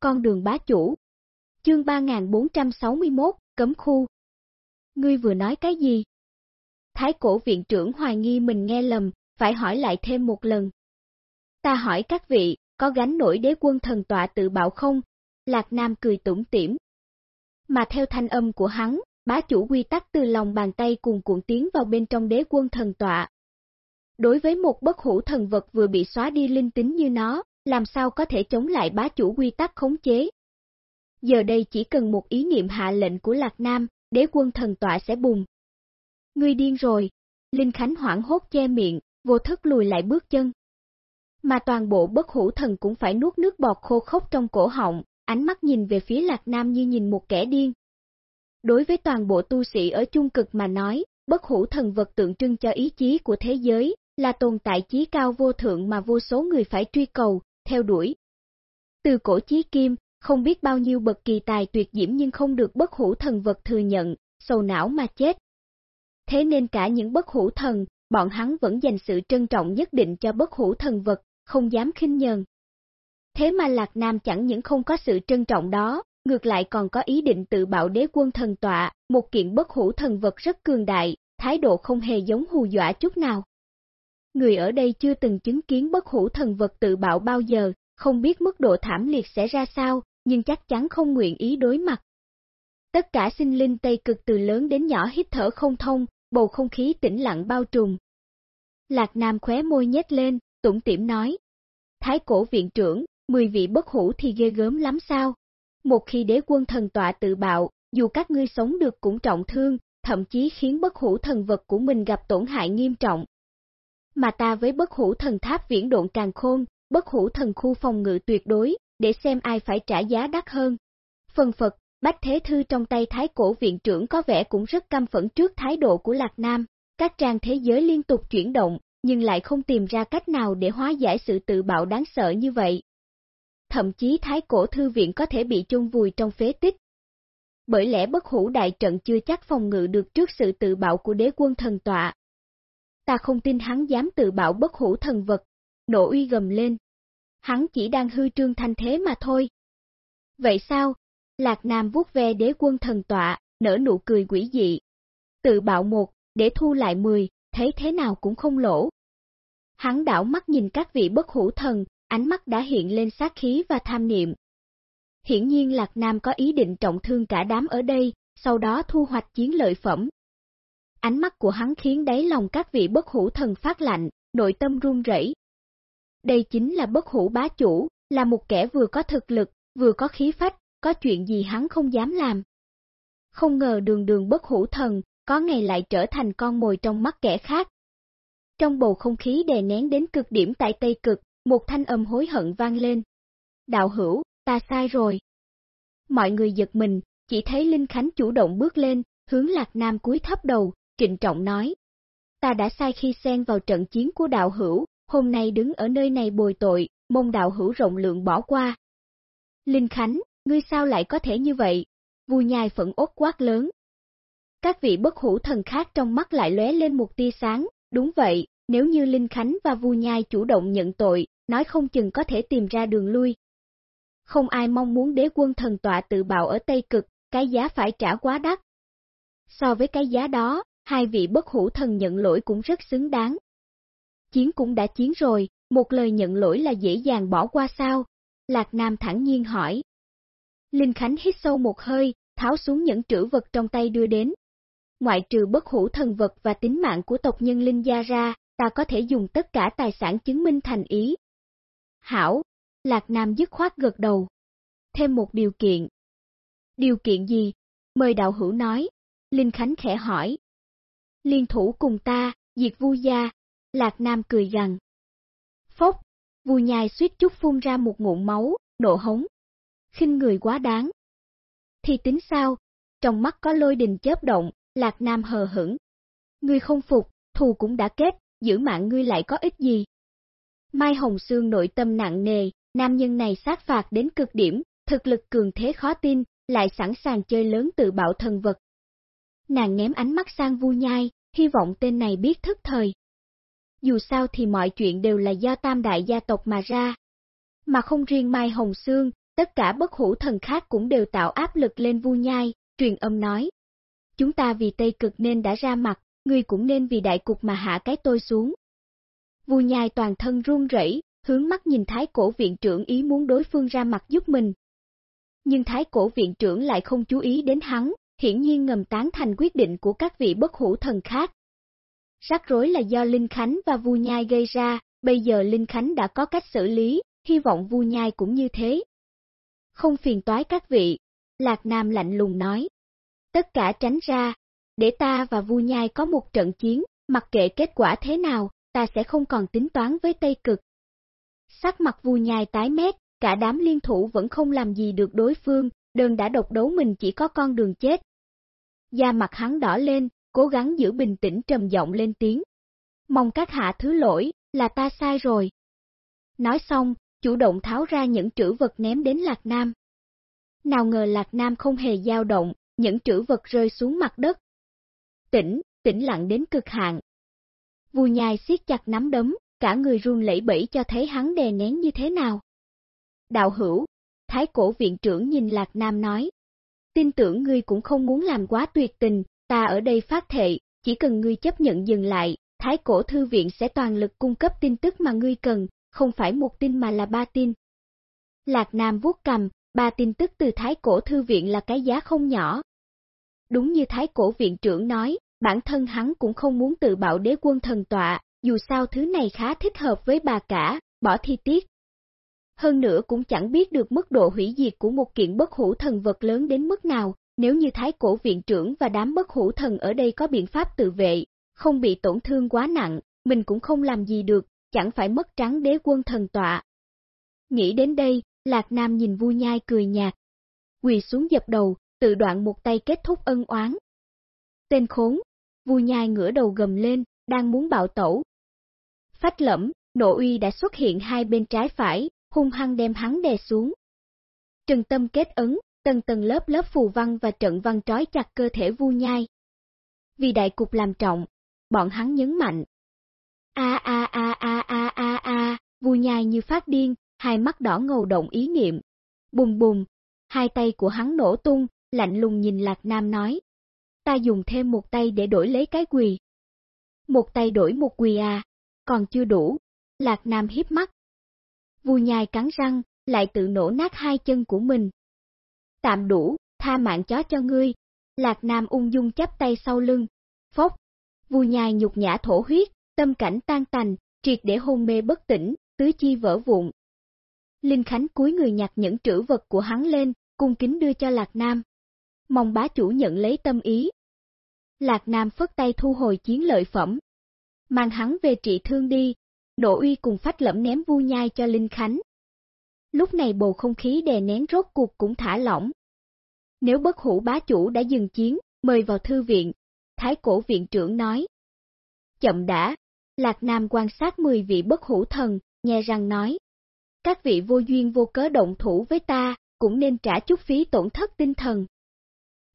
con đường bá chủ. Chương 3461, cấm khu. Ngươi vừa nói cái gì? Thái cổ viện trưởng hoài nghi mình nghe lầm, phải hỏi lại thêm một lần. Ta hỏi các vị, có gánh nổi đế quân thần tọa tự bạo không? Lạc Nam cười tủm tỉm. Mà theo thanh âm của hắn, bá chủ quy tắc từ lòng bàn tay cùng cuộn tiến vào bên trong đế quân thần tọa. Đối với một bất hủ thần vật vừa bị xóa đi linh tính như nó, làm sao có thể chống lại bá chủ quy tắc khống chế. Giờ đây chỉ cần một ý niệm hạ lệnh của Lạc Nam, đế quân thần tọa sẽ bùng. Ngươi điên rồi, Linh Khánh hoảng hốt che miệng, vô thức lùi lại bước chân. Mà toàn bộ bất hủ thần cũng phải nuốt nước bọt khô khốc trong cổ họng, ánh mắt nhìn về phía Lạc Nam như nhìn một kẻ điên. Đối với toàn bộ tu sĩ ở chung cực mà nói, bất hủ thần vật tượng trưng cho ý chí của thế giới, là tồn tại chí cao vô thượng mà vô số người phải truy cầu, theo đuổi. Từ cổ chí kim, không biết bao nhiêu bậc kỳ tài tuyệt diễm nhưng không được bất hủ thần vật thừa nhận, sầu não mà chết. Thế nên cả những bất hủ thần, bọn hắn vẫn dành sự trân trọng nhất định cho bất hủ thần vật, không dám khinh nhờn. Thế mà Lạc Nam chẳng những không có sự trân trọng đó, ngược lại còn có ý định tự bạo đế quân thần tọa, một kiện bất hủ thần vật rất cường đại, thái độ không hề giống hù dọa chút nào. Người ở đây chưa từng chứng kiến bất hủ thần vật tự bạo bao giờ, không biết mức độ thảm liệt sẽ ra sao, nhưng chắc chắn không nguyện ý đối mặt. Tất cả sinh linh Tây cực từ lớn đến nhỏ hít thở không thông, bầu không khí tĩnh lặng bao trùm. Lạc Nam khóe môi nhếch lên, tủm tỉm nói. Thái cổ viện trưởng, 10 vị bất hủ thì ghê gớm lắm sao? Một khi đế quân thần tọa tự bạo, dù các ngươi sống được cũng trọng thương, thậm chí khiến bất hủ thần vật của mình gặp tổn hại nghiêm trọng. Mà ta với bất hủ thần tháp viễn độn càng khôn, bất hủ thần khu phòng ngự tuyệt đối, để xem ai phải trả giá đắt hơn. Phần Phật, Bách Thế Thư trong tay Thái Cổ Viện trưởng có vẻ cũng rất căm phẫn trước thái độ của Lạc Nam, các trang thế giới liên tục chuyển động, nhưng lại không tìm ra cách nào để hóa giải sự tự bạo đáng sợ như vậy. Thậm chí Thái Cổ Thư Viện có thể bị chôn vùi trong phế tích. Bởi lẽ bất hủ đại trận chưa chắc phòng ngự được trước sự tự bạo của đế quân thần tọa. Ta không tin hắn dám tự bạo bất hủ thần vật, nổ uy gầm lên. Hắn chỉ đang hư trương thanh thế mà thôi. Vậy sao, Lạc Nam vuốt ve đế quân thần tọa, nở nụ cười quỷ dị. Tự bạo một, để thu lại mười, thấy thế nào cũng không lỗ. Hắn đảo mắt nhìn các vị bất hủ thần, ánh mắt đã hiện lên sát khí và tham niệm. Hiển nhiên Lạc Nam có ý định trọng thương cả đám ở đây, sau đó thu hoạch chiến lợi phẩm. Ánh mắt của hắn khiến đáy lòng các vị bất hủ thần phát lạnh, nội tâm run rẩy. Đây chính là bất hủ bá chủ, là một kẻ vừa có thực lực, vừa có khí phách, có chuyện gì hắn không dám làm. Không ngờ đường đường bất hủ thần, có ngày lại trở thành con mồi trong mắt kẻ khác. Trong bầu không khí đè nén đến cực điểm tại Tây Cực, một thanh âm hối hận vang lên. Đạo hữu, ta sai rồi. Mọi người giật mình, chỉ thấy Linh Khánh chủ động bước lên, hướng Lạc Nam cúi thấp đầu, trịnh trọng nói. Ta đã sai khi xen vào trận chiến của đạo hữu, hôm nay đứng ở nơi này bồi tội, mong đạo hữu rộng lượng bỏ qua. Linh Khánh, ngươi sao lại có thể như vậy? Vui nhai phẫn ốt quát lớn. Các vị bất hủ thần khác trong mắt lại lóe lên một tia sáng, đúng vậy, nếu như Linh Khánh và Vu Nhai chủ động nhận tội, nói không chừng có thể tìm ra đường lui. Không ai mong muốn đế quân thần tọa tự bạo ở Tây Cực, cái giá phải trả quá đắt. So với cái giá đó, hai vị bất hủ thần nhận lỗi cũng rất xứng đáng. Chiến cũng đã chiến rồi, một lời nhận lỗi là dễ dàng bỏ qua sao? Lạc Nam thẳng nhiên hỏi. Linh Khánh hít sâu một hơi, tháo xuống những trữ vật trong tay đưa đến. Ngoại trừ bất hủ thần vật và tính mạng của tộc nhân Linh Gia ra, ta có thể dùng tất cả tài sản chứng minh thành ý. Hảo, Lạc Nam dứt khoát gật đầu. Thêm một điều kiện. Điều kiện gì? Mời đạo hữu nói. Linh Khánh khẽ hỏi. Liên thủ cùng ta, diệt vu gia. Lạc Nam cười gần Phốc, vu nhai suýt chút phun ra một ngụm máu, nộ hống. khinh người quá đáng. Thì tính sao? Trong mắt có lôi đình chớp động, Lạc Nam hờ hững. Ngươi không phục, thù cũng đã kết, giữ mạng ngươi lại có ích gì? Mai Hồng Sương nội tâm nặng nề, nam nhân này sát phạt đến cực điểm, thực lực cường thế khó tin, lại sẵn sàng chơi lớn tự bạo thần vật. Nàng ném ánh mắt sang vu nhai, hy vọng tên này biết thức thời. Dù sao thì mọi chuyện đều là do tam đại gia tộc mà ra. Mà không riêng Mai Hồng Sương, Tất cả bất hủ thần khác cũng đều tạo áp lực lên Vu Nhai, truyền âm nói. Chúng ta vì Tây Cực nên đã ra mặt, ngươi cũng nên vì đại cục mà hạ cái tôi xuống. Vu Nhai toàn thân run rẩy, hướng mắt nhìn thái cổ viện trưởng ý muốn đối phương ra mặt giúp mình. Nhưng thái cổ viện trưởng lại không chú ý đến hắn, hiển nhiên ngầm tán thành quyết định của các vị bất hủ thần khác. Rắc rối là do Linh Khánh và Vu Nhai gây ra, bây giờ Linh Khánh đã có cách xử lý, hy vọng Vu Nhai cũng như thế. Không phiền toái các vị, Lạc Nam lạnh lùng nói. Tất cả tránh ra, để ta và Vu Nhai có một trận chiến, mặc kệ kết quả thế nào, ta sẽ không còn tính toán với Tây Cực. Sắc mặt Vu Nhai tái mét, cả đám liên thủ vẫn không làm gì được đối phương, đơn đã độc đấu mình chỉ có con đường chết. Da mặt hắn đỏ lên, cố gắng giữ bình tĩnh trầm giọng lên tiếng. Mong các hạ thứ lỗi, là ta sai rồi. Nói xong, chủ động tháo ra những trữ vật ném đến Lạc Nam. Nào ngờ Lạc Nam không hề dao động, những trữ vật rơi xuống mặt đất. Tĩnh, tĩnh lặng đến cực hạn. Vù nhai siết chặt nắm đấm, cả người run lẩy bẩy cho thấy hắn đè nén như thế nào. Đạo hữu, Thái cổ viện trưởng nhìn Lạc Nam nói. Tin tưởng ngươi cũng không muốn làm quá tuyệt tình, ta ở đây phát thệ, chỉ cần ngươi chấp nhận dừng lại, Thái cổ thư viện sẽ toàn lực cung cấp tin tức mà ngươi cần, không phải một tin mà là ba tin. Lạc Nam vuốt cầm, ba tin tức từ Thái cổ thư viện là cái giá không nhỏ. Đúng như Thái cổ viện trưởng nói, bản thân hắn cũng không muốn tự bạo đế quân thần tọa, dù sao thứ này khá thích hợp với bà cả, bỏ thi tiết. Hơn nữa cũng chẳng biết được mức độ hủy diệt của một kiện bất hủ thần vật lớn đến mức nào, nếu như Thái cổ viện trưởng và đám bất hủ thần ở đây có biện pháp tự vệ, không bị tổn thương quá nặng, mình cũng không làm gì được, chẳng phải mất trắng đế quân thần tọa. Nghĩ đến đây, Lạc Nam nhìn vui Nhai cười nhạt. Quỳ xuống dập đầu, tự đoạn một tay kết thúc ân oán. Tên khốn, vui Nhai ngửa đầu gầm lên, đang muốn bạo tẩu. Phách lẫm, nộ uy đã xuất hiện hai bên trái phải, hung hăng đem hắn đè xuống. Trần tâm kết ấn, tầng tầng lớp lớp phù văn và trận văn trói chặt cơ thể Vu Nhai. Vì đại cục làm trọng, bọn hắn nhấn mạnh. A a a a a a a, Vu Nhai như phát điên, hai mắt đỏ ngầu động ý niệm. bùm bùm, hai tay của hắn nổ tung, lạnh lùng nhìn Lạc Nam nói. Ta dùng thêm một tay để đổi lấy cái quỳ. Một tay đổi một quỳ à, còn chưa đủ. Lạc Nam hiếp mắt. Vu nhai cắn răng, lại tự nổ nát hai chân của mình. Tạm đủ, tha mạng chó cho ngươi. Lạc Nam ung dung chắp tay sau lưng. Phốc, Vu nhai nhục nhã thổ huyết, tâm cảnh tan tành, triệt để hôn mê bất tỉnh, tứ chi vỡ vụn. Linh Khánh cúi người nhặt những trữ vật của hắn lên, cung kính đưa cho Lạc Nam. Mong bá chủ nhận lấy tâm ý. Lạc Nam phất tay thu hồi chiến lợi phẩm. Mang hắn về trị thương đi, Đỗ Uy cùng phách lẫm ném vu nhai cho Linh Khánh. Lúc này bầu không khí đè nén rốt cuộc cũng thả lỏng. Nếu bất hủ bá chủ đã dừng chiến, mời vào thư viện, Thái cổ viện trưởng nói. Chậm đã, Lạc Nam quan sát 10 vị bất hủ thần, nghe rằng nói. Các vị vô duyên vô cớ động thủ với ta, cũng nên trả chút phí tổn thất tinh thần.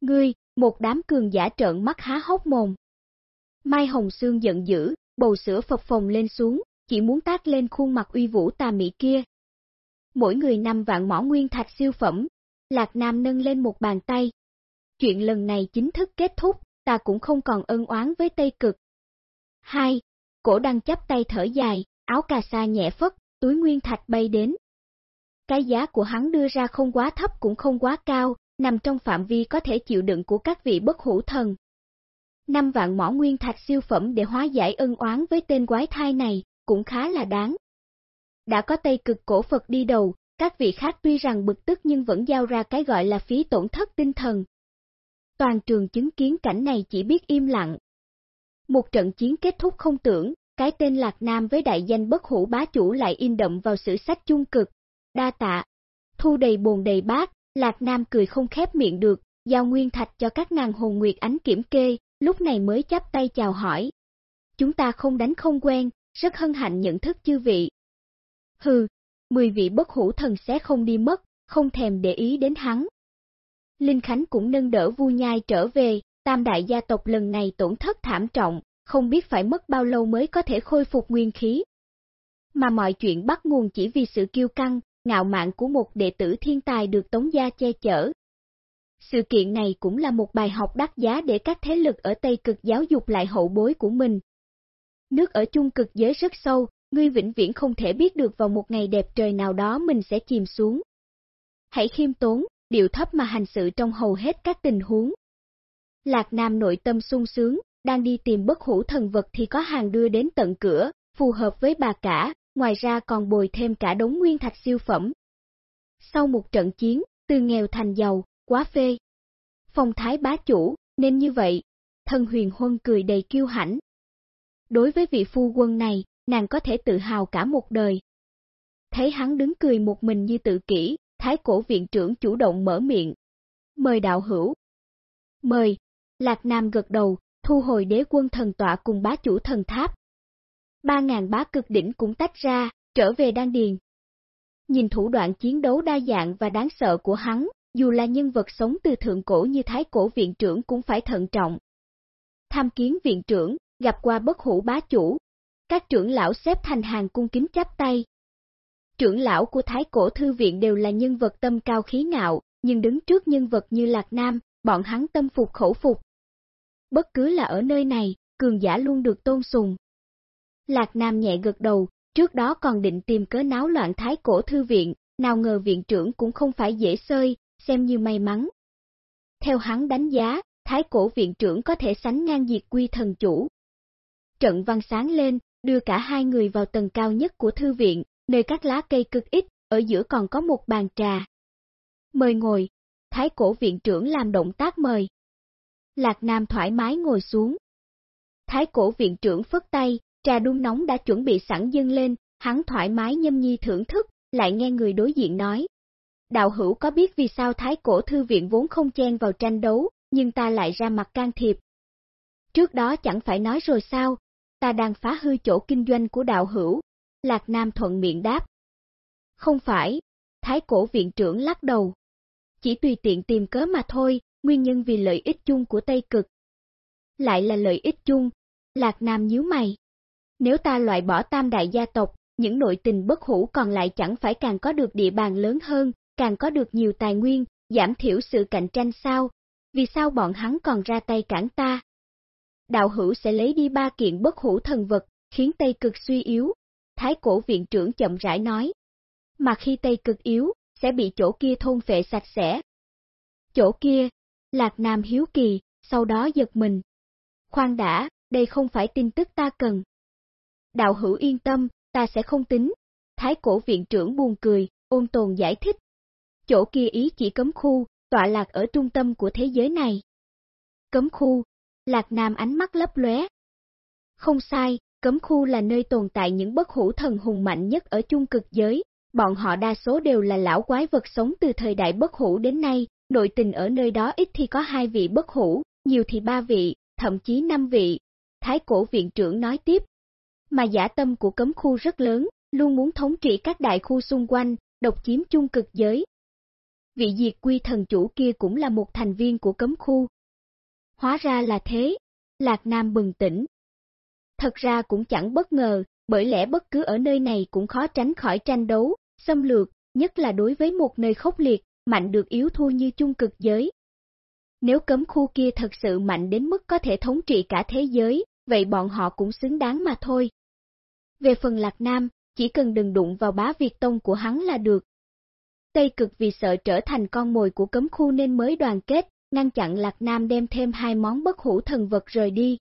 Ngươi, một đám cường giả trợn mắt há hốc mồm. Mai Hồng Sương giận dữ, bầu sữa phập phồng lên xuống, chỉ muốn tác lên khuôn mặt uy vũ tà mỹ kia. Mỗi người năm vạn mỏ nguyên thạch siêu phẩm, Lạc Nam nâng lên một bàn tay. Chuyện lần này chính thức kết thúc, ta cũng không còn ân oán với Tây Cực. 2. Cổ đăng chấp tay thở dài, áo cà sa nhẹ phất, túi nguyên thạch bay đến. Cái giá của hắn đưa ra không quá thấp cũng không quá cao, nằm trong phạm vi có thể chịu đựng của các vị bất hủ thần. Năm vạn mỏ nguyên thạch siêu phẩm để hóa giải ân oán với tên quái thai này, cũng khá là đáng. Đã có Tây cực cổ Phật đi đầu, các vị khác tuy rằng bực tức nhưng vẫn giao ra cái gọi là phí tổn thất tinh thần. Toàn trường chứng kiến cảnh này chỉ biết im lặng. Một trận chiến kết thúc không tưởng, cái tên Lạc Nam với đại danh bất hủ bá chủ lại in đậm vào sử sách chung cực. Đa tạ, thu đầy bồn đầy bát, Lạc Nam cười không khép miệng được, giao nguyên thạch cho các nàng hồn nguyệt ánh kiểm kê, lúc này mới chắp tay chào hỏi. Chúng ta không đánh không quen, rất hân hạnh nhận thức chư vị. Hừ, mười vị bất hủ thần sẽ không đi mất, không thèm để ý đến hắn. Linh Khánh cũng nâng đỡ Vu Nhai trở về, tam đại gia tộc lần này tổn thất thảm trọng, không biết phải mất bao lâu mới có thể khôi phục nguyên khí. Mà mọi chuyện bắt nguồn chỉ vì sự kiêu căng, ngạo mạn của một đệ tử thiên tài được Tống Gia che chở. Sự kiện này cũng là một bài học đắt giá để các thế lực ở Tây Cực giáo dục lại hậu bối của mình. Nước ở chung cực giới rất sâu, ngươi vĩnh viễn không thể biết được vào một ngày đẹp trời nào đó mình sẽ chìm xuống. Hãy khiêm tốn, điệu thấp mà hành sự trong hầu hết các tình huống. Lạc Nam nội tâm sung sướng, đang đi tìm bất hủ thần vật thì có hàng đưa đến tận cửa, phù hợp với bà cả, ngoài ra còn bồi thêm cả đống nguyên thạch siêu phẩm. Sau một trận chiến, từ nghèo thành giàu, quá phê. Phong thái bá chủ, nên như vậy, thân huyền huân cười đầy kiêu hãnh. Đối với vị phu quân này, nàng có thể tự hào cả một đời. Thấy hắn đứng cười một mình như tự kỷ, thái cổ viện trưởng chủ động mở miệng. Mời đạo hữu. Mời. Lạc Nam gật đầu, thu hồi đế quân thần tọa cùng bá chủ thần tháp. Ba ngàn bá cực đỉnh cũng tách ra, trở về đan điền. Nhìn thủ đoạn chiến đấu đa dạng và đáng sợ của hắn, dù là nhân vật sống từ thượng cổ như thái cổ viện trưởng cũng phải thận trọng. Tham kiến viện trưởng, gặp qua bất hủ bá chủ. Các trưởng lão xếp thành hàng cung kính chắp tay. Trưởng lão của thái cổ thư viện đều là nhân vật tâm cao khí ngạo, nhưng đứng trước nhân vật như Lạc Nam, bọn hắn tâm phục khẩu phục. Bất cứ là ở nơi này, cường giả luôn được tôn sùng. Lạc Nam nhẹ gật đầu, trước đó còn định tìm cớ náo loạn thái cổ thư viện, nào ngờ viện trưởng cũng không phải dễ sơi, xem như may mắn. Theo hắn đánh giá, thái cổ viện trưởng có thể sánh ngang diệt quy thần chủ. Trận văn sáng lên, đưa cả hai người vào tầng cao nhất của thư viện, nơi các lá cây cực ít, ở giữa còn có một bàn trà. Mời ngồi, thái cổ viện trưởng làm động tác mời. Lạc Nam thoải mái ngồi xuống. Thái cổ viện trưởng phất tay, trà đun nóng đã chuẩn bị sẵn dâng lên, hắn thoải mái nhâm nhi thưởng thức, lại nghe người đối diện nói. Đạo hữu có biết vì sao Thái cổ thư viện vốn không chen vào tranh đấu, nhưng ta lại ra mặt can thiệp. Trước đó chẳng phải nói rồi sao, ta đang phá hư chỗ kinh doanh của đạo hữu, Lạc Nam thuận miệng đáp. Không phải, Thái cổ viện trưởng lắc đầu. Chỉ tùy tiện tìm cớ mà thôi, nguyên nhân vì lợi ích chung của Tây Cực. Lại là lợi ích chung, Lạc Nam nhíu mày. Nếu ta loại bỏ tam đại gia tộc, những nội tình bất hủ còn lại chẳng phải càng có được địa bàn lớn hơn, càng có được nhiều tài nguyên, giảm thiểu sự cạnh tranh sao? Vì sao bọn hắn còn ra tay cản ta? Đạo hữu sẽ lấy đi ba kiện bất hủ thần vật, khiến Tây Cực suy yếu. Thái cổ viện trưởng chậm rãi nói. Mà khi Tây Cực yếu, sẽ bị chỗ kia thôn phệ sạch sẽ. Chỗ kia, Lạc Nam hiếu kỳ, sau đó giật mình. Khoan đã, đây không phải tin tức ta cần. Đạo hữu yên tâm, ta sẽ không tính. Thái cổ viện trưởng buồn cười, ôn tồn giải thích. Chỗ kia ý chỉ cấm khu, tọa lạc ở trung tâm của thế giới này. Cấm khu, Lạc Nam ánh mắt lấp lóe. Không sai, cấm khu là nơi tồn tại những bất hủ thần hùng mạnh nhất ở chung cực giới, bọn họ đa số đều là lão quái vật sống từ thời đại bất hủ đến nay, nội tình ở nơi đó ít thì có hai vị bất hủ, nhiều thì ba vị, thậm chí năm vị. Thái cổ viện trưởng nói tiếp, mà giả tâm của cấm khu rất lớn, luôn muốn thống trị các đại khu xung quanh, độc chiếm chung cực giới. Vị diệt quy thần chủ kia cũng là một thành viên của cấm khu. Hóa ra là thế, Lạc Nam bừng tỉnh. Thật ra cũng chẳng bất ngờ, bởi lẽ bất cứ ở nơi này cũng khó tránh khỏi tranh đấu, xâm lược, nhất là đối với một nơi khốc liệt, mạnh được yếu thua như chung cực giới. Nếu cấm khu kia thật sự mạnh đến mức có thể thống trị cả thế giới, vậy bọn họ cũng xứng đáng mà thôi. Về phần Lạc Nam, chỉ cần đừng đụng vào bá Việt Tông của hắn là được. Tây cực vì sợ trở thành con mồi của cấm khu nên mới đoàn kết, ngăn chặn Lạc Nam đem thêm hai món bất hủ thần vật rời đi.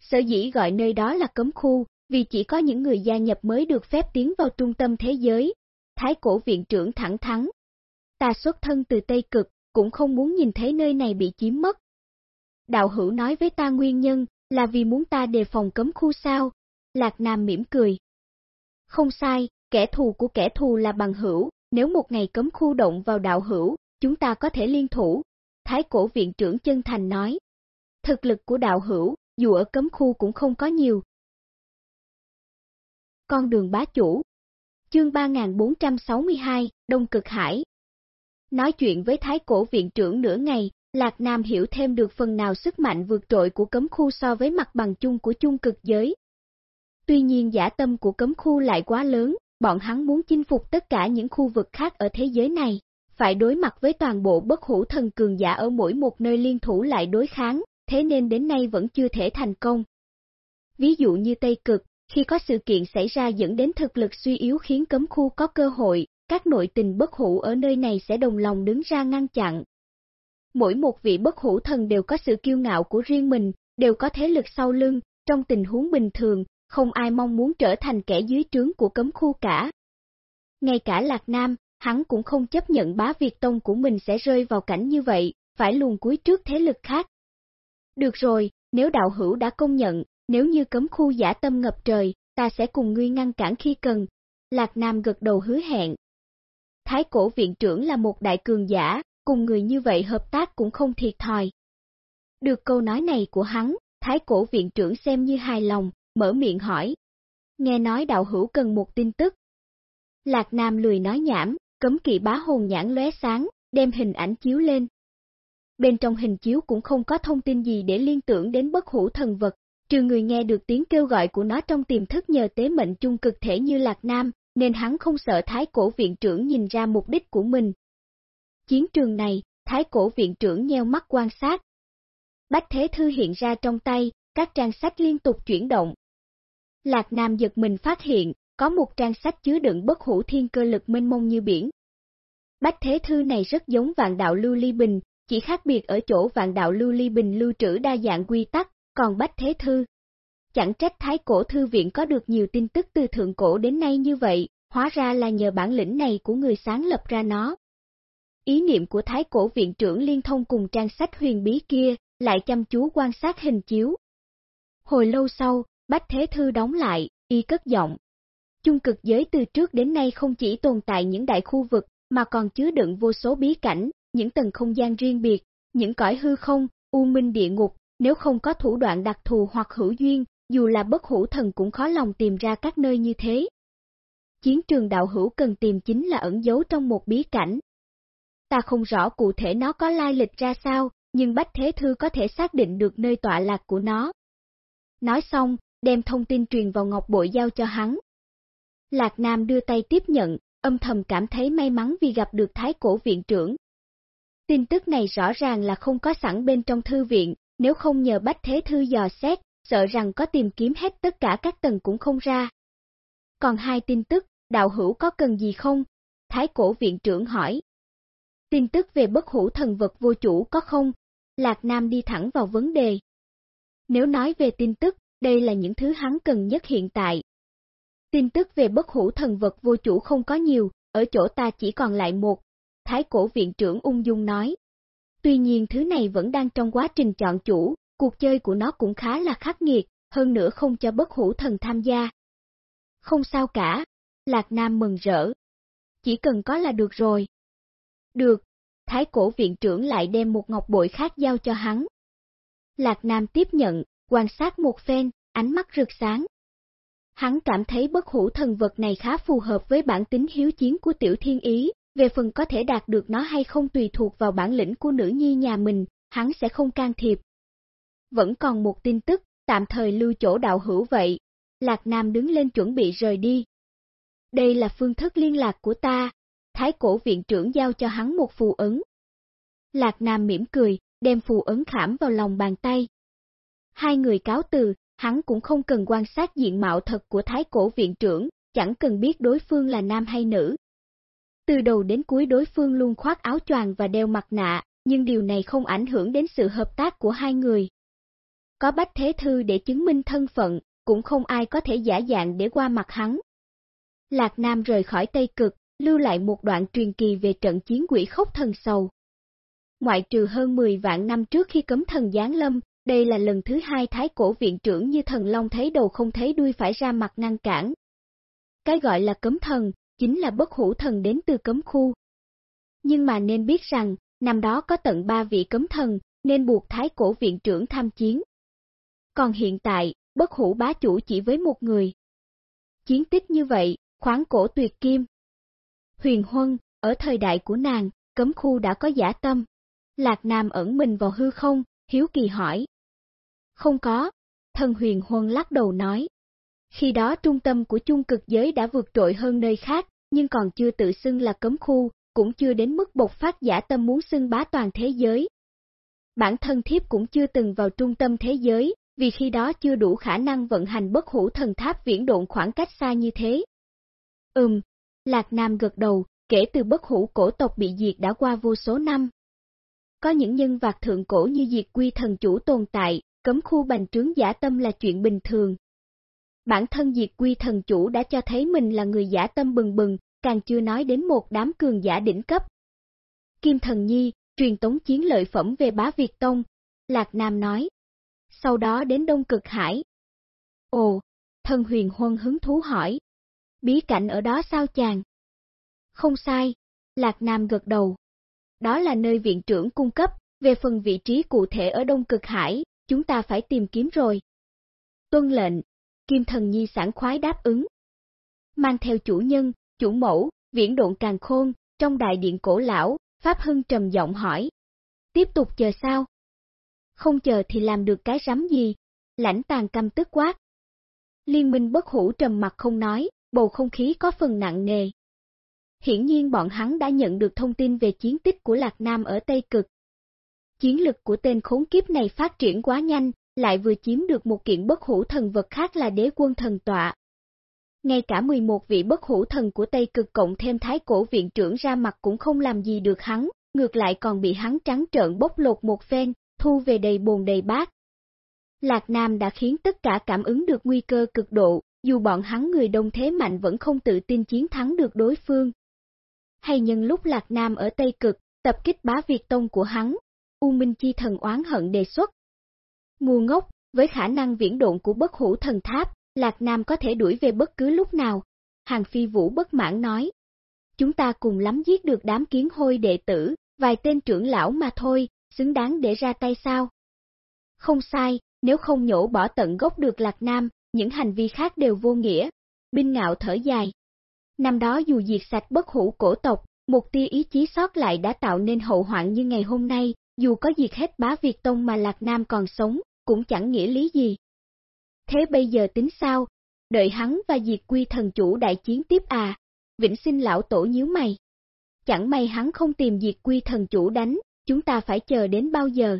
Sở dĩ gọi nơi đó là cấm khu, vì chỉ có những người gia nhập mới được phép tiến vào trung tâm thế giới. Thái cổ viện trưởng thẳng thắn. Ta xuất thân từ Tây Cực, cũng không muốn nhìn thấy nơi này bị chiếm mất. Đạo hữu nói với ta nguyên nhân, là vì muốn ta đề phòng cấm khu sao? Lạc Nam mỉm cười. Không sai, kẻ thù của kẻ thù là bằng hữu, nếu một ngày cấm khu động vào đạo hữu, chúng ta có thể liên thủ. Thái cổ viện trưởng chân thành nói. Thực lực của đạo hữu, dù ở cấm khu cũng không có nhiều. Con đường bá chủ Chương 3462, Đông Cực Hải Nói chuyện với Thái cổ viện trưởng nửa ngày, Lạc Nam hiểu thêm được phần nào sức mạnh vượt trội của cấm khu so với mặt bằng chung của chung cực giới. Tuy nhiên giả tâm của cấm khu lại quá lớn, bọn hắn muốn chinh phục tất cả những khu vực khác ở thế giới này, phải đối mặt với toàn bộ bất hủ thần cường giả ở mỗi một nơi liên thủ lại đối kháng, thế nên đến nay vẫn chưa thể thành công. Ví dụ như Tây Cực, khi có sự kiện xảy ra dẫn đến thực lực suy yếu khiến cấm khu có cơ hội, các nội tình bất hủ ở nơi này sẽ đồng lòng đứng ra ngăn chặn. Mỗi một vị bất hủ thần đều có sự kiêu ngạo của riêng mình, đều có thế lực sau lưng, trong tình huống bình thường, không ai mong muốn trở thành kẻ dưới trướng của cấm khu cả. Ngay cả Lạc Nam, hắn cũng không chấp nhận bá Việt Tông của mình sẽ rơi vào cảnh như vậy, phải luồn cuối trước thế lực khác. Được rồi, nếu đạo hữu đã công nhận, nếu như cấm khu giả tâm ngập trời, ta sẽ cùng ngươi ngăn cản khi cần. Lạc Nam gật đầu hứa hẹn. Thái cổ viện trưởng là một đại cường giả, cùng người như vậy hợp tác cũng không thiệt thòi. Được câu nói này của hắn, Thái cổ viện trưởng xem như hài lòng, mở miệng hỏi. Nghe nói đạo hữu cần một tin tức. Lạc Nam lười nói nhảm, cấm kỵ bá hồn nhãn lóe sáng, đem hình ảnh chiếu lên. Bên trong hình chiếu cũng không có thông tin gì để liên tưởng đến bất hủ thần vật, trừ người nghe được tiếng kêu gọi của nó trong tiềm thức nhờ tế mệnh chung cực thể như Lạc Nam, nên hắn không sợ thái cổ viện trưởng nhìn ra mục đích của mình. Chiến trường này, thái cổ viện trưởng nheo mắt quan sát. Bách Thế Thư hiện ra trong tay, các trang sách liên tục chuyển động. Lạc Nam giật mình phát hiện, có một trang sách chứa đựng bất hủ thiên cơ lực mênh mông như biển. Bách Thế Thư này rất giống vạn đạo lưu ly bình, chỉ khác biệt ở chỗ vạn đạo lưu ly bình lưu trữ đa dạng quy tắc, còn Bách Thế Thư. Chẳng trách Thái Cổ Thư Viện có được nhiều tin tức từ thượng cổ đến nay như vậy, hóa ra là nhờ bản lĩnh này của người sáng lập ra nó. Ý niệm của Thái Cổ Viện trưởng liên thông cùng trang sách huyền bí kia, lại chăm chú quan sát hình chiếu. Hồi lâu sau, Bách Thế Thư đóng lại, y cất giọng. Chung cực giới từ trước đến nay không chỉ tồn tại những đại khu vực, mà còn chứa đựng vô số bí cảnh, những tầng không gian riêng biệt, những cõi hư không, u minh địa ngục, nếu không có thủ đoạn đặc thù hoặc hữu duyên, dù là bất hữu thần cũng khó lòng tìm ra các nơi như thế. Chiến trường đạo hữu cần tìm chính là ẩn giấu trong một bí cảnh. Ta không rõ cụ thể nó có lai lịch ra sao, nhưng Bách Thế Thư có thể xác định được nơi tọa lạc của nó. Nói xong, đem thông tin truyền vào ngọc bội giao cho hắn. Lạc Nam đưa tay tiếp nhận, âm thầm cảm thấy may mắn vì gặp được Thái Cổ Viện trưởng. Tin tức này rõ ràng là không có sẵn bên trong thư viện, nếu không nhờ Bách Thế Thư dò xét, sợ rằng có tìm kiếm hết tất cả các tầng cũng không ra. Còn hai tin tức, đạo hữu có cần gì không? Thái cổ viện trưởng hỏi. Tin tức về bất hủ thần vật vô chủ có không? Lạc Nam đi thẳng vào vấn đề. Nếu nói về tin tức, đây là những thứ hắn cần nhất hiện tại. Tin tức về bất hủ thần vật vô chủ không có nhiều, ở chỗ ta chỉ còn lại một. Thái cổ viện trưởng ung dung nói. Tuy nhiên thứ này vẫn đang trong quá trình chọn chủ, cuộc chơi của nó cũng khá là khắc nghiệt, hơn nữa không cho bất hủ thần tham gia. Không sao cả, Lạc Nam mừng rỡ. Chỉ cần có là được rồi. Được, Thái cổ viện trưởng lại đem một ngọc bội khác giao cho hắn. Lạc Nam tiếp nhận, quan sát một phen, ánh mắt rực sáng. Hắn cảm thấy bất hủ thần vật này khá phù hợp với bản tính hiếu chiến của tiểu thiên ý, về phần có thể đạt được nó hay không tùy thuộc vào bản lĩnh của nữ nhi nhà mình, hắn sẽ không can thiệp. Vẫn còn một tin tức, tạm thời lưu chỗ đạo hữu vậy. Lạc Nam đứng lên chuẩn bị rời đi. Đây là phương thức liên lạc của ta. Thái cổ viện trưởng giao cho hắn một phù ấn. Lạc Nam mỉm cười, đem phù ấn khảm vào lòng bàn tay. Hai người cáo từ, hắn cũng không cần quan sát diện mạo thật của thái cổ viện trưởng, chẳng cần biết đối phương là nam hay nữ, từ đầu đến cuối đối phương luôn khoác áo choàng và đeo mặt nạ, nhưng điều này không ảnh hưởng đến sự hợp tác của hai người. Có Bách Thế Thư để chứng minh thân phận, cũng không ai có thể giả dạng để qua mặt hắn. Lạc Nam rời khỏi Tây Cực, lưu lại một đoạn truyền kỳ về trận chiến quỷ khốc thần sầu. Ngoại trừ hơn 10 vạn năm trước khi cấm thần giáng lâm, đây là lần thứ hai thái cổ viện trưởng như thần long thấy đầu không thấy đuôi phải ra mặt ngăn cản. Cái gọi là cấm thần, chính là bất hủ thần đến từ cấm khu. Nhưng mà nên biết rằng, năm đó có tận ba vị cấm thần, nên buộc thái cổ viện trưởng tham chiến. Còn hiện tại, bất hủ bá chủ chỉ với một người. Chiến tích như vậy, khoáng cổ tuyệt kim. Huyền Huân, ở thời đại của nàng, cấm khu đã có giả tâm. Lạc Nam ẩn mình vào hư không, hiếu kỳ hỏi. Không có, thần huyền huân lắc đầu nói. Khi đó trung tâm của chung cực giới đã vượt trội hơn nơi khác, nhưng còn chưa tự xưng là cấm khu, cũng chưa đến mức bộc phát giả tâm muốn xưng bá toàn thế giới. Bản thân thiếp cũng chưa từng vào trung tâm thế giới, vì khi đó chưa đủ khả năng vận hành bất hủ thần tháp viễn độn khoảng cách xa như thế. Ừm, Lạc Nam gật đầu, kể từ bất hủ cổ tộc bị diệt đã qua vô số năm. Có những nhân vật thượng cổ như diệt quy thần chủ tồn tại, cấm khu bành trướng giả tâm là chuyện bình thường. Bản thân diệt quy thần chủ đã cho thấy mình là người giả tâm bừng bừng, càng chưa nói đến một đám cường giả đỉnh cấp. Kim Thần Nhi, truyền tống chiến lợi phẩm về bá Việt Tông, Lạc Nam nói. Sau đó đến Đông Cực Hải. Ồ, thân huyền huân hứng thú hỏi. Bí cảnh ở đó sao chàng? Không sai, Lạc Nam gật đầu. Đó là nơi viện trưởng cung cấp, về phần vị trí cụ thể ở Đông Cực Hải, chúng ta phải tìm kiếm rồi. Tuân lệnh, Kim Thần Nhi sẵn khoái đáp ứng. Mang theo chủ nhân, chủ mẫu, viễn độn càng khôn, trong đại điện cổ lão, Pháp Hưng trầm giọng hỏi. Tiếp tục chờ sao? Không chờ thì làm được cái rắm gì? Lãnh tàn căm tức quát. Liên minh bất hủ trầm mặt không nói, bầu không khí có phần nặng nề. Hiển nhiên bọn hắn đã nhận được thông tin về chiến tích của Lạc Nam ở Tây Cực. Chiến lực của tên khốn kiếp này phát triển quá nhanh, lại vừa chiếm được một kiện bất hủ thần vật khác là đế quân thần tọa. Ngay cả 11 vị bất hủ thần của Tây Cực cộng thêm thái cổ viện trưởng ra mặt cũng không làm gì được hắn, ngược lại còn bị hắn trắng trợn bốc lột một phen, thu về đầy bồn đầy bát. Lạc Nam đã khiến tất cả cảm ứng được nguy cơ cực độ, dù bọn hắn người đông thế mạnh vẫn không tự tin chiến thắng được đối phương. Hay nhân lúc Lạc Nam ở Tây Cực, tập kích bá Việt Tông của hắn, U Minh Chi thần oán hận đề xuất. Ngu ngốc, với khả năng viễn độn của bất hủ thần tháp, Lạc Nam có thể đuổi về bất cứ lúc nào. Hàng Phi Vũ bất mãn nói. Chúng ta cùng lắm giết được đám kiến hôi đệ tử, vài tên trưởng lão mà thôi, xứng đáng để ra tay sao? Không sai, nếu không nhổ bỏ tận gốc được Lạc Nam, những hành vi khác đều vô nghĩa. Binh ngạo thở dài. Năm đó dù diệt sạch bất hủ cổ tộc, một tia ý chí sót lại đã tạo nên hậu hoạn như ngày hôm nay, dù có diệt hết bá Việt Tông mà Lạc Nam còn sống, cũng chẳng nghĩa lý gì. Thế bây giờ tính sao? Đợi hắn và diệt quy thần chủ đại chiến tiếp à? Vĩnh sinh lão tổ nhíu mày. Chẳng may hắn không tìm diệt quy thần chủ đánh, chúng ta phải chờ đến bao giờ?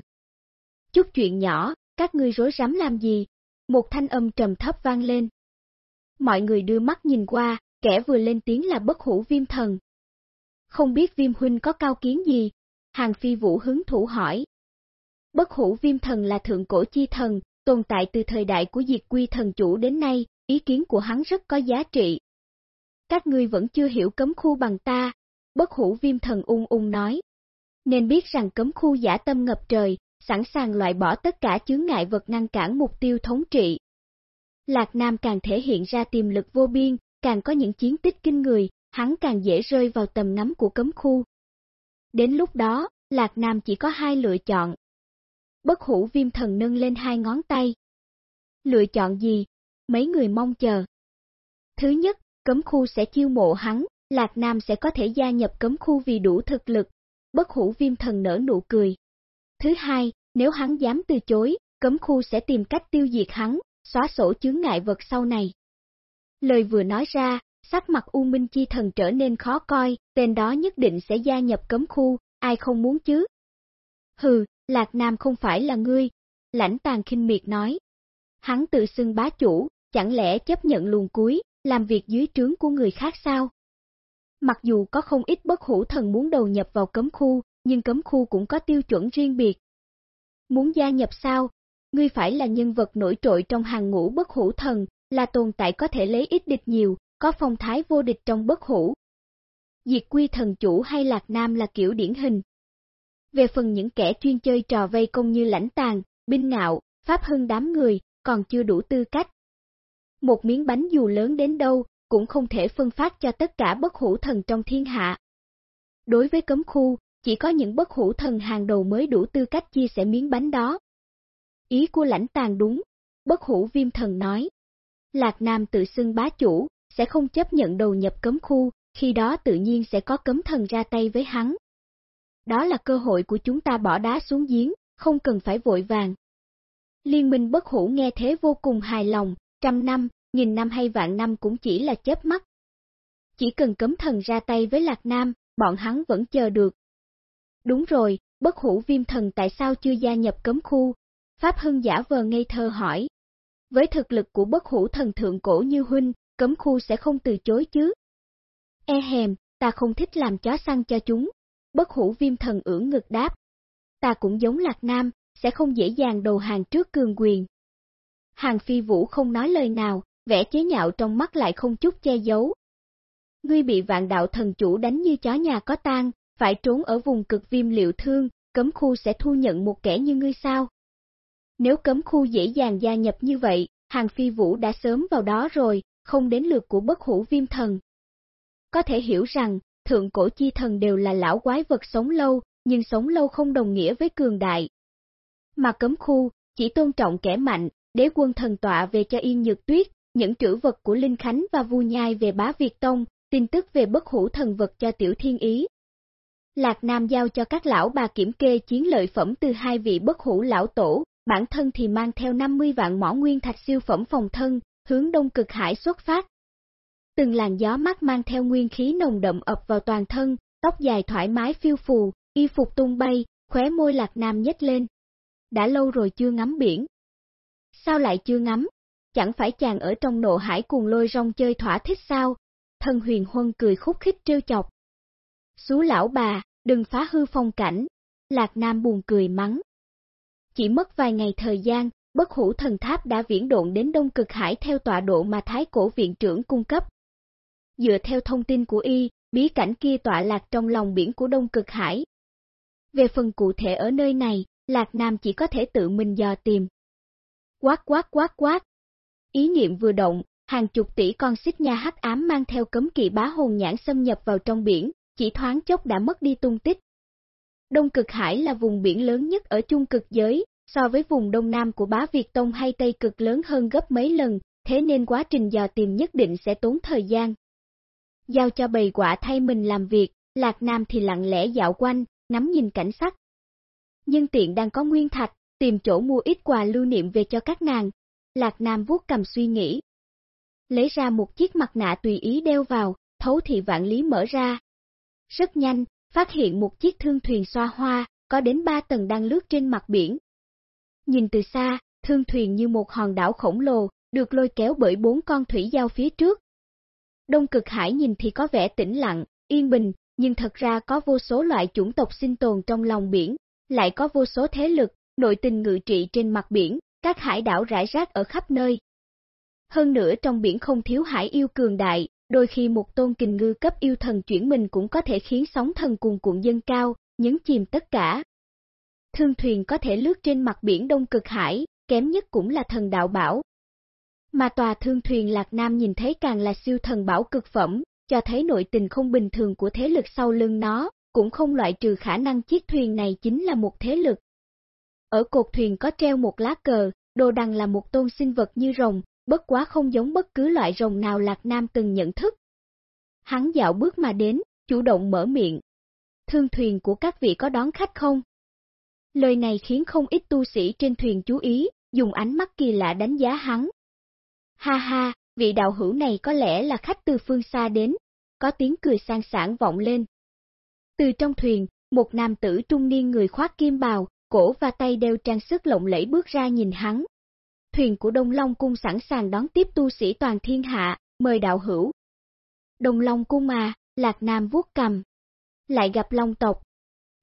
Chút chuyện nhỏ, các ngươi rối rắm làm gì? Một thanh âm trầm thấp vang lên. Mọi người đưa mắt nhìn qua, kẻ vừa lên tiếng là bất hủ viêm thần. Không biết viêm huynh có cao kiến gì? Hàng phi vũ hứng thủ hỏi. Bất hủ viêm thần là thượng cổ chi thần, tồn tại từ thời đại của diệt quy thần chủ đến nay, ý kiến của hắn rất có giá trị. Các ngươi vẫn chưa hiểu cấm khu bằng ta, bất hủ viêm thần ung ung nói. Nên biết rằng cấm khu giả tâm ngập trời, sẵn sàng loại bỏ tất cả chướng ngại vật ngăn cản mục tiêu thống trị. Lạc Nam càng thể hiện ra tiềm lực vô biên, càng có những chiến tích kinh người, hắn càng dễ rơi vào tầm ngắm của cấm khu. Đến lúc đó, Lạc Nam chỉ có hai lựa chọn. Bất hủ viêm thần nâng lên hai ngón tay. Lựa chọn gì? Mấy người mong chờ. Thứ nhất, cấm khu sẽ chiêu mộ hắn, Lạc Nam sẽ có thể gia nhập cấm khu vì đủ thực lực. Bất hủ viêm thần nở nụ cười. Thứ hai, nếu hắn dám từ chối, cấm khu sẽ tìm cách tiêu diệt hắn, xóa sổ chướng ngại vật sau này. Lời vừa nói ra, sắc mặt U Minh Chi Thần trở nên khó coi, tên đó nhất định sẽ gia nhập cấm khu, ai không muốn chứ? Hừ, Lạc Nam không phải là ngươi, lãnh tàn khinh miệt nói. Hắn tự xưng bá chủ, chẳng lẽ chấp nhận luồng cuối, làm việc dưới trướng của người khác sao? Mặc dù có không ít bất hủ thần muốn đầu nhập vào cấm khu, nhưng cấm khu cũng có tiêu chuẩn riêng biệt. Muốn gia nhập sao? Ngươi phải là nhân vật nổi trội trong hàng ngũ bất hủ thần, là tồn tại có thể lấy ít địch nhiều, có phong thái vô địch trong bất hủ. Diệt quy thần chủ hay lạc nam là kiểu điển hình. Về phần những kẻ chuyên chơi trò vây công như lãnh tàn, binh ngạo, pháp hưng đám người, còn chưa đủ tư cách. Một miếng bánh dù lớn đến đâu, cũng không thể phân phát cho tất cả bất hủ thần trong thiên hạ. Đối với cấm khu, chỉ có những bất hủ thần hàng đầu mới đủ tư cách chia sẻ miếng bánh đó. Ý của lãnh tàn đúng, bất hủ viêm thần nói. Lạc Nam tự xưng bá chủ, sẽ không chấp nhận đầu nhập cấm khu, khi đó tự nhiên sẽ có cấm thần ra tay với hắn. Đó là cơ hội của chúng ta bỏ đá xuống giếng, không cần phải vội vàng. Liên minh bất hủ nghe thế vô cùng hài lòng, trăm năm, nghìn năm hay vạn năm cũng chỉ là chớp mắt. Chỉ cần cấm thần ra tay với Lạc Nam, bọn hắn vẫn chờ được. Đúng rồi, bất hủ viêm thần tại sao chưa gia nhập cấm khu? Pháp Hưng giả vờ ngây thơ hỏi. Với thực lực của bất hủ thần thượng cổ như huynh, cấm khu sẽ không từ chối chứ. E hèm, ta không thích làm chó săn cho chúng. Bất hủ viêm thần ưỡng ngực đáp. Ta cũng giống Lạc Nam, sẽ không dễ dàng đầu hàng trước cường quyền. Hàng phi vũ không nói lời nào, vẻ chế nhạo trong mắt lại không chút che giấu. Ngươi bị vạn đạo thần chủ đánh như chó nhà có tan, phải trốn ở vùng cực viêm liệu thương, cấm khu sẽ thu nhận một kẻ như ngươi sao? Nếu cấm khu dễ dàng gia nhập như vậy, hàng phi vũ đã sớm vào đó rồi, không đến lượt của bất hủ viêm thần. Có thể hiểu rằng, thượng cổ chi thần đều là lão quái vật sống lâu, nhưng sống lâu không đồng nghĩa với cường đại. Mà cấm khu, chỉ tôn trọng kẻ mạnh, đế quân thần tọa về cho Yên Nhược Tuyết, những trữ vật của Linh Khánh và Vu Nhai về bá Việt Tông, tin tức về bất hủ thần vật cho Tiểu Thiên Ý. Lạc Nam giao cho các lão bà kiểm kê chiến lợi phẩm từ hai vị bất hủ lão tổ, bản thân thì mang theo 50 vạn mỏ nguyên thạch siêu phẩm phòng thân, hướng đông cực hải xuất phát. Từng làn gió mắt mang theo nguyên khí nồng đậm ập vào toàn thân, tóc dài thoải mái phiêu phù, y phục tung bay, khóe môi lạc nam nhếch lên. Đã lâu rồi chưa ngắm biển. Sao lại chưa ngắm? Chẳng phải chàng ở trong nộ hải cuồng lôi rong chơi thỏa thích sao? Thân huyền huân cười khúc khích trêu chọc. Xú lão bà, đừng phá hư phong cảnh. Lạc Nam buồn cười mắng. Chỉ mất vài ngày thời gian, bất hủ thần tháp đã viễn độn đến đông cực hải theo tọa độ mà Thái cổ viện trưởng cung cấp. Dựa theo thông tin của y, bí cảnh kia tọa lạc trong lòng biển của đông cực hải. Về phần cụ thể ở nơi này, Lạc Nam chỉ có thể tự mình dò tìm. Quát quát quát quát. Ý niệm vừa động, hàng chục tỷ con xích nha hắc ám mang theo cấm kỵ bá hồn nhãn xâm nhập vào trong biển, chỉ thoáng chốc đã mất đi tung tích. Đông cực hải là vùng biển lớn nhất ở chung cực giới, so với vùng đông nam của bá Việt Tông hay Tây cực lớn hơn gấp mấy lần, thế nên quá trình dò tìm nhất định sẽ tốn thời gian. Giao cho bầy quả thay mình làm việc, Lạc Nam thì lặng lẽ dạo quanh, ngắm nhìn cảnh sắc. Nhưng tiện đang có nguyên thạch, tìm chỗ mua ít quà lưu niệm về cho các nàng. Lạc Nam vuốt cầm suy nghĩ. Lấy ra một chiếc mặt nạ tùy ý đeo vào, thấu thị vạn lý mở ra. Rất nhanh, phát hiện một chiếc thương thuyền xoa hoa, có đến ba tầng đang lướt trên mặt biển, Nhìn từ xa, thương thuyền như một hòn đảo khổng lồ, được lôi kéo bởi bốn con thủy giao phía trước. Đông cực hải nhìn thì có vẻ tĩnh lặng, yên bình, nhưng thật ra có vô số loại chủng tộc sinh tồn trong lòng biển, lại có vô số thế lực, nội tình ngự trị trên mặt biển, các hải đảo rải rác ở khắp nơi. Hơn nữa trong biển không thiếu hải yêu cường đại, đôi khi một tôn kình ngư cấp yêu thần chuyển mình cũng có thể khiến sóng thần cuồn cuộn dân cao, nhấn chìm tất cả thương thuyền có thể lướt trên mặt biển Đông Cực Hải, kém nhất cũng là thần đạo bảo. Mà tòa thương thuyền Lạc Nam nhìn thấy càng là siêu thần bảo cực phẩm, cho thấy nội tình không bình thường của thế lực sau lưng nó, cũng không loại trừ khả năng chiếc thuyền này chính là một thế lực. Ở cột thuyền có treo một lá cờ, đồ đằng là một tôn sinh vật như rồng, bất quá không giống bất cứ loại rồng nào Lạc Nam từng nhận thức. Hắn dạo bước mà đến, chủ động mở miệng. Thương thuyền của các vị có đón khách không? Lời này khiến không ít tu sĩ trên thuyền chú ý, dùng ánh mắt kỳ lạ đánh giá hắn. Ha ha, vị đạo hữu này có lẽ là khách từ phương xa đến, có tiếng cười sang sảng vọng lên. Từ trong thuyền, một nam tử trung niên người khoác kim bào, cổ và tay đeo trang sức lộng lẫy bước ra nhìn hắn. Thuyền của Đông Long Cung sẵn sàng đón tiếp tu sĩ toàn thiên hạ, mời đạo hữu. Đông Long Cung à, Lạc Nam vuốt cầm. Lại gặp Long tộc.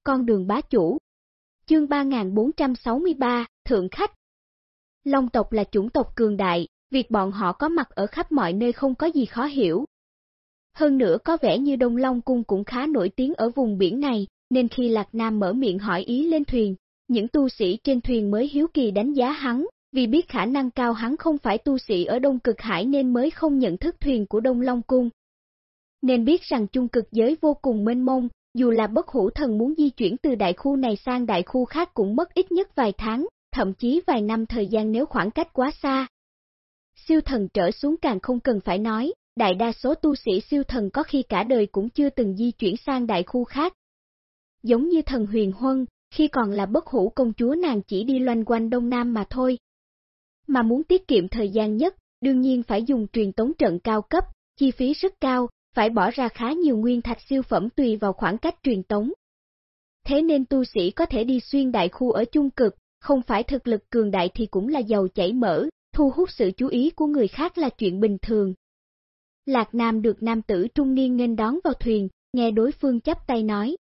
Con đường bá chủ, Chương 3463, Thượng Khách Long tộc là chủng tộc cường đại, việc bọn họ có mặt ở khắp mọi nơi không có gì khó hiểu. Hơn nữa có vẻ như Đông Long Cung cũng khá nổi tiếng ở vùng biển này, nên khi Lạc Nam mở miệng hỏi ý lên thuyền, những tu sĩ trên thuyền mới hiếu kỳ đánh giá hắn, vì biết khả năng cao hắn không phải tu sĩ ở Đông Cực Hải nên mới không nhận thức thuyền của Đông Long Cung. Nên biết rằng chung cực giới vô cùng mênh mông, dù là bất hủ thần muốn di chuyển từ đại khu này sang đại khu khác cũng mất ít nhất vài tháng, thậm chí vài năm thời gian nếu khoảng cách quá xa. Siêu thần trở xuống càng không cần phải nói, đại đa số tu sĩ siêu thần có khi cả đời cũng chưa từng di chuyển sang đại khu khác. Giống như thần huyền huân, khi còn là bất hủ công chúa nàng chỉ đi loanh quanh đông nam mà thôi. Mà muốn tiết kiệm thời gian nhất, đương nhiên phải dùng truyền tống trận cao cấp, chi phí rất cao, phải bỏ ra khá nhiều nguyên thạch siêu phẩm tùy vào khoảng cách truyền tống. Thế nên tu sĩ có thể đi xuyên đại khu ở chung cực, không phải thực lực cường đại thì cũng là giàu chảy mỡ, thu hút sự chú ý của người khác là chuyện bình thường. Lạc Nam được nam tử trung niên nên đón vào thuyền, nghe đối phương chấp tay nói.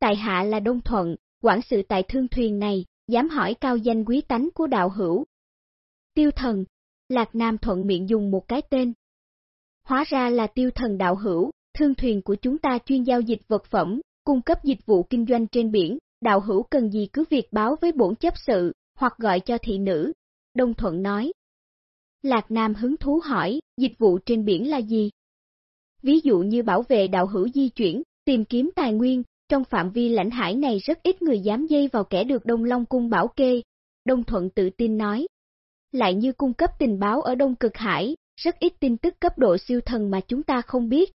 Tại hạ là Đông Thuận, quản sự tại thương thuyền này, dám hỏi cao danh quý tánh của đạo hữu. Tiêu thần, Lạc Nam thuận miệng dùng một cái tên. Hóa ra là tiêu thần đạo hữu, thương thuyền của chúng ta chuyên giao dịch vật phẩm, cung cấp dịch vụ kinh doanh trên biển, đạo hữu cần gì cứ việc báo với bổn chấp sự, hoặc gọi cho thị nữ. Đông Thuận nói. Lạc Nam hứng thú hỏi, dịch vụ trên biển là gì? Ví dụ như bảo vệ đạo hữu di chuyển, tìm kiếm tài nguyên, trong phạm vi lãnh hải này rất ít người dám dây vào kẻ được Đông Long Cung bảo kê. Đông Thuận tự tin nói. Lại như cung cấp tình báo ở Đông Cực Hải, rất ít tin tức cấp độ siêu thần mà chúng ta không biết.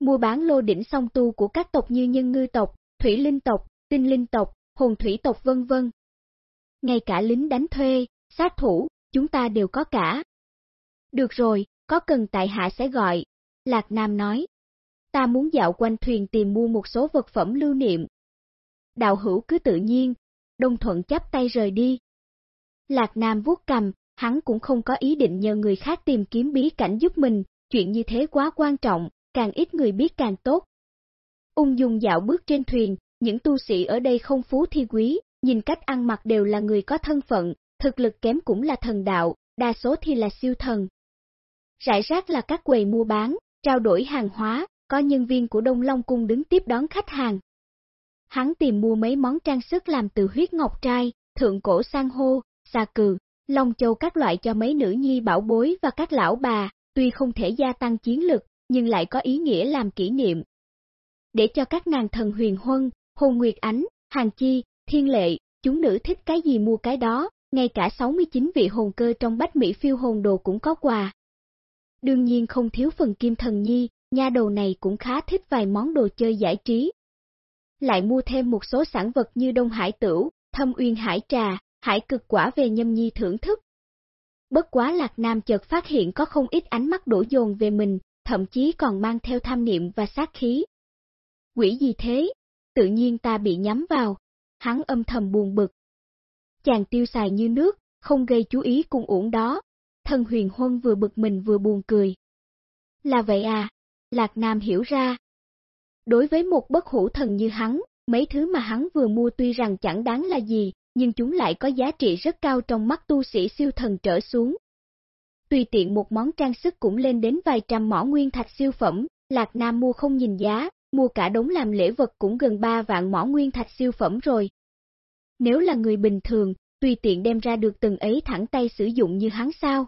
Mua bán lô đỉnh song tu của các tộc như nhân ngư tộc, thủy linh tộc, tinh linh tộc, hồn thủy tộc vân vân. Ngay cả lính đánh thuê, sát thủ, chúng ta đều có cả. Được rồi, có cần tại hạ sẽ gọi. Lạc Nam nói. Ta muốn dạo quanh thuyền tìm mua một số vật phẩm lưu niệm. Đạo hữu cứ tự nhiên, Đông Thuận chắp tay rời đi. Lạc Nam vuốt cầm, hắn cũng không có ý định nhờ người khác tìm kiếm bí cảnh giúp mình, chuyện như thế quá quan trọng, càng ít người biết càng tốt. Ung dung dạo bước trên thuyền, những tu sĩ ở đây không phú thi quý, nhìn cách ăn mặc đều là người có thân phận, thực lực kém cũng là thần đạo, đa số thì là siêu thần. Rải rác là các quầy mua bán, trao đổi hàng hóa, có nhân viên của Đông Long Cung đứng tiếp đón khách hàng. Hắn tìm mua mấy món trang sức làm từ huyết ngọc trai, thượng cổ sang hô, xà cừ, long châu các loại cho mấy nữ nhi bảo bối và các lão bà, tuy không thể gia tăng chiến lực, nhưng lại có ý nghĩa làm kỷ niệm. Để cho các nàng thần huyền huân, hồn nguyệt ánh, hàng chi, thiên lệ, chúng nữ thích cái gì mua cái đó, ngay cả 69 vị hồn cơ trong bách Mỹ phiêu hồn đồ cũng có quà. Đương nhiên không thiếu phần kim thần nhi, nha đầu này cũng khá thích vài món đồ chơi giải trí. Lại mua thêm một số sản vật như Đông Hải Tửu, Thâm Uyên Hải Trà, Hải Cực Quả về nhâm nhi thưởng thức. Bất quá Lạc Nam chợt phát hiện có không ít ánh mắt đổ dồn về mình, thậm chí còn mang theo tham niệm và sát khí. Quỷ gì thế? Tự nhiên ta bị nhắm vào. Hắn âm thầm buồn bực, chàng tiêu xài như nước, không gây chú ý cung uổng đó. Thân huyền huân vừa bực mình vừa buồn cười. Là vậy à, Lạc Nam hiểu ra. Đối với một bất hủ thần như hắn, mấy thứ mà hắn vừa mua tuy rằng chẳng đáng là gì, nhưng chúng lại có giá trị rất cao trong mắt tu sĩ siêu thần trở xuống. Tùy tiện một món trang sức cũng lên đến vài trăm mỏ nguyên thạch siêu phẩm, Lạc Nam mua không nhìn giá, mua cả đống làm lễ vật cũng gần 3 vạn mỏ nguyên thạch siêu phẩm rồi. Nếu là người bình thường, tùy tiện đem ra được từng ấy thẳng tay sử dụng như hắn sao.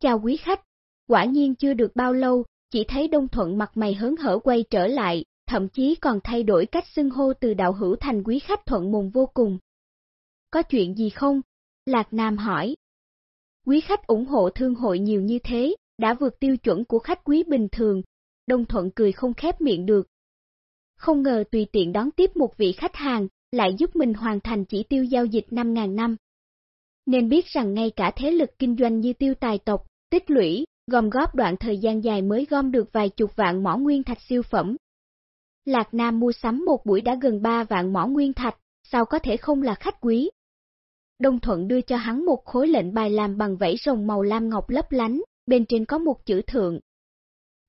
Chào quý khách, quả nhiên chưa được bao lâu, chỉ thấy Đông Thuận mặt mày hớn hở quay trở lại, thậm chí còn thay đổi cách xưng hô từ đạo hữu thành quý khách thuận mùng vô cùng. Có chuyện gì không? Lạc Nam hỏi. Quý khách ủng hộ thương hội nhiều như thế, đã vượt tiêu chuẩn của khách quý bình thường. Đông Thuận cười không khép miệng được. Không ngờ tùy tiện đón tiếp một vị khách hàng, lại giúp mình hoàn thành chỉ tiêu giao dịch 5.000 năm. Nên biết rằng ngay cả thế lực kinh doanh như tiêu tài tộc, tích lũy, gom góp đoạn thời gian dài mới gom được vài chục vạn mỏ nguyên thạch siêu phẩm. Lạc Nam mua sắm một buổi đã gần 3 vạn mỏ nguyên thạch, sao có thể không là khách quý. Đông Thuận đưa cho hắn một khối lệnh bài làm bằng vảy rồng màu lam ngọc lấp lánh, bên trên có một chữ thượng.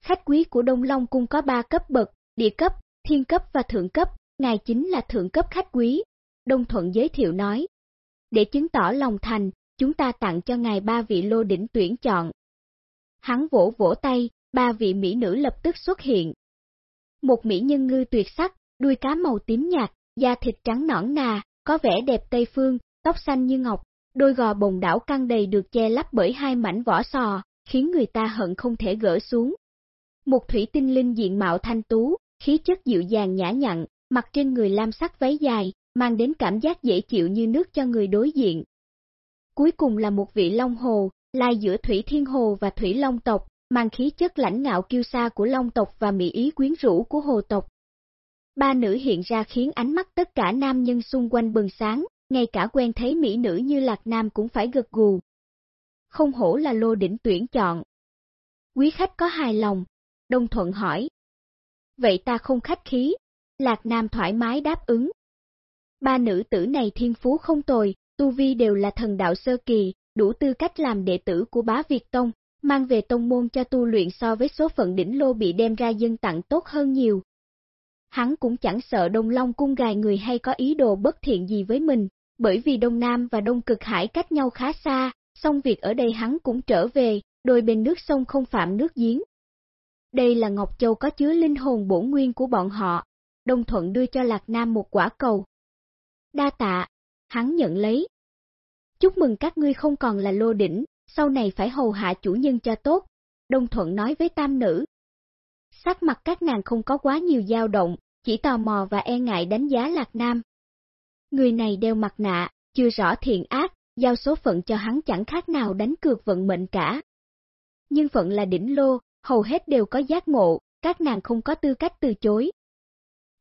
Khách quý của Đông Long Cung có 3 cấp bậc, địa cấp, thiên cấp và thượng cấp, ngài chính là thượng cấp khách quý. Đông Thuận giới thiệu nói. Để chứng tỏ lòng thành, chúng ta tặng cho ngài ba vị lô đỉnh tuyển chọn. Hắn vỗ vỗ tay, ba vị mỹ nữ lập tức xuất hiện. Một mỹ nhân ngư tuyệt sắc, đuôi cá màu tím nhạt, da thịt trắng nõn nà, có vẻ đẹp Tây Phương, tóc xanh như ngọc, đôi gò bồng đảo căng đầy được che lắp bởi hai mảnh vỏ sò, khiến người ta hận không thể gỡ xuống. Một thủy tinh linh diện mạo thanh tú, khí chất dịu dàng nhã nhặn, mặc trên người lam sắc váy dài, mang đến cảm giác dễ chịu như nước cho người đối diện. Cuối cùng là một vị Long Hồ, lai giữa Thủy Thiên Hồ và Thủy Long tộc, mang khí chất lãnh ngạo kiêu sa của Long tộc và mỹ ý quyến rũ của Hồ tộc. Ba nữ hiện ra khiến ánh mắt tất cả nam nhân xung quanh bừng sáng, ngay cả quen thấy mỹ nữ như Lạc Nam cũng phải gật gù. không hổ là lô đỉnh tuyển chọn. Quý khách có hài lòng, Đông Thuận hỏi. Vậy ta không khách khí, Lạc Nam thoải mái đáp ứng. Ba nữ tử này thiên phú không tồi, tu vi đều là thần đạo sơ kỳ, đủ tư cách làm đệ tử của bá Việt Tông, mang về tông môn cho tu luyện so với số phận đỉnh lô bị đem ra dân tặng tốt hơn nhiều. Hắn cũng chẳng sợ Đông Long cung gài người hay có ý đồ bất thiện gì với mình, bởi vì Đông Nam và Đông Cực Hải cách nhau khá xa, song việc ở đây hắn cũng trở về, đôi bên nước sông không phạm nước giếng. Đây là Ngọc Châu có chứa linh hồn bổ nguyên của bọn họ, Đông Thuận đưa cho Lạc Nam một quả cầu. Đa tạ, hắn nhận lấy. Chúc mừng các ngươi không còn là lô đỉnh, sau này phải hầu hạ chủ nhân cho tốt, Đông Thuận nói với tam nữ. Sắc mặt các nàng không có quá nhiều dao động, chỉ tò mò và e ngại đánh giá Lạc Nam. Người này đeo mặt nạ, chưa rõ thiện ác, giao số phận cho hắn chẳng khác nào đánh cược vận mệnh cả. Nhưng phận là đỉnh lô, hầu hết đều có giác ngộ, các nàng không có tư cách từ chối.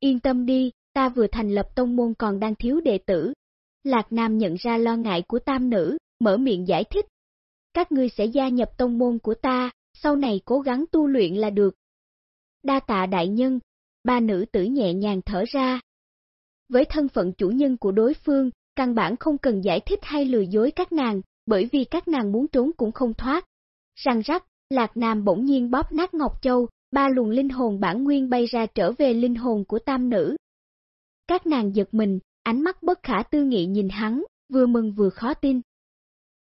Yên tâm đi, ta vừa thành lập tông môn còn đang thiếu đệ tử. Lạc Nam nhận ra lo ngại của tam nữ, mở miệng giải thích. Các ngươi sẽ gia nhập tông môn của ta, sau này cố gắng tu luyện là được. Đa tạ đại nhân, ba nữ tử nhẹ nhàng thở ra. Với thân phận chủ nhân của đối phương, căn bản không cần giải thích hay lừa dối các nàng, bởi vì các nàng muốn trốn cũng không thoát. Răng rắc, Lạc Nam bỗng nhiên bóp nát Ngọc Châu, ba luồng linh hồn bản nguyên bay ra trở về linh hồn của tam nữ. Các nàng giật mình, ánh mắt bất khả tư nghị nhìn hắn, vừa mừng vừa khó tin.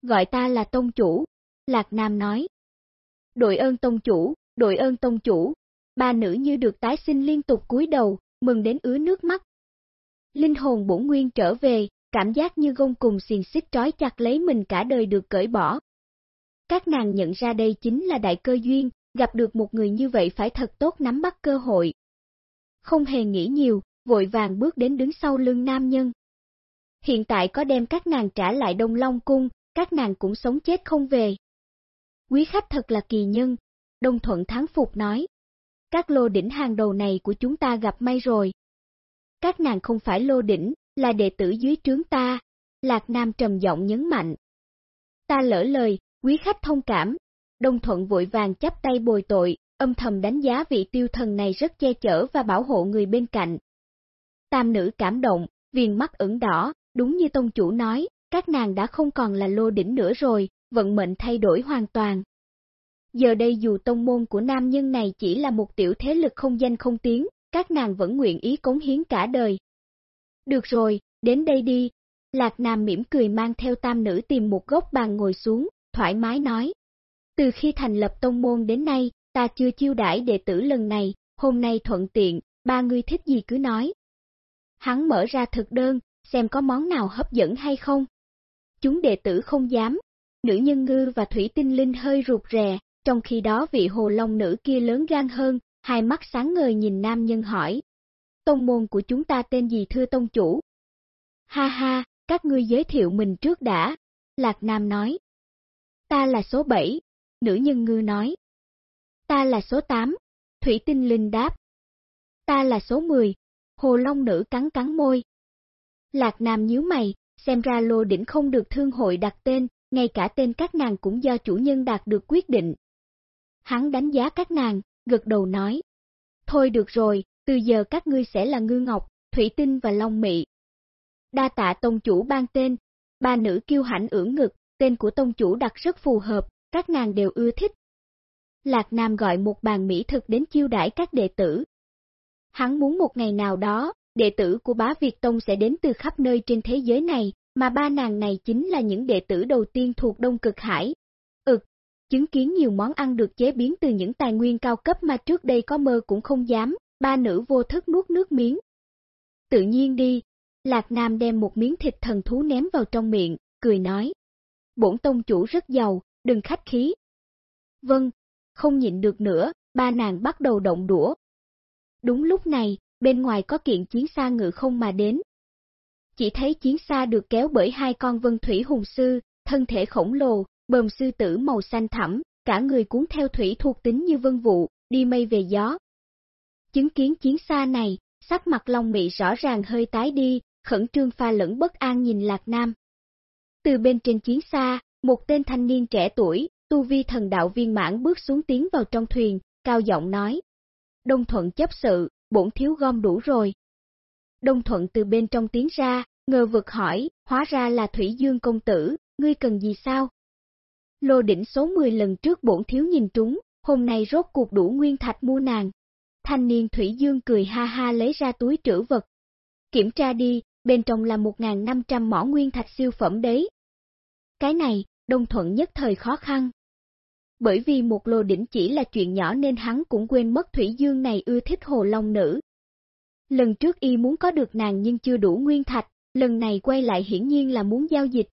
Gọi ta là tông chủ, Lạc Nam nói. Đội ơn tông chủ, đội ơn tông chủ, ba nữ như được tái sinh liên tục cúi đầu, mừng đến ứa nước mắt. Linh hồn bổn nguyên trở về, cảm giác như gông cùng xiềng xích trói chặt lấy mình cả đời được cởi bỏ. Các nàng nhận ra đây chính là đại cơ duyên, gặp được một người như vậy phải thật tốt nắm bắt cơ hội. Không hề nghĩ nhiều, vội vàng bước đến đứng sau lưng nam nhân. Hiện tại có đem các nàng trả lại Đông Long Cung, các nàng cũng sống chết không về. Quý khách thật là kỳ nhân, Đông Thuận thắng phục nói. Các lô đỉnh hàng đầu này của chúng ta gặp may rồi. Các nàng không phải lô đỉnh, là đệ tử dưới trướng ta, Lạc Nam trầm giọng nhấn mạnh. Ta lỡ lời, quý khách thông cảm, Đông Thuận vội vàng chắp tay bồi tội, âm thầm đánh giá vị tiêu thần này rất che chở và bảo hộ người bên cạnh. Tam nữ cảm động, viền mắt ửng đỏ, đúng như tông chủ nói, các nàng đã không còn là lô đỉnh nữa rồi, vận mệnh thay đổi hoàn toàn. Giờ đây dù tông môn của nam nhân này chỉ là một tiểu thế lực không danh không tiếng, các nàng vẫn nguyện ý cống hiến cả đời. Được rồi, đến đây đi. Lạc Nam mỉm cười mang theo tam nữ tìm một góc bàn ngồi xuống, thoải mái nói. Từ khi thành lập tông môn đến nay, ta chưa chiêu đãi đệ tử lần này, hôm nay thuận tiện, ba ngươi thích gì cứ nói. Hắn mở ra thực đơn, xem có món nào hấp dẫn hay không. Chúng đệ tử không dám. Nữ nhân ngư và thủy tinh linh hơi rụt rè, trong khi đó vị hồ long nữ kia lớn gan hơn, hai mắt sáng ngời nhìn nam nhân hỏi. Tông môn của chúng ta tên gì thưa tông chủ? Ha ha, các ngươi giới thiệu mình trước đã, Lạc Nam nói. Ta là số 7, nữ nhân ngư nói. Ta là số 8, Thủy Tinh Linh đáp. Ta là số 10, Hồ Long Nữ cắn cắn môi. Lạc Nam nhíu mày, xem ra lô đỉnh không được thương hội đặt tên, ngay cả tên các nàng cũng do chủ nhân đạt được quyết định. Hắn đánh giá các nàng, gật đầu nói. Thôi được rồi, từ giờ các ngươi sẽ là Ngư Ngọc, Thủy Tinh và Long Mị. Đa tạ tông chủ ban tên, ba nữ kiêu hãnh ưỡng ngực, tên của tông chủ đặt rất phù hợp, các nàng đều ưa thích. Lạc Nam gọi một bàn mỹ thực đến chiêu đãi các đệ tử. Hắn muốn một ngày nào đó, đệ tử của bá Việt Tông sẽ đến từ khắp nơi trên thế giới này, mà ba nàng này chính là những đệ tử đầu tiên thuộc Đông Cực Hải. Chứng kiến nhiều món ăn được chế biến từ những tài nguyên cao cấp mà trước đây có mơ cũng không dám, ba nữ vô thức nuốt nước miếng. Tự nhiên đi, Lạc Nam đem một miếng thịt thần thú ném vào trong miệng, cười nói. Bổn tông chủ rất giàu, đừng khách khí. Vâng, không nhịn được nữa, ba nàng bắt đầu động đũa. Đúng lúc này, bên ngoài có kiện chiến xa ngự không mà đến. Chỉ thấy chiến xa được kéo bởi hai con vân thủy hùng sư, thân thể khổng lồ, bờm sư tử màu xanh thẳm, cả người cuốn theo thủy thuộc tính như vân vụ, đi mây về gió. Chứng kiến chiến xa này, sắc mặt Long Mị rõ ràng hơi tái đi, khẩn trương pha lẫn bất an nhìn Lạc Nam. Từ bên trên chiến xa, một tên thanh niên trẻ tuổi, tu vi thần đạo viên mãn bước xuống tiến vào trong thuyền, cao giọng nói. Đông Thuận chấp sự, bổn thiếu gom đủ rồi. Đông Thuận từ bên trong tiến ra, ngờ vực hỏi, hóa ra là Thủy Dương công tử, ngươi cần gì sao? Lô đỉnh số 10 lần trước bổn thiếu nhìn trúng, hôm nay rốt cuộc đủ nguyên thạch mua nàng. Thanh niên Thủy Dương cười ha ha lấy ra túi trữ vật. Kiểm tra đi, bên trong là 1.500 mỏ nguyên thạch siêu phẩm đấy. Cái này, Đông Thuận nhất thời khó khăn. Bởi vì một lô đỉnh chỉ là chuyện nhỏ nên hắn cũng quên mất Thủy Dương này ưa thích hồ long nữ. Lần trước y muốn có được nàng nhưng chưa đủ nguyên thạch, lần này quay lại hiển nhiên là muốn giao dịch.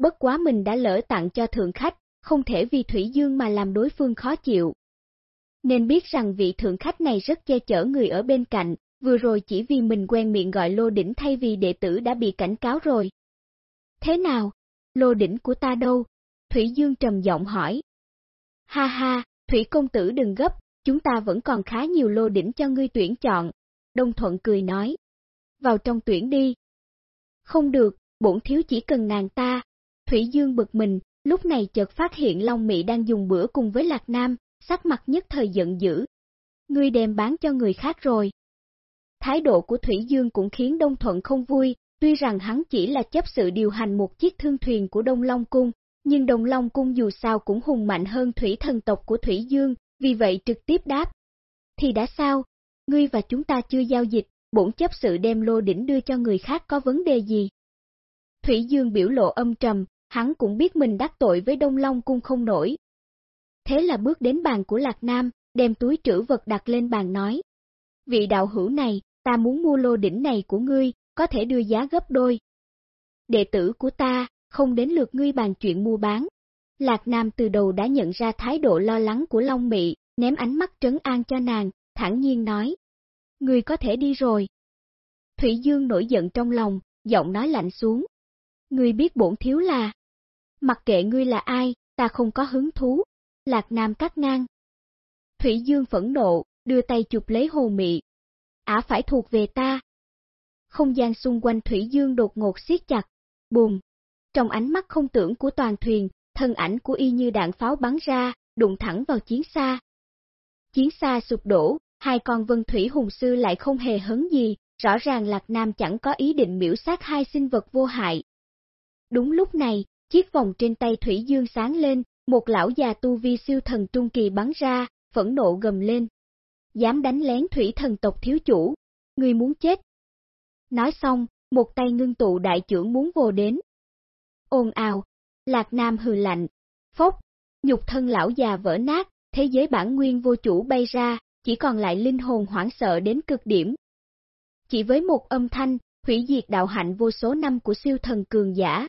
Bất quá mình đã lỡ tặng cho thượng khách, không thể vì Thủy Dương mà làm đối phương khó chịu. Nên biết rằng vị thượng khách này rất che chở người ở bên cạnh, vừa rồi chỉ vì mình quen miệng gọi lô đỉnh thay vì đệ tử đã bị cảnh cáo rồi. Thế nào? Lô đỉnh của ta đâu? Thủy Dương trầm giọng hỏi. Ha ha, Thủy công tử đừng gấp, chúng ta vẫn còn khá nhiều lô đỉnh cho ngươi tuyển chọn. Đông Thuận cười nói. Vào trong tuyển đi. Không được, bổn thiếu chỉ cần nàng ta. Thủy Dương bực mình, lúc này chợt phát hiện Long Mỹ đang dùng bữa cùng với Lạc Nam, sắc mặt nhất thời giận dữ. Ngươi đem bán cho người khác rồi. Thái độ của Thủy Dương cũng khiến Đông Thuận không vui, tuy rằng hắn chỉ là chấp sự điều hành một chiếc thương thuyền của Đông Long Cung, nhưng Đông Long Cung dù sao cũng hùng mạnh hơn thủy thần tộc của Thủy Dương, vì vậy trực tiếp đáp. Thì đã sao? Ngươi và chúng ta chưa giao dịch, bổn chấp sự đem lô đỉnh đưa cho người khác có vấn đề gì? Thủy Dương biểu lộ âm trầm, hắn cũng biết mình đắc tội với Đông Long Cung không nổi. Thế là bước đến bàn của Lạc Nam, đem túi trữ vật đặt lên bàn nói. Vị đạo hữu này, ta muốn mua lô đỉnh này của ngươi, có thể đưa giá gấp đôi. Đệ tử của ta, không đến lượt ngươi bàn chuyện mua bán. Lạc Nam từ đầu đã nhận ra thái độ lo lắng của Long Mị, ném ánh mắt trấn an cho nàng, thẳng nhiên nói. Ngươi có thể đi rồi. Thủy Dương nổi giận trong lòng, giọng nói lạnh xuống. Ngươi biết bổn thiếu là... Mặc kệ ngươi là ai, ta không có hứng thú. Lạc Nam cắt ngang. Thủy Dương phẫn nộ, đưa tay chụp lấy hồ mị. Ả phải thuộc về ta. Không gian xung quanh Thủy Dương đột ngột siết chặt. Bùm. Trong ánh mắt không tưởng của toàn thuyền, thân ảnh của y như đạn pháo bắn ra, đụng thẳng vào chiến xa. Chiến xa sụp đổ, hai con vân thủy hùng sư lại không hề hấn gì, rõ ràng Lạc Nam chẳng có ý định miễu sát hai sinh vật vô hại. Đúng lúc này, chiếc vòng trên tay Thủy Dương sáng lên, một lão già tu vi siêu thần trung kỳ bắn ra, phẫn nộ gầm lên. Dám đánh lén thủy thần tộc thiếu chủ, người muốn chết. Nói xong, một tay ngưng tụ đại trưởng muốn vô đến. Ồn ào, Lạc Nam hừ lạnh, phốc, nhục thân lão già vỡ nát, thế giới bản nguyên vô chủ bay ra, chỉ còn lại linh hồn hoảng sợ đến cực điểm. Chỉ với một âm thanh, hủy diệt đạo hạnh vô số năm của siêu thần cường giả.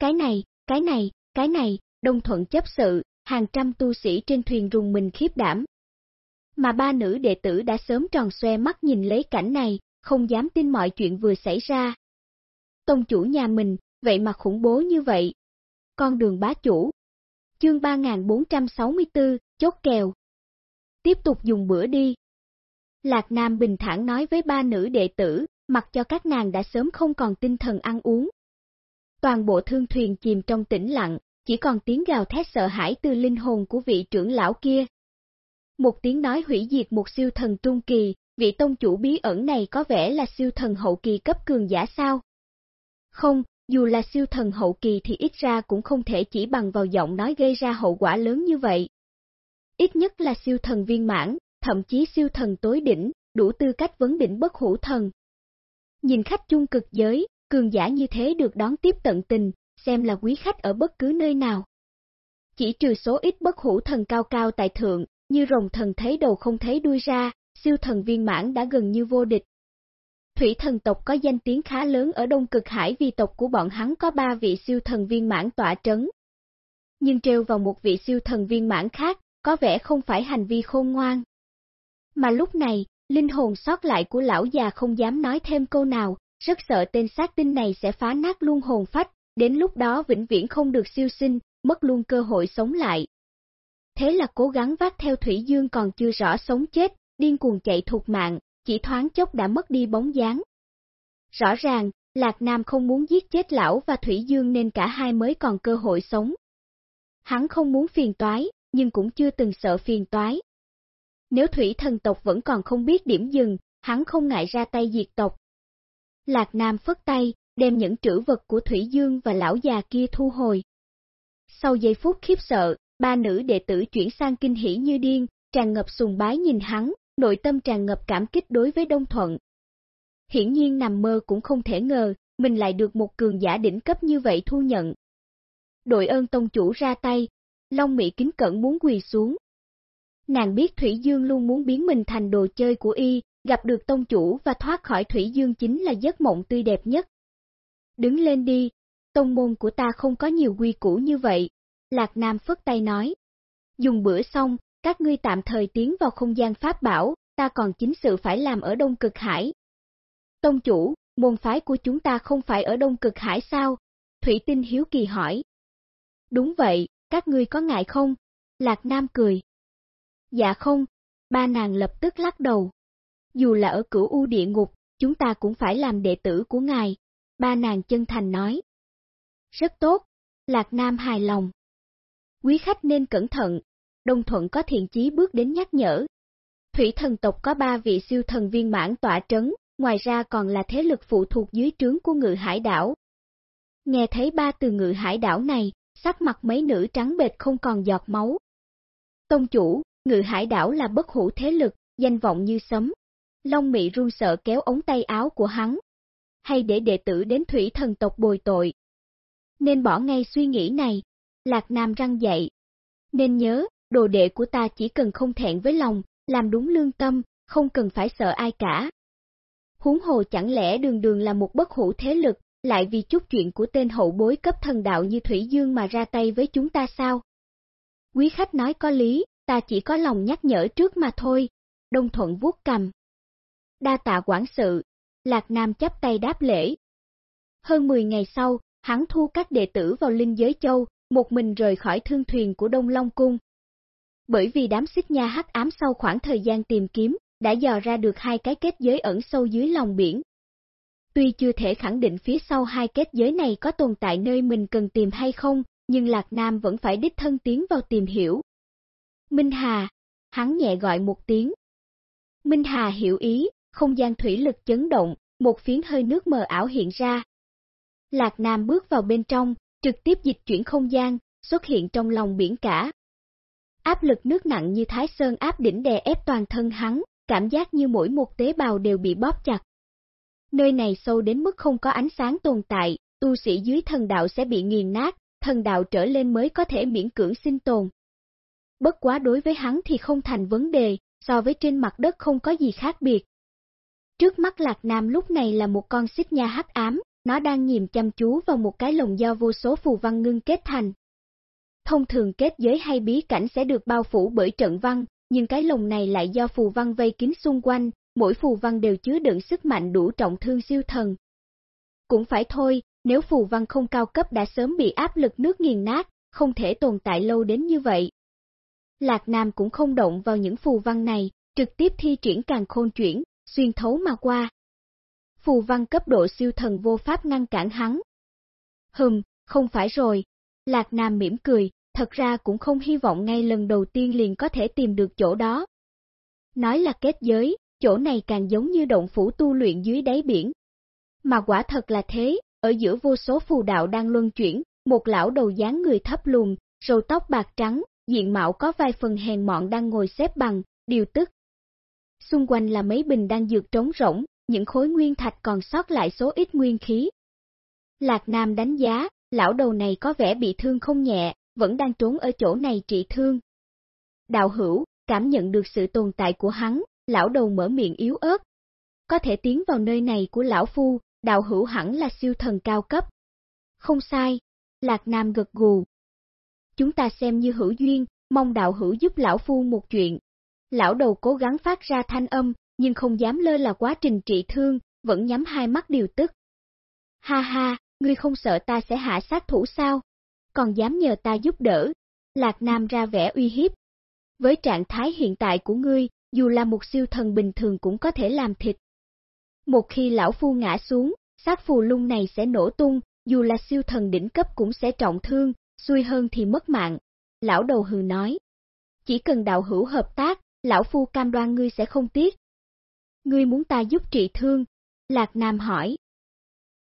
Cái này, cái này, cái này, đông thuận chấp sự, hàng trăm tu sĩ trên thuyền rùng mình khiếp đảm. Mà ba nữ đệ tử đã sớm tròn xoe mắt nhìn lấy cảnh này, không dám tin mọi chuyện vừa xảy ra. Tông chủ nhà mình, vậy mà khủng bố như vậy. Con đường bá chủ. Chương 3464, chốt kèo. Tiếp tục dùng bữa đi. Lạc Nam bình thản nói với ba nữ đệ tử, mặc cho các nàng đã sớm không còn tinh thần ăn uống. Toàn bộ thương thuyền chìm trong tĩnh lặng, chỉ còn tiếng gào thét sợ hãi từ linh hồn của vị trưởng lão kia. Một tiếng nói hủy diệt một siêu thần trung kỳ, vị tông chủ bí ẩn này có vẻ là siêu thần hậu kỳ cấp cường giả sao? Không, dù là siêu thần hậu kỳ thì ít ra cũng không thể chỉ bằng vào giọng nói gây ra hậu quả lớn như vậy. Ít nhất là siêu thần viên mãn, thậm chí siêu thần tối đỉnh, đủ tư cách vấn đỉnh bất hủ thần. Nhìn khách chung cực giới, cường giả như thế được đón tiếp tận tình, xem là quý khách ở bất cứ nơi nào. Chỉ trừ số ít bất hủ thần cao cao tại thượng, như rồng thần thấy đầu không thấy đuôi ra, siêu thần viên mãn đã gần như vô địch. Thủy thần tộc có danh tiếng khá lớn ở Đông Cực Hải vì tộc của bọn hắn có ba vị siêu thần viên mãn tỏa trấn. Nhưng treo vào một vị siêu thần viên mãn khác, có vẻ không phải hành vi khôn ngoan. Mà lúc này, linh hồn sót lại của lão già không dám nói thêm câu nào, rất sợ tên sát tinh này sẽ phá nát luôn hồn phách, đến lúc đó vĩnh viễn không được siêu sinh, mất luôn cơ hội sống lại. Thế là cố gắng vác theo Thủy Dương còn chưa rõ sống chết, điên cuồng chạy thuộc mạng, chỉ thoáng chốc đã mất đi bóng dáng. Rõ ràng, Lạc Nam không muốn giết chết lão và Thủy Dương nên cả hai mới còn cơ hội sống. Hắn không muốn phiền toái, nhưng cũng chưa từng sợ phiền toái. Nếu thủy thần tộc vẫn còn không biết điểm dừng, hắn không ngại ra tay diệt tộc. Lạc Nam phất tay, đem những trữ vật của Thủy Dương và lão già kia thu hồi. Sau giây phút khiếp sợ, ba nữ đệ tử chuyển sang kinh hỉ như điên, tràn ngập sùng bái nhìn hắn, nội tâm tràn ngập cảm kích đối với Đông Thuận. Hiển nhiên nằm mơ cũng không thể ngờ, mình lại được một cường giả đỉnh cấp như vậy thu nhận. Đội ơn tông chủ ra tay, Long Mỹ kính cẩn muốn quỳ xuống. Nàng biết Thủy Dương luôn muốn biến mình thành đồ chơi của y, gặp được tông chủ và thoát khỏi Thủy Dương chính là giấc mộng tươi đẹp nhất. Đứng lên đi, tông môn của ta không có nhiều quy củ như vậy, Lạc Nam phất tay nói. Dùng bữa xong, các ngươi tạm thời tiến vào không gian pháp bảo, ta còn chính sự phải làm ở Đông Cực Hải. Tông chủ, môn phái của chúng ta không phải ở Đông Cực Hải sao? Thủy Tinh Hiếu Kỳ hỏi. Đúng vậy, các ngươi có ngại không? Lạc Nam cười. Dạ không, ba nàng lập tức lắc đầu. Dù là ở cửu u địa ngục, chúng ta cũng phải làm đệ tử của ngài. Ba nàng chân thành nói. Rất tốt, Lạc Nam hài lòng. Quý khách nên cẩn thận, Đông Thuận có thiện chí bước đến nhắc nhở. Thủy thần tộc có ba vị siêu thần viên mãn tỏa trấn, ngoài ra còn là thế lực phụ thuộc dưới trướng của ngự hải đảo. Nghe thấy ba từ ngự hải đảo này, sắc mặt mấy nữ trắng bệt không còn giọt máu. Tông chủ, ngự hải đảo là bất hủ thế lực, danh vọng như sấm. Long Mị run sợ kéo ống tay áo của hắn. Hay để đệ tử đến thủy thần tộc bồi tội. Nên bỏ ngay suy nghĩ này. Lạc Nam răng dậy. Nên nhớ, đồ đệ của ta chỉ cần không thẹn với lòng, làm đúng lương tâm, không cần phải sợ ai cả. Huống hồ chẳng lẽ đường đường là một bất hủ thế lực, lại vì chút chuyện của tên hậu bối cấp thần đạo như Thủy Dương mà ra tay với chúng ta sao? Quý khách nói có lý, ta chỉ có lòng nhắc nhở trước mà thôi. Đông Thuận vuốt cầm. Đa tạ quản sự, Lạc Nam chấp tay đáp lễ. Hơn 10 ngày sau, hắn thu các đệ tử vào linh giới châu, một mình rời khỏi thương thuyền của Đông Long Cung. Bởi vì đám xích nha hắc ám sau khoảng thời gian tìm kiếm, đã dò ra được hai cái kết giới ẩn sâu dưới lòng biển, Tuy chưa thể khẳng định phía sau hai kết giới này có tồn tại nơi mình cần tìm hay không, nhưng Lạc Nam vẫn phải đích thân tiến vào tìm hiểu. Minh Hà, hắn nhẹ gọi một tiếng. Minh Hà hiểu ý, không gian thủy lực chấn động, một phiến hơi nước mờ ảo hiện ra. Lạc Nam bước vào bên trong, trực tiếp dịch chuyển không gian, xuất hiện trong lòng biển cả. Áp lực nước nặng như Thái Sơn áp đỉnh đè ép toàn thân hắn, cảm giác như mỗi một tế bào đều bị bóp chặt. Nơi này sâu đến mức không có ánh sáng tồn tại, tu sĩ dưới thần đạo sẽ bị nghiền nát, thần đạo trở lên mới có thể miễn cưỡng sinh tồn. Bất quá đối với hắn thì không thành vấn đề, so với trên mặt đất không có gì khác biệt. Trước mắt Lạc Nam lúc này là một con xích nha hắc ám, nó đang nhìn chăm chú vào một cái lồng do vô số phù văn ngưng kết thành. Thông thường kết giới hay bí cảnh sẽ được bao phủ bởi trận văn, nhưng cái lồng này lại do phù văn vây kín xung quanh, mỗi phù văn đều chứa đựng sức mạnh đủ trọng thương siêu thần. Cũng phải thôi, nếu phù văn không cao cấp đã sớm bị áp lực nước nghiền nát, không thể tồn tại lâu đến như vậy. Lạc Nam cũng không động vào những phù văn này, trực tiếp thi triển càng khôn chuyển, xuyên thấu mà qua. Phù văn cấp độ siêu thần vô pháp ngăn cản hắn. Hừm, không phải rồi. Lạc Nam mỉm cười, thật ra cũng không hy vọng ngay lần đầu tiên liền có thể tìm được chỗ đó. Nói là kết giới, chỗ này càng giống như động phủ tu luyện dưới đáy biển. Mà quả thật là thế, ở giữa vô số phù đạo đang luân chuyển, một lão đầu dáng người thấp lùn, râu tóc bạc trắng, diện mạo có vài phần hèn mọn đang ngồi xếp bằng, điều tức. Xung quanh là mấy bình đang dược trống rỗng, những khối nguyên thạch còn sót lại số ít nguyên khí. Lạc Nam đánh giá, lão đầu này có vẻ bị thương không nhẹ, vẫn đang trốn ở chỗ này trị thương. Đạo hữu, cảm nhận được sự tồn tại của hắn, lão đầu mở miệng yếu ớt. Có thể tiến vào nơi này của lão phu, đạo hữu hẳn là siêu thần cao cấp. Không sai, Lạc Nam gật gù. Chúng ta xem như hữu duyên, mong đạo hữu giúp lão phu một chuyện. Lão đầu cố gắng phát ra thanh âm, nhưng không dám lơ là quá trình trị thương, vẫn nhắm hai mắt điều tức. Ha ha, ngươi không sợ ta sẽ hạ sát thủ sao? Còn dám nhờ ta giúp đỡ. Lạc Nam ra vẻ uy hiếp. Với trạng thái hiện tại của ngươi, dù là một siêu thần bình thường cũng có thể làm thịt. Một khi lão phu ngã xuống, sát phù lung này sẽ nổ tung, dù là siêu thần đỉnh cấp cũng sẽ trọng thương, xui hơn thì mất mạng. Lão đầu hừ nói. Chỉ cần đạo hữu hợp tác, lão phu cam đoan ngươi sẽ không tiếc. Ngươi muốn ta giúp trị thương? Lạc Nam hỏi.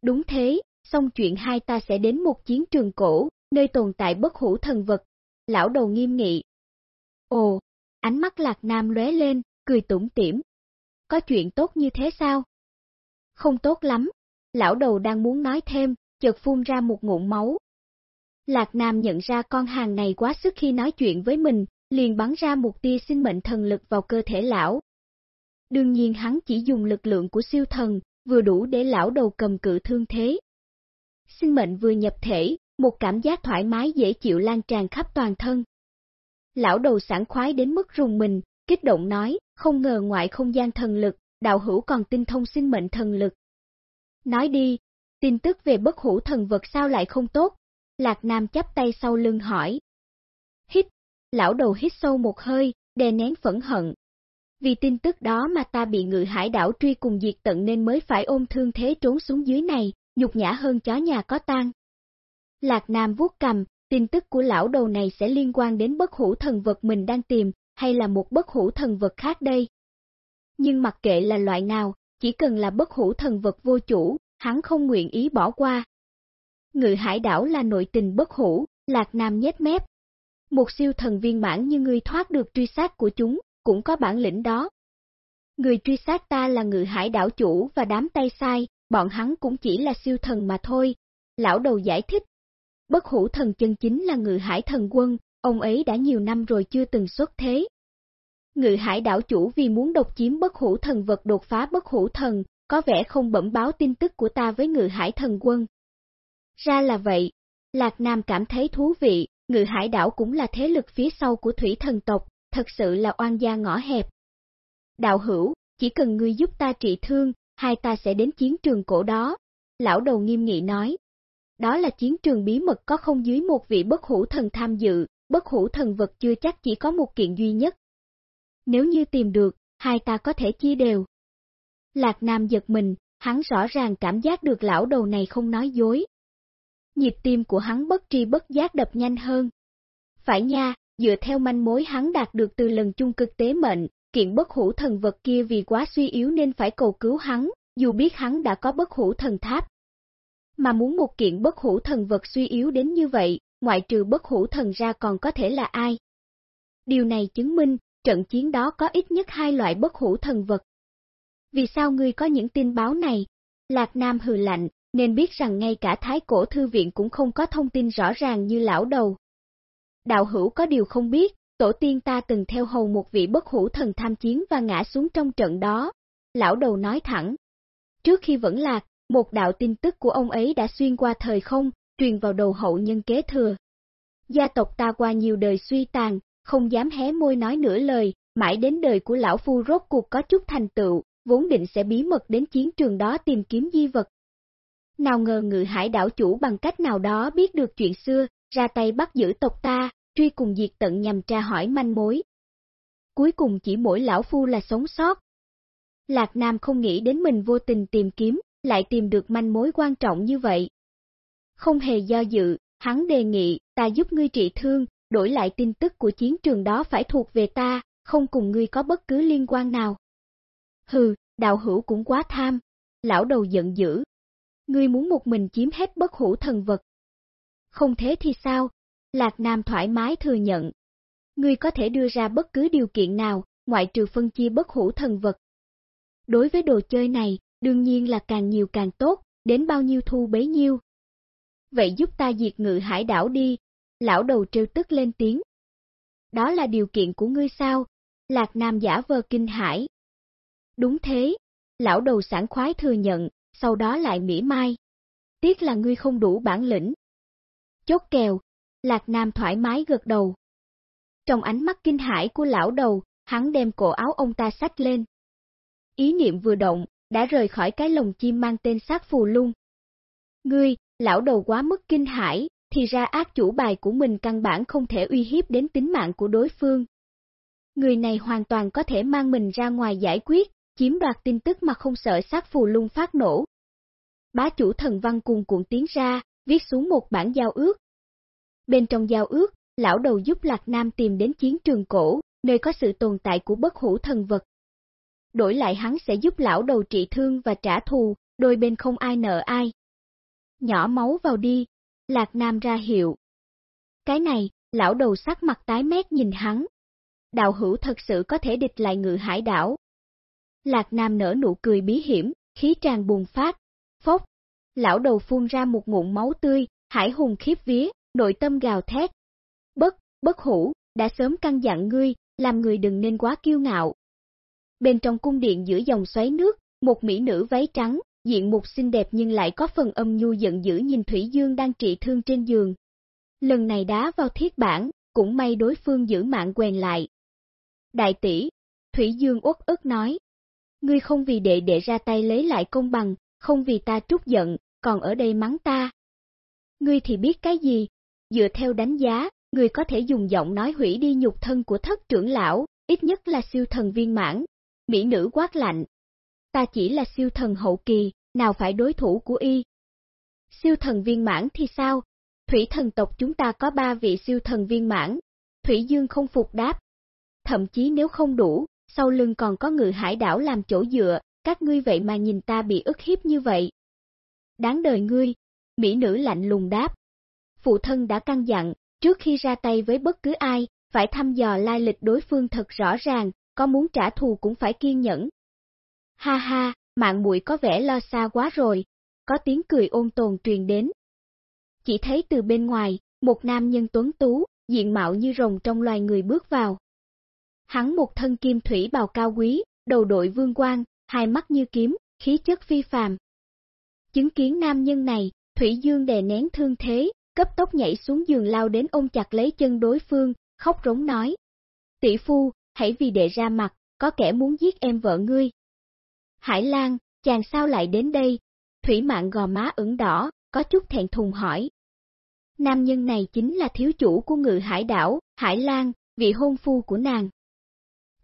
Đúng thế, xong chuyện hai ta sẽ đến một chiến trường cổ, nơi tồn tại bất hủ thần vật. Lão đầu nghiêm nghị. Ồ, ánh mắt Lạc Nam lóe lên, cười tủm tỉm. Có chuyện tốt như thế sao? Không tốt lắm. Lão đầu đang muốn nói thêm, chợt phun ra một ngụm máu. Lạc Nam nhận ra con hàng này quá sức khi nói chuyện với mình, liền bắn ra một tia sinh mệnh thần lực vào cơ thể lão. Đương nhiên hắn chỉ dùng lực lượng của siêu thần, vừa đủ để lão đầu cầm cự thương thế. Sinh mệnh vừa nhập thể, một cảm giác thoải mái dễ chịu lan tràn khắp toàn thân. Lão đầu sảng khoái đến mức rùng mình, kích động nói, không ngờ ngoại không gian thần lực, đạo hữu còn tinh thông sinh mệnh thần lực. Nói đi, tin tức về bất hủ thần vật sao lại không tốt? Lạc Nam chắp tay sau lưng hỏi. Hít, lão đầu hít sâu một hơi, đè nén phẫn hận. Vì tin tức đó mà ta bị ngự hải đảo truy cùng diệt tận nên mới phải ôm thương thế trốn xuống dưới này, nhục nhã hơn chó nhà có tan. Lạc Nam vuốt cầm, tin tức của lão đầu này sẽ liên quan đến bất hủ thần vật mình đang tìm, hay là một bất hủ thần vật khác đây? Nhưng mặc kệ là loại nào, chỉ cần là bất hủ thần vật vô chủ, hắn không nguyện ý bỏ qua. Ngự hải đảo là nội tình bất hủ, Lạc Nam nhét mép. Một siêu thần viên mãn như ngươi thoát được truy sát của chúng, cũng có bản lĩnh đó. Người truy sát ta là ngự hải đảo chủ và đám tay sai, bọn hắn cũng chỉ là siêu thần mà thôi. Lão đầu giải thích. Bất hủ thần chân chính là ngự hải thần quân, ông ấy đã nhiều năm rồi chưa từng xuất thế. Ngự hải đảo chủ vì muốn độc chiếm bất hủ thần vật đột phá bất hủ thần, có vẻ không bẩm báo tin tức của ta với ngự hải thần quân. Ra là vậy, Lạc Nam cảm thấy thú vị, ngự hải đảo cũng là thế lực phía sau của thủy thần tộc, thật sự là oan gia ngõ hẹp. Đạo hữu, chỉ cần ngươi giúp ta trị thương, hai ta sẽ đến chiến trường cổ đó. Lão đầu nghiêm nghị nói. Đó là chiến trường bí mật có không dưới một vị bất hủ thần tham dự, bất hủ thần vật chưa chắc chỉ có một kiện duy nhất. Nếu như tìm được, hai ta có thể chia đều. Lạc Nam giật mình, hắn rõ ràng cảm giác được lão đầu này không nói dối. Nhịp tim của hắn bất tri bất giác đập nhanh hơn. Phải nha, dựa theo manh mối hắn đạt được từ lần chung cực tế mệnh, kiện bất hủ thần vật kia vì quá suy yếu nên phải cầu cứu hắn, dù biết hắn đã có bất hủ thần tháp. Mà muốn một kiện bất hủ thần vật suy yếu đến như vậy, ngoại trừ bất hủ thần ra còn có thể là ai? Điều này chứng minh, trận chiến đó có ít nhất hai loại bất hủ thần vật. Vì sao ngươi có những tin báo này? Lạc Nam hừ lạnh, nên biết rằng ngay cả Thái Cổ Thư Viện cũng không có thông tin rõ ràng như lão đầu. Đạo hữu có điều không biết, tổ tiên ta từng theo hầu một vị bất hủ thần tham chiến và ngã xuống trong trận đó. Lão đầu nói thẳng. Trước khi vẫn lạc, một đạo tin tức của ông ấy đã xuyên qua thời không, truyền vào đầu hậu nhân kế thừa. Gia tộc ta qua nhiều đời suy tàn, không dám hé môi nói nửa lời, mãi đến đời của lão phu rốt cuộc có chút thành tựu, vốn định sẽ bí mật đến chiến trường đó tìm kiếm di vật. Nào ngờ ngự hải đảo chủ bằng cách nào đó biết được chuyện xưa, ra tay bắt giữ tộc ta, truy cùng diệt tận nhằm tra hỏi manh mối. Cuối cùng chỉ mỗi lão phu là sống sót. Lạc Nam không nghĩ đến mình vô tình tìm kiếm, lại tìm được manh mối quan trọng như vậy. Không hề do dự, hắn đề nghị, ta giúp ngươi trị thương, đổi lại tin tức của chiến trường đó phải thuộc về ta, không cùng ngươi có bất cứ liên quan nào. Hừ, đạo hữu cũng quá tham. Lão đầu giận dữ. Ngươi muốn một mình chiếm hết bất hủ thần vật. Không thế thì sao? Lạc Nam thoải mái thừa nhận. Ngươi có thể đưa ra bất cứ điều kiện nào, ngoại trừ phân chia bất hủ thần vật. Đối với đồ chơi này, đương nhiên là càng nhiều càng tốt, đến bao nhiêu thu bấy nhiêu. Vậy giúp ta diệt ngự hải đảo đi, lão đầu trêu tức lên tiếng. Đó là điều kiện của ngươi sao? Lạc Nam giả vờ kinh hải. Đúng thế, lão đầu sảng khoái thừa nhận, sau đó lại mỉa mai. Tiếc là ngươi không đủ bản lĩnh. Chốt kèo, Lạc Nam thoải mái gật đầu. Trong ánh mắt kinh hãi của lão đầu, hắn đem cổ áo ông ta sách lên. Ý niệm vừa động, đã rời khỏi cái lồng chim mang tên sát phù lung. Ngươi, lão đầu quá mức kinh hãi, thì ra ác chủ bài của mình căn bản không thể uy hiếp đến tính mạng của đối phương. Người này hoàn toàn có thể mang mình ra ngoài giải quyết, chiếm đoạt tin tức mà không sợ sát phù lung phát nổ. bá chủ thần văn cuồng cuộn tiến ra, viết xuống một bản giao ước. Bên trong giao ước, lão đầu giúp Lạc Nam tìm đến chiến trường cổ, nơi có sự tồn tại của bất hủ thần vật. Đổi lại hắn sẽ giúp lão đầu trị thương và trả thù, đôi bên không ai nợ ai. Nhỏ máu vào đi, Lạc Nam ra hiệu. Cái này, lão đầu sắc mặt tái mét nhìn hắn. Đạo hữu thật sự có thể địch lại ngự hải đảo. Lạc Nam nở nụ cười bí hiểm, khí tràn bùng phát. Phốc, lão đầu phun ra một ngụm máu tươi, hải hùng khiếp vía, nội tâm gào thét. Bất, bất hủ, đã sớm căn dặn ngươi, làm người đừng nên quá kiêu ngạo. Bên trong cung điện giữa dòng xoáy nước, một mỹ nữ váy trắng, diện mục xinh đẹp nhưng lại có phần âm nhu giận dữ nhìn Thủy Dương đang trị thương trên giường. Lần này đá vào thiết bản, cũng may đối phương giữ mạng quèn lại. Đại tỷ, Thủy Dương uất ức nói, ngươi không vì đệ đệ ra tay lấy lại công bằng, không vì ta trút giận, còn ở đây mắng ta. Ngươi thì biết cái gì? Dựa theo đánh giá, ngươi có thể dùng giọng nói hủy đi nhục thân của thất trưởng lão, ít nhất là siêu thần viên mãn. Mỹ nữ quát lạnh. Ta chỉ là siêu thần hậu kỳ, nào phải đối thủ của y. Siêu thần viên mãn thì sao? Thủy thần tộc chúng ta có ba vị siêu thần viên mãn. Thủy Dương không phục đáp. Thậm chí nếu không đủ, sau lưng còn có ngự hải đảo làm chỗ dựa, các ngươi vậy mà nhìn ta bị ức hiếp như vậy. Đáng đời ngươi, Mỹ nữ lạnh lùng đáp. Phụ thân đã căn dặn, trước khi ra tay với bất cứ ai, phải thăm dò lai lịch đối phương thật rõ ràng, có muốn trả thù cũng phải kiên nhẫn. Ha ha, mạng muội có vẻ lo xa quá rồi, có tiếng cười ôn tồn truyền đến. Chỉ thấy từ bên ngoài, một nam nhân tuấn tú, diện mạo như rồng trong loài người bước vào. Hắn một thân kim thủy bào cao quý, đầu đội vương quang, hai mắt như kiếm, khí chất phi phàm. Chứng kiến nam nhân này, Thủy Dương đè nén thương thế, cấp tốc nhảy xuống giường lao đến ôm chặt lấy chân đối phương, khóc rống nói. Tỷ phu, hãy vì đệ ra mặt, có kẻ muốn giết em vợ ngươi. Hải Lan, chàng sao lại đến đây? Thủy mạng gò má ửng đỏ, có chút thẹn thùng hỏi. Nam nhân này chính là thiếu chủ của ngự hải đảo, Hải Lan, vị hôn phu của nàng.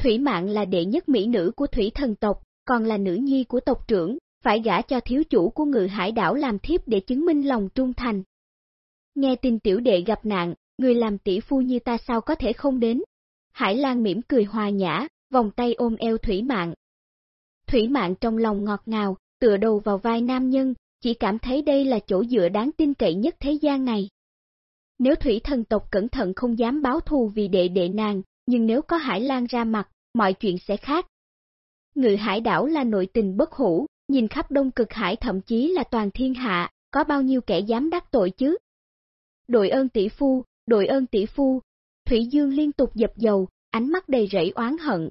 Thủy mạng là đệ nhất mỹ nữ của thủy thần tộc, còn là nữ nhi của tộc trưởng, phải gả cho thiếu chủ của ngự hải đảo làm thiếp để chứng minh lòng trung thành. Nghe tin tiểu đệ gặp nạn, người làm tỷ phu như ta sao có thể không đến. Hải Lan mỉm cười hòa nhã, vòng tay ôm eo Thủy Mạng. Thủy Mạng trong lòng ngọt ngào, tựa đầu vào vai nam nhân, chỉ cảm thấy đây là chỗ dựa đáng tin cậy nhất thế gian này. Nếu Thủy thần tộc cẩn thận không dám báo thù vì đệ đệ nàng, nhưng nếu có Hải Lan ra mặt, mọi chuyện sẽ khác. Ngự hải đảo là nội tình bất hủ, nhìn khắp đông cực hải thậm chí là toàn thiên hạ, có bao nhiêu kẻ dám đắc tội chứ? Đội ơn tỷ phu, đội ơn tỷ phu, Thủy Dương liên tục dập dầu, ánh mắt đầy rẫy oán hận.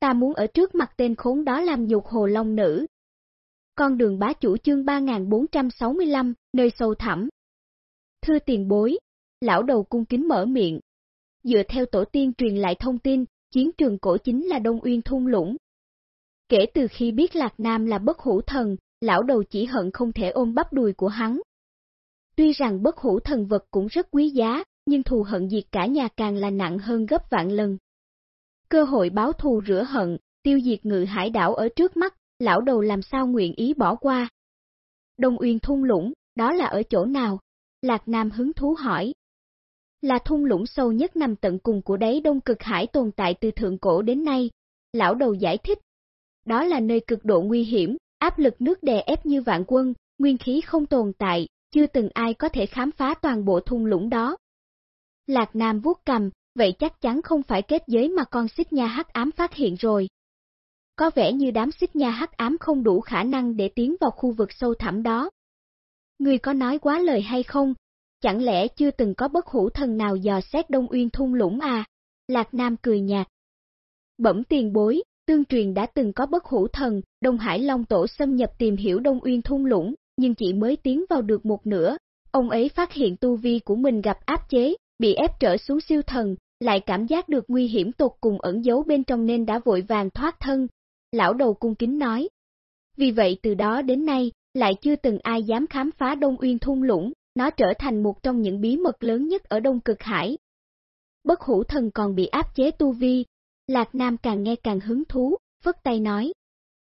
Ta muốn ở trước mặt tên khốn đó làm nhục hồ long nữ. Con đường bá chủ chương 3465, nơi sâu thẳm. Thưa tiền bối, lão đầu cung kính mở miệng. Dựa theo tổ tiên truyền lại thông tin, chiến trường cổ chính là Đông Uyên thung lũng. Kể từ khi biết Lạc Nam là bất hủ thần, lão đầu chỉ hận không thể ôm bắp đùi của hắn. Tuy rằng bất hủ thần vật cũng rất quý giá, nhưng thù hận diệt cả nhà càng là nặng hơn gấp vạn lần. Cơ hội báo thù rửa hận, tiêu diệt ngự hải đảo ở trước mắt, lão đầu làm sao nguyện ý bỏ qua. Đông Uyên thung lũng, đó là ở chỗ nào? Lạc Nam hứng thú hỏi. Là thung lũng sâu nhất nằm tận cùng của đáy đông cực hải tồn tại từ thượng cổ đến nay. Lão đầu giải thích. Đó là nơi cực độ nguy hiểm, áp lực nước đè ép như vạn quân, nguyên khí không tồn tại, chưa từng ai có thể khám phá toàn bộ thung lũng đó. Lạc Nam vuốt cầm, vậy chắc chắn không phải kết giới mà con xích nha hắc ám phát hiện rồi. Có vẻ như đám xích nha hắc ám không đủ khả năng để tiến vào khu vực sâu thẳm đó. Người có nói quá lời hay không? Chẳng lẽ chưa từng có bất hủ thần nào dò xét Đông Uyên thung lũng à? Lạc Nam cười nhạt. Bẩm tiền bối, tương truyền đã từng có bất hủ thần, Đông Hải Long Tổ xâm nhập tìm hiểu Đông Uyên thung lũng, nhưng chỉ mới tiến vào được một nửa. Ông ấy phát hiện tu vi của mình gặp áp chế, bị ép trở xuống siêu thần, lại cảm giác được nguy hiểm tột cùng ẩn giấu bên trong nên đã vội vàng thoát thân. Lão đầu cung kính nói. Vì vậy từ đó đến nay, lại chưa từng ai dám khám phá Đông Uyên thung lũng, nó trở thành một trong những bí mật lớn nhất ở Đông Cực Hải. Bất hủ thần còn bị áp chế tu vi, Lạc Nam càng nghe càng hứng thú, phất tay nói.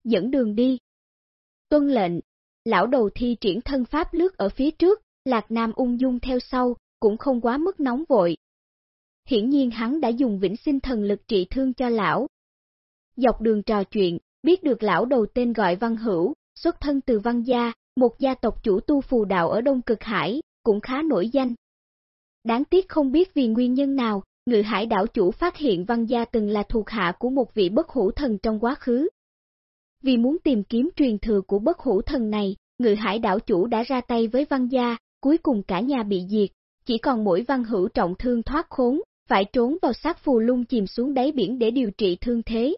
Dẫn đường đi. Tuân lệnh, lão đầu thi triển thân pháp lướt ở phía trước, Lạc Nam ung dung theo sau, cũng không quá mức nóng vội. Hiển nhiên hắn đã dùng vĩnh sinh thần lực trị thương cho lão. Dọc đường trò chuyện, biết được lão đầu tên gọi Văn Hữu, xuất thân từ Văn Gia, một gia tộc chủ tu phù đạo ở Đông Cực Hải, cũng khá nổi danh. Đáng tiếc không biết vì nguyên nhân nào, ngự hải đảo chủ phát hiện Văn Gia từng là thuộc hạ của một vị bất hủ thần trong quá khứ. Vì muốn tìm kiếm truyền thừa của bất hủ thần này, ngự hải đảo chủ đã ra tay với Văn Gia, cuối cùng cả nhà bị diệt, chỉ còn mỗi Văn Hữu trọng thương thoát khốn, phải trốn vào sát phù lung chìm xuống đáy biển để điều trị thương thế.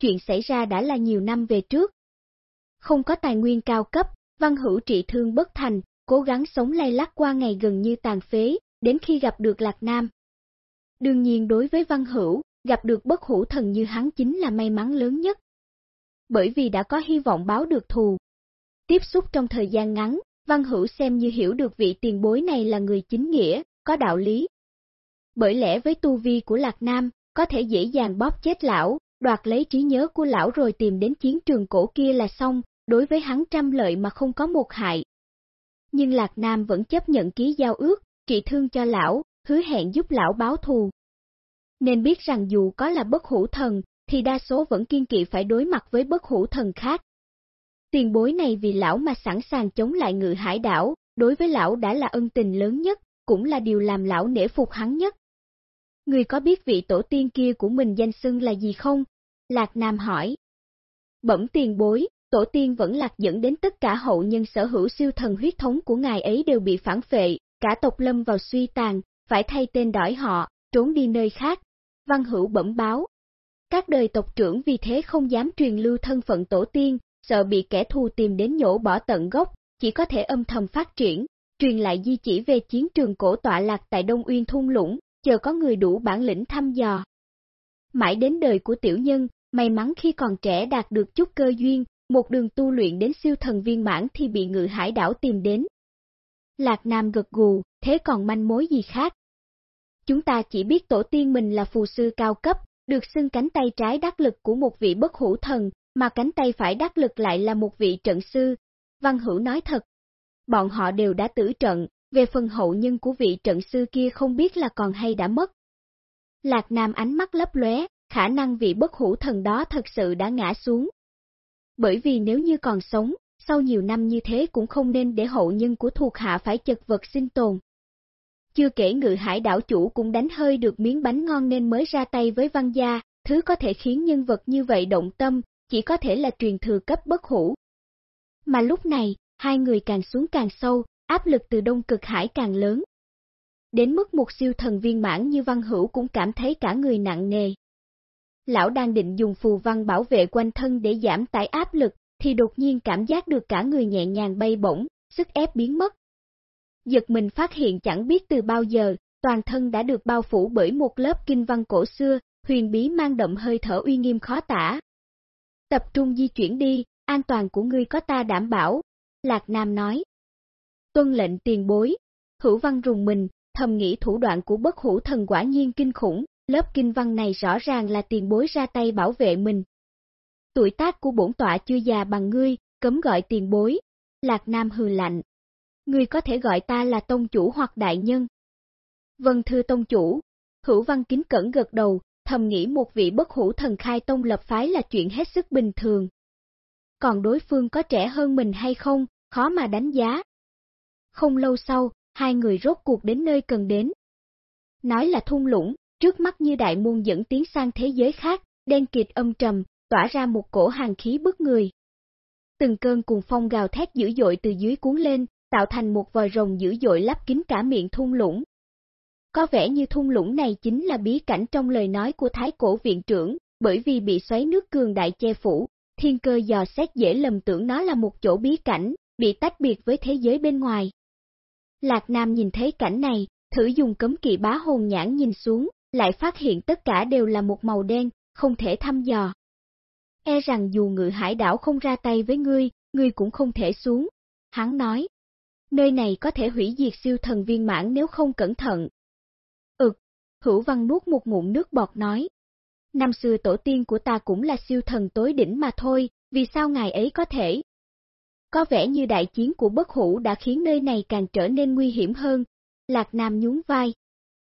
Chuyện xảy ra đã là nhiều năm về trước. Không có tài nguyên cao cấp, Văn Hữu trị thương bất thành, cố gắng sống lay lắc qua ngày gần như tàn phế, đến khi gặp được Lạc Nam. Đương nhiên đối với Văn Hữu, gặp được bất hữu thần như hắn chính là may mắn lớn nhất. Bởi vì đã có hy vọng báo được thù. Tiếp xúc trong thời gian ngắn, Văn Hữu xem như hiểu được vị tiền bối này là người chính nghĩa, có đạo lý. Bởi lẽ với tu vi của Lạc Nam, có thể dễ dàng bóp chết lão, đoạt lấy trí nhớ của lão rồi tìm đến chiến trường cổ kia là xong, đối với hắn trăm lợi mà không có một hại. Nhưng Lạc Nam vẫn chấp nhận ký giao ước, trị thương cho lão, hứa hẹn giúp lão báo thù. Nên biết rằng dù có là bất hủ thần, thì đa số vẫn kiên kỵ phải đối mặt với bất hủ thần khác. Tiền bối này vì lão mà sẵn sàng chống lại ngự hải đảo, đối với lão đã là ân tình lớn nhất, cũng là điều làm lão nể phục hắn nhất. Người có biết vị tổ tiên kia của mình danh xưng là gì không? Lạc Nam hỏi. Bẩm tiền bối, tổ tiên vẫn lạc dẫn đến tất cả hậu nhân sở hữu siêu thần huyết thống của ngài ấy đều bị phản phệ, cả tộc lâm vào suy tàn, phải thay tên đổi họ, trốn đi nơi khác. Văn hữu bẩm báo. Các đời tộc trưởng vì thế không dám truyền lưu thân phận tổ tiên, sợ bị kẻ thù tìm đến nhổ bỏ tận gốc, chỉ có thể âm thầm phát triển, truyền lại di chỉ về chiến trường cổ tọa lạc tại Đông Uyên thung lũng, chờ có người đủ bản lĩnh thăm dò. Mãi đến đời của tiểu nhân, may mắn khi còn trẻ đạt được chút cơ duyên, một đường tu luyện đến siêu thần viên mãn thì bị ngự hải đảo tìm đến. Lạc Nam gật gù, thế còn manh mối gì khác? Chúng ta chỉ biết tổ tiên mình là phù sư cao cấp, được xưng cánh tay trái đắc lực của một vị bất hủ thần, mà cánh tay phải đắc lực lại là một vị trận sư. Văn Hữu nói thật, bọn họ đều đã tử trận, về phần hậu nhân của vị trận sư kia không biết là còn hay đã mất. Lạc Nam ánh mắt lấp lóe, khả năng vị bất hủ thần đó thật sự đã ngã xuống. Bởi vì nếu như còn sống, sau nhiều năm như thế cũng không nên để hậu nhân của thuộc hạ phải chật vật sinh tồn. Chưa kể ngự hải đảo chủ cũng đánh hơi được miếng bánh ngon nên mới ra tay với văn gia, thứ có thể khiến nhân vật như vậy động tâm, chỉ có thể là truyền thừa cấp bất hủ. Mà lúc này, hai người càng xuống càng sâu, áp lực từ đông cực hải càng lớn. Đến mức một siêu thần viên mãn như văn hữu cũng cảm thấy cả người nặng nề. Lão đang định dùng phù văn bảo vệ quanh thân để giảm tải áp lực, thì đột nhiên cảm giác được cả người nhẹ nhàng bay bổng, sức ép biến mất. Giật mình phát hiện chẳng biết từ bao giờ, toàn thân đã được bao phủ bởi một lớp kinh văn cổ xưa, huyền bí mang đậm hơi thở uy nghiêm khó tả. Tập trung di chuyển đi, an toàn của ngươi có ta đảm bảo, Lạc Nam nói. Tuân lệnh tiền bối, hữu văn rùng mình, thầm nghĩ thủ đoạn của bất hủ thần quả nhiên kinh khủng, lớp kinh văn này rõ ràng là tiền bối ra tay bảo vệ mình. Tuổi tác của bổn tọa chưa già bằng ngươi, cấm gọi tiền bối. Lạc Nam hừ lạnh. Ngươi có thể gọi ta là tông chủ hoặc đại nhân. Vâng thưa tông chủ, hữu văn kính cẩn gật đầu, thầm nghĩ một vị bất hủ thần khai tông lập phái là chuyện hết sức bình thường. Còn đối phương có trẻ hơn mình hay không, khó mà đánh giá. Không lâu sau, hai người rốt cuộc đến nơi cần đến. Nói là thung lũng, trước mắt như đại môn dẫn tiến sang thế giới khác, đen kịt âm trầm, tỏa ra một cổ hàng khí bức người. Từng cơn cuồng phong gào thét dữ dội từ dưới cuốn lên, tạo thành một vòi rồng dữ dội lắp kín cả miệng thung lũng. Có vẻ như thung lũng này chính là bí cảnh trong lời nói của Thái Cổ Viện trưởng, bởi vì bị xoáy nước cường đại che phủ, thiên cơ dò xét dễ lầm tưởng nó là một chỗ bí cảnh, bị tách biệt với thế giới bên ngoài. Lạc Nam nhìn thấy cảnh này, thử dùng cấm kỵ bá hồn nhãn nhìn xuống, lại phát hiện tất cả đều là một màu đen, không thể thăm dò. E rằng dù ngự hải đảo không ra tay với ngươi, ngươi cũng không thể xuống. Hắn nói, nơi này có thể hủy diệt siêu thần viên mãn nếu không cẩn thận. Ừc, hữu văn nuốt một ngụm nước bọt nói. Năm xưa tổ tiên của ta cũng là siêu thần tối đỉnh mà thôi, vì sao ngài ấy có thể? Có vẻ như đại chiến của bất hủ đã khiến nơi này càng trở nên nguy hiểm hơn. Lạc Nam nhún vai.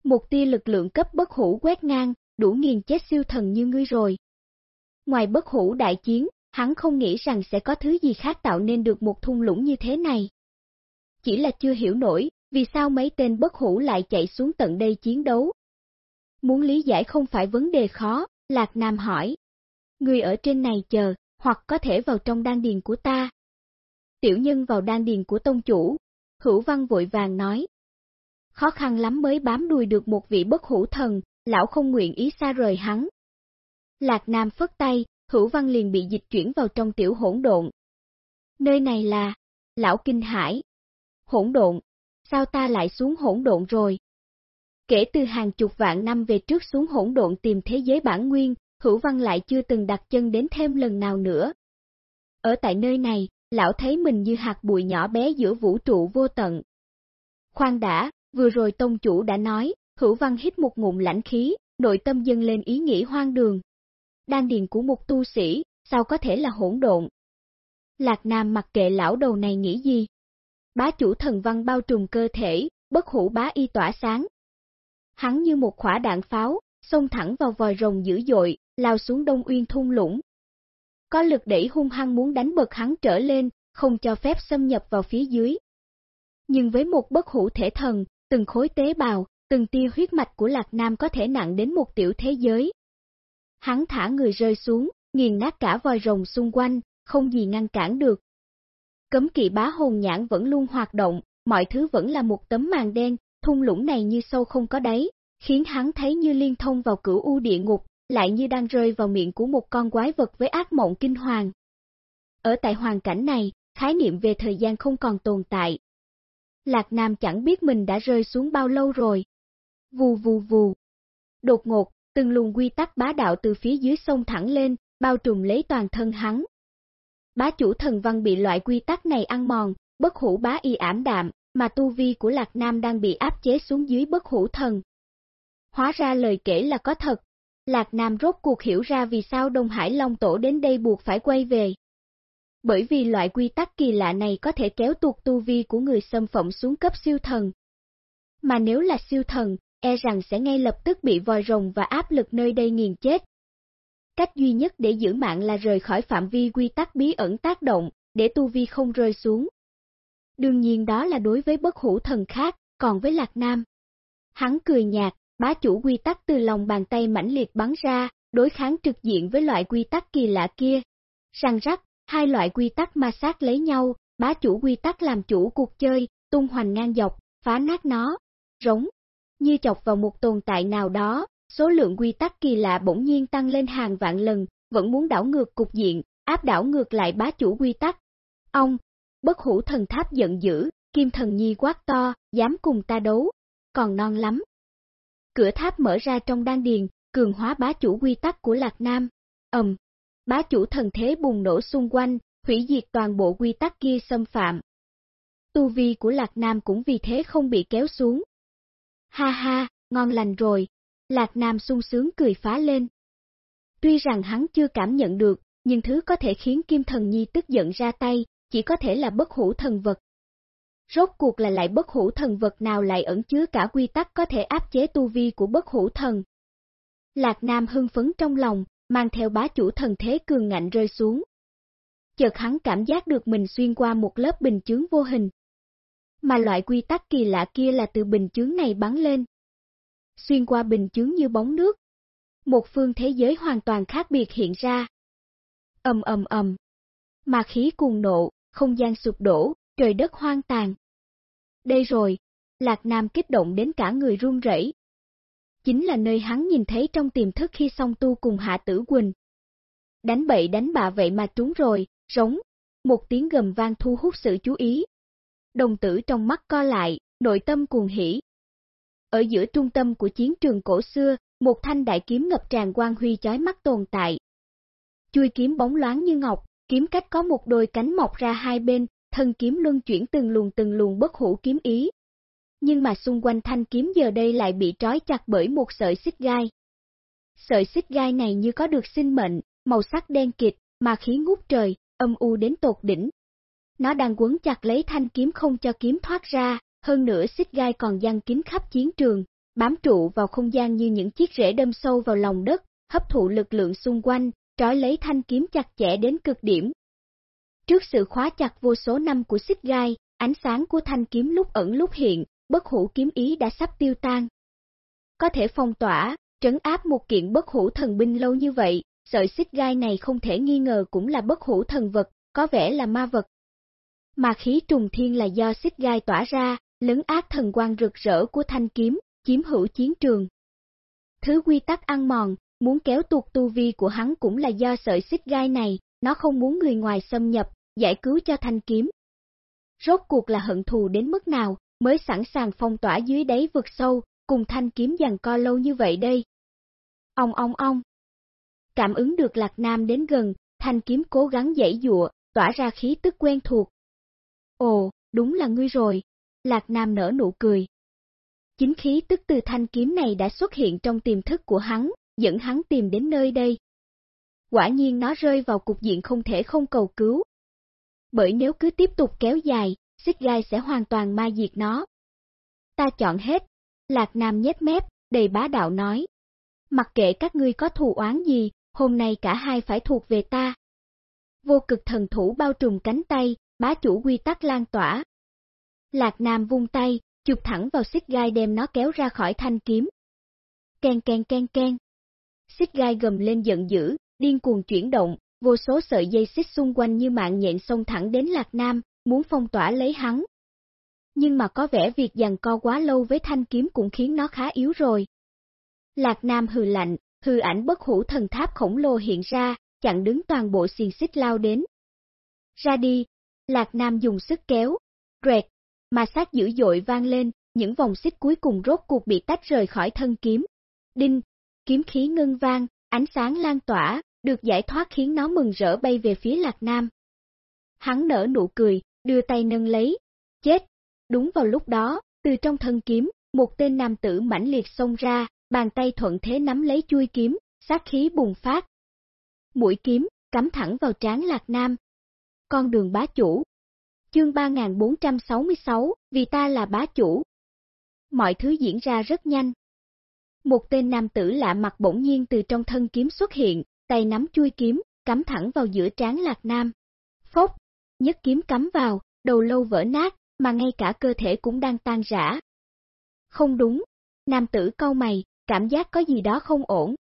Một tia lực lượng cấp bất hủ quét ngang, đủ nghiền chết siêu thần như ngươi rồi. Ngoài bất hủ đại chiến, hắn không nghĩ rằng sẽ có thứ gì khác tạo nên được một thung lũng như thế này. Chỉ là chưa hiểu nổi, vì sao mấy tên bất hủ lại chạy xuống tận đây chiến đấu. Muốn lý giải không phải vấn đề khó, Lạc Nam hỏi. Người ở trên này chờ, hoặc có thể vào trong đan điền của ta. Tiểu nhân vào đan điền của tông chủ, hữu văn vội vàng nói. Khó khăn lắm mới bám đuôi được một vị bất hủ thần, lão không nguyện ý xa rời hắn. Lạc Nam phất tay, hữu văn liền bị dịch chuyển vào trong tiểu hỗn độn. Nơi này là, lão kinh hải. Hỗn độn, sao ta lại xuống hỗn độn rồi? Kể từ hàng chục vạn năm về trước xuống hỗn độn tìm thế giới bản nguyên, hữu văn lại chưa từng đặt chân đến thêm lần nào nữa. Ở tại nơi này, lão thấy mình như hạt bụi nhỏ bé giữa vũ trụ vô tận. Khoan đã, vừa rồi tông chủ đã nói, hữu văn hít một ngụm lãnh khí, nội tâm dâng lên ý nghĩ hoang đường. Đan điền của một tu sĩ, sao có thể là hỗn độn? Lạc Nam mặc kệ lão đầu này nghĩ gì? Bá chủ thần văn bao trùm cơ thể, bất hủ bá y tỏa sáng. Hắn như một khỏa đạn pháo, xông thẳng vào vòi rồng dữ dội, lao xuống đông uyên thung lũng. Có lực đẩy hung hăng muốn đánh bật hắn trở lên, không cho phép xâm nhập vào phía dưới. Nhưng với một bất hủ thể thần, từng khối tế bào, từng tia huyết mạch của Lạc Nam có thể nặng đến một tiểu thế giới. Hắn thả người rơi xuống, nghiền nát cả vòi rồng xung quanh, không gì ngăn cản được. Cấm kỵ bá hồn nhãn vẫn luôn hoạt động, mọi thứ vẫn là một tấm màn đen, thung lũng này như sâu không có đáy, khiến hắn thấy như liên thông vào cửu u địa ngục, lại như đang rơi vào miệng của một con quái vật với ác mộng kinh hoàng. Ở tại hoàn cảnh này, khái niệm về thời gian không còn tồn tại. Lạc Nam chẳng biết mình đã rơi xuống bao lâu rồi. Vù vù vù. Đột ngột, từng luồng quy tắc bá đạo từ phía dưới sông thẳng lên, bao trùm lấy toàn thân hắn. Bá chủ thần văn bị loại quy tắc này ăn mòn, bất hủ bá y ảm đạm, mà tu vi của Lạc Nam đang bị áp chế xuống dưới bất hủ thần. Hóa ra lời kể là có thật, Lạc Nam rốt cuộc hiểu ra vì sao Đông Hải Long Tổ đến đây buộc phải quay về. Bởi vì loại quy tắc kỳ lạ này có thể kéo tuột tu vi của người xâm phỏng xuống cấp siêu thần. Mà nếu là siêu thần, e rằng sẽ ngay lập tức bị vòi rồng và áp lực nơi đây nghiền chết. Cách duy nhất để giữ mạng là rời khỏi phạm vi quy tắc bí ẩn tác động, để tu vi không rơi xuống. Đương nhiên đó là đối với bất hủ thần khác, còn với Lạc Nam. Hắn cười nhạt, bá chủ quy tắc từ lòng bàn tay mãnh liệt bắn ra, đối kháng trực diện với loại quy tắc kỳ lạ kia. Răng rắc, hai loại quy tắc ma sát lấy nhau, bá chủ quy tắc làm chủ cuộc chơi, tung hoành ngang dọc, phá nát nó, rống, như chọc vào một tồn tại nào đó, số lượng quy tắc kỳ lạ bỗng nhiên tăng lên hàng vạn lần, vẫn muốn đảo ngược cục diện, áp đảo ngược lại bá chủ quy tắc. Ông, bất hủ thần tháp giận dữ, kim thần nhi quát to, dám cùng ta đấu, còn non lắm. Cửa tháp mở ra trong đan điền, cường hóa bá chủ quy tắc của Lạc Nam. Ầm, bá chủ thần thế bùng nổ xung quanh, hủy diệt toàn bộ quy tắc kia xâm phạm. Tu vi của Lạc Nam cũng vì thế không bị kéo xuống. Ha ha, ngon lành rồi. Lạc Nam sung sướng cười phá lên. Tuy rằng hắn chưa cảm nhận được, nhưng thứ có thể khiến Kim Thần Nhi tức giận ra tay, chỉ có thể là bất hủ thần vật. Rốt cuộc là lại bất hủ thần vật nào lại ẩn chứa cả quy tắc có thể áp chế tu vi của bất hủ thần. Lạc Nam hưng phấn trong lòng, mang theo bá chủ thần thế cường ngạnh rơi xuống. Chợt hắn cảm giác được mình xuyên qua một lớp bình chướng vô hình. Mà loại quy tắc kỳ lạ kia là từ bình chướng này bắn lên. Xuyên qua bình chướng như bóng nước. Một phương thế giới hoàn toàn khác biệt hiện ra. ầm ầm ầm. Mà khí cuồng nộ, không gian sụp đổ, trời đất hoang tàn. Đây rồi, Lạc Nam kích động đến cả người run rẩy. Chính là nơi hắn nhìn thấy trong tiềm thức khi song tu cùng Hạ Tử Quỳnh. Đánh bậy đánh bạ vậy mà trúng rồi, rống. Một tiếng gầm vang thu hút sự chú ý. Đồng tử trong mắt co lại, nội tâm cuồng hỉ. Ở giữa trung tâm của chiến trường cổ xưa, một thanh đại kiếm ngập tràn quang huy chói mắt tồn tại. Chui kiếm bóng loáng như ngọc, kiếm cách có một đôi cánh mọc ra hai bên, thân kiếm luân chuyển từng luồng từng luồng bất hủ kiếm ý. Nhưng mà xung quanh thanh kiếm giờ đây lại bị trói chặt bởi một sợi xích gai. Sợi xích gai này như có được sinh mệnh, màu sắc đen kịt, mà khí ngút trời, âm u đến tột đỉnh. Nó đang quấn chặt lấy thanh kiếm không cho kiếm thoát ra, hơn nữa xích gai còn giăng kín khắp chiến trường, bám trụ vào không gian như những chiếc rễ đâm sâu vào lòng đất, hấp thụ lực lượng xung quanh, trói lấy thanh kiếm chặt chẽ đến cực điểm. Trước sự khóa chặt vô số năm của xích gai, ánh sáng của thanh kiếm lúc ẩn lúc hiện, bất hủ kiếm ý đã sắp tiêu tan. Có thể phong tỏa, trấn áp một kiện bất hủ thần binh lâu như vậy, sợi xích gai này không thể nghi ngờ cũng là bất hủ thần vật, có vẻ là ma vật. Mà khí trùng thiên là do xích gai tỏa ra, lấn ác thần quang rực rỡ của thanh kiếm, chiếm hữu chiến trường. Thứ quy tắc ăn mòn, muốn kéo tuột tu vi của hắn cũng là do sợi xích gai này, nó không muốn người ngoài xâm nhập, giải cứu cho thanh kiếm. Rốt cuộc là hận thù đến mức nào, mới sẵn sàng phong tỏa dưới đáy vực sâu, cùng thanh kiếm dàn co lâu như vậy đây. Ông ông ông. Cảm ứng được Lạc Nam đến gần, thanh kiếm cố gắng dãy dụa, tỏa ra khí tức quen thuộc. Ồ, đúng là ngươi rồi. Lạc Nam nở nụ cười. Chính khí tức từ thanh kiếm này đã xuất hiện trong tiềm thức của hắn, dẫn hắn tìm đến nơi đây. Quả nhiên nó rơi vào cục diện không thể không cầu cứu. Bởi nếu cứ tiếp tục kéo dài, xích gai sẽ hoàn toàn ma diệt nó. Ta chọn hết. Lạc Nam nhét mép, đầy bá đạo nói. Mặc kệ các ngươi có thù oán gì, hôm nay cả hai phải thuộc về ta. Vô cực thần thủ bao trùm cánh tay, bá chủ quy tắc lan tỏa. Lạc Nam vung tay, chụp thẳng vào xích gai đem nó kéo ra khỏi thanh kiếm. Ken ken ken ken. Xích gai gầm lên giận dữ, điên cuồng chuyển động, vô số sợi dây xích xung quanh như mạng nhện xông thẳng đến Lạc Nam, muốn phong tỏa lấy hắn. Nhưng mà có vẻ việc giằng co quá lâu với thanh kiếm cũng khiến nó khá yếu rồi. Lạc Nam hừ lạnh, hư ảnh bất hủ thần tháp khổng lồ hiện ra, chặn đứng toàn bộ xiềng xích lao đến. Ra đi, Lạc Nam dùng sức kéo, rẹt, mà sát dữ dội vang lên, những vòng xích cuối cùng rốt cuộc bị tách rời khỏi thân kiếm. Đinh, kiếm khí ngân vang, ánh sáng lan tỏa, được giải thoát khiến nó mừng rỡ bay về phía Lạc Nam. Hắn nở nụ cười, đưa tay nâng lấy. Chết! Đúng vào lúc đó, từ trong thân kiếm, một tên nam tử mãnh liệt xông ra, bàn tay thuận thế nắm lấy chui kiếm, sát khí bùng phát. Mũi kiếm, cắm thẳng vào trán Lạc Nam. Con đường bá chủ. Chương 3466, vì ta là bá chủ. Mọi thứ diễn ra rất nhanh. Một tên nam tử lạ mặt bỗng nhiên từ trong thân kiếm xuất hiện, tay nắm chui kiếm, cắm thẳng vào giữa trán Lạc Nam. Phốc, nhất kiếm cắm vào, đầu lâu vỡ nát, mà ngay cả cơ thể cũng đang tan rã. Không đúng, nam tử câu mày, cảm giác có gì đó không ổn.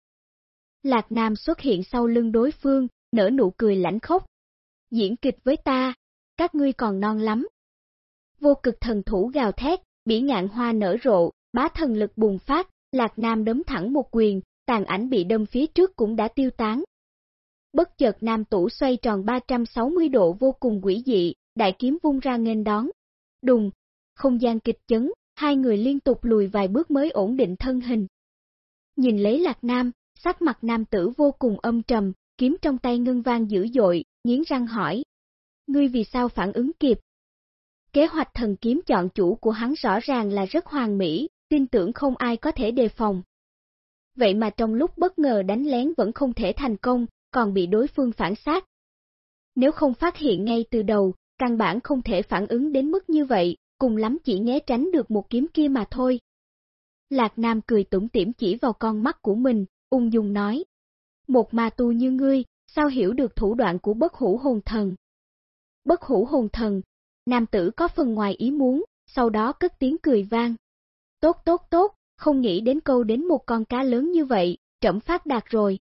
Lạc Nam xuất hiện sau lưng đối phương, nở nụ cười lãnh khốc. Diễn kịch với ta, các ngươi còn non lắm. Vô cực thần thủ gào thét, bỉ ngạn hoa nở rộ, bá thần lực bùng phát, Lạc Nam đấm thẳng một quyền, tàn ảnh bị đâm phía trước cũng đã tiêu tán. Bất chợt Nam Tủ xoay tròn 360 độ vô cùng quỷ dị, đại kiếm vung ra nghênh đón. Đùng, không gian kịch chấn, hai người liên tục lùi vài bước mới ổn định thân hình. Nhìn lấy Lạc Nam, sắc mặt nam tử vô cùng âm trầm, kiếm trong tay ngân vang dữ dội, nghiến răng hỏi. Ngươi vì sao phản ứng kịp? Kế hoạch thần kiếm chọn chủ của hắn rõ ràng là rất hoàn mỹ, tin tưởng không ai có thể đề phòng. Vậy mà trong lúc bất ngờ đánh lén vẫn không thể thành công, còn bị đối phương phản sát. Nếu không phát hiện ngay từ đầu, căn bản không thể phản ứng đến mức như vậy, cùng lắm chỉ né tránh được một kiếm kia mà thôi. Lạc Nam cười tủm tỉm chỉ vào con mắt của mình, ung dung nói. Một ma tu như ngươi, sao hiểu được thủ đoạn của bất hủ hồn thần? Bất hủ hồn thần, nam tử có phần ngoài ý muốn, sau đó cất tiếng cười vang. Tốt tốt tốt, không nghĩ đến câu đến một con cá lớn như vậy, trẫm phát đạt rồi.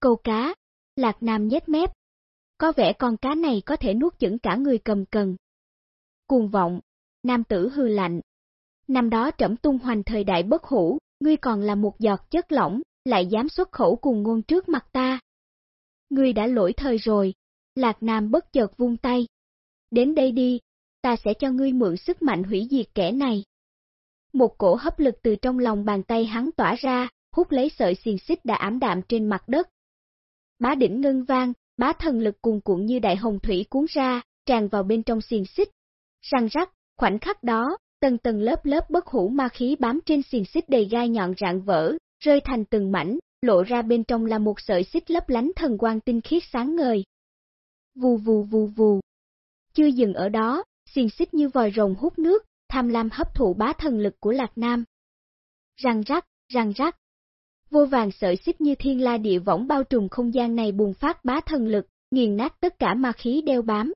Câu cá, Lạc Nam nhét mép. Có vẻ con cá này có thể nuốt chửng cả người cầm cần. Cuồng vọng, nam tử hư lạnh, Năm đó trẫm tung hoành thời đại bất hủ, ngươi còn là một giọt chất lỏng, lại dám xuất khẩu cùng ngôn trước mặt ta. Ngươi đã lỗi thời rồi, Lạc Nam bất chợt vung tay. Đến đây đi, ta sẽ cho ngươi mượn sức mạnh hủy diệt kẻ này. Một cổ hấp lực từ trong lòng bàn tay hắn tỏa ra, hút lấy sợi xiềng xích đã ảm đạm trên mặt đất. Bá đỉnh ngân vang, bá thần lực cuồn cuộn như đại hồng thủy cuốn ra, tràn vào bên trong xiềng xích. Răng rắc, khoảnh khắc đó, tầng tầng lớp lớp bất hủ ma khí bám trên xiềng xích đầy gai nhọn rạn vỡ, rơi thành từng mảnh, lộ ra bên trong là một sợi xích lấp lánh thần quang tinh khiết sáng ngời. Vù vù vù vù. Chưa dừng ở đó, xiềng xích như vòi rồng hút nước, tham lam hấp thụ bá thần lực của Lạc Nam. Răng rắc, răng rắc. Vô vàng sợi xích như thiên la địa võng bao trùm không gian này bùng phát bá thần lực, nghiền nát tất cả ma khí đeo bám.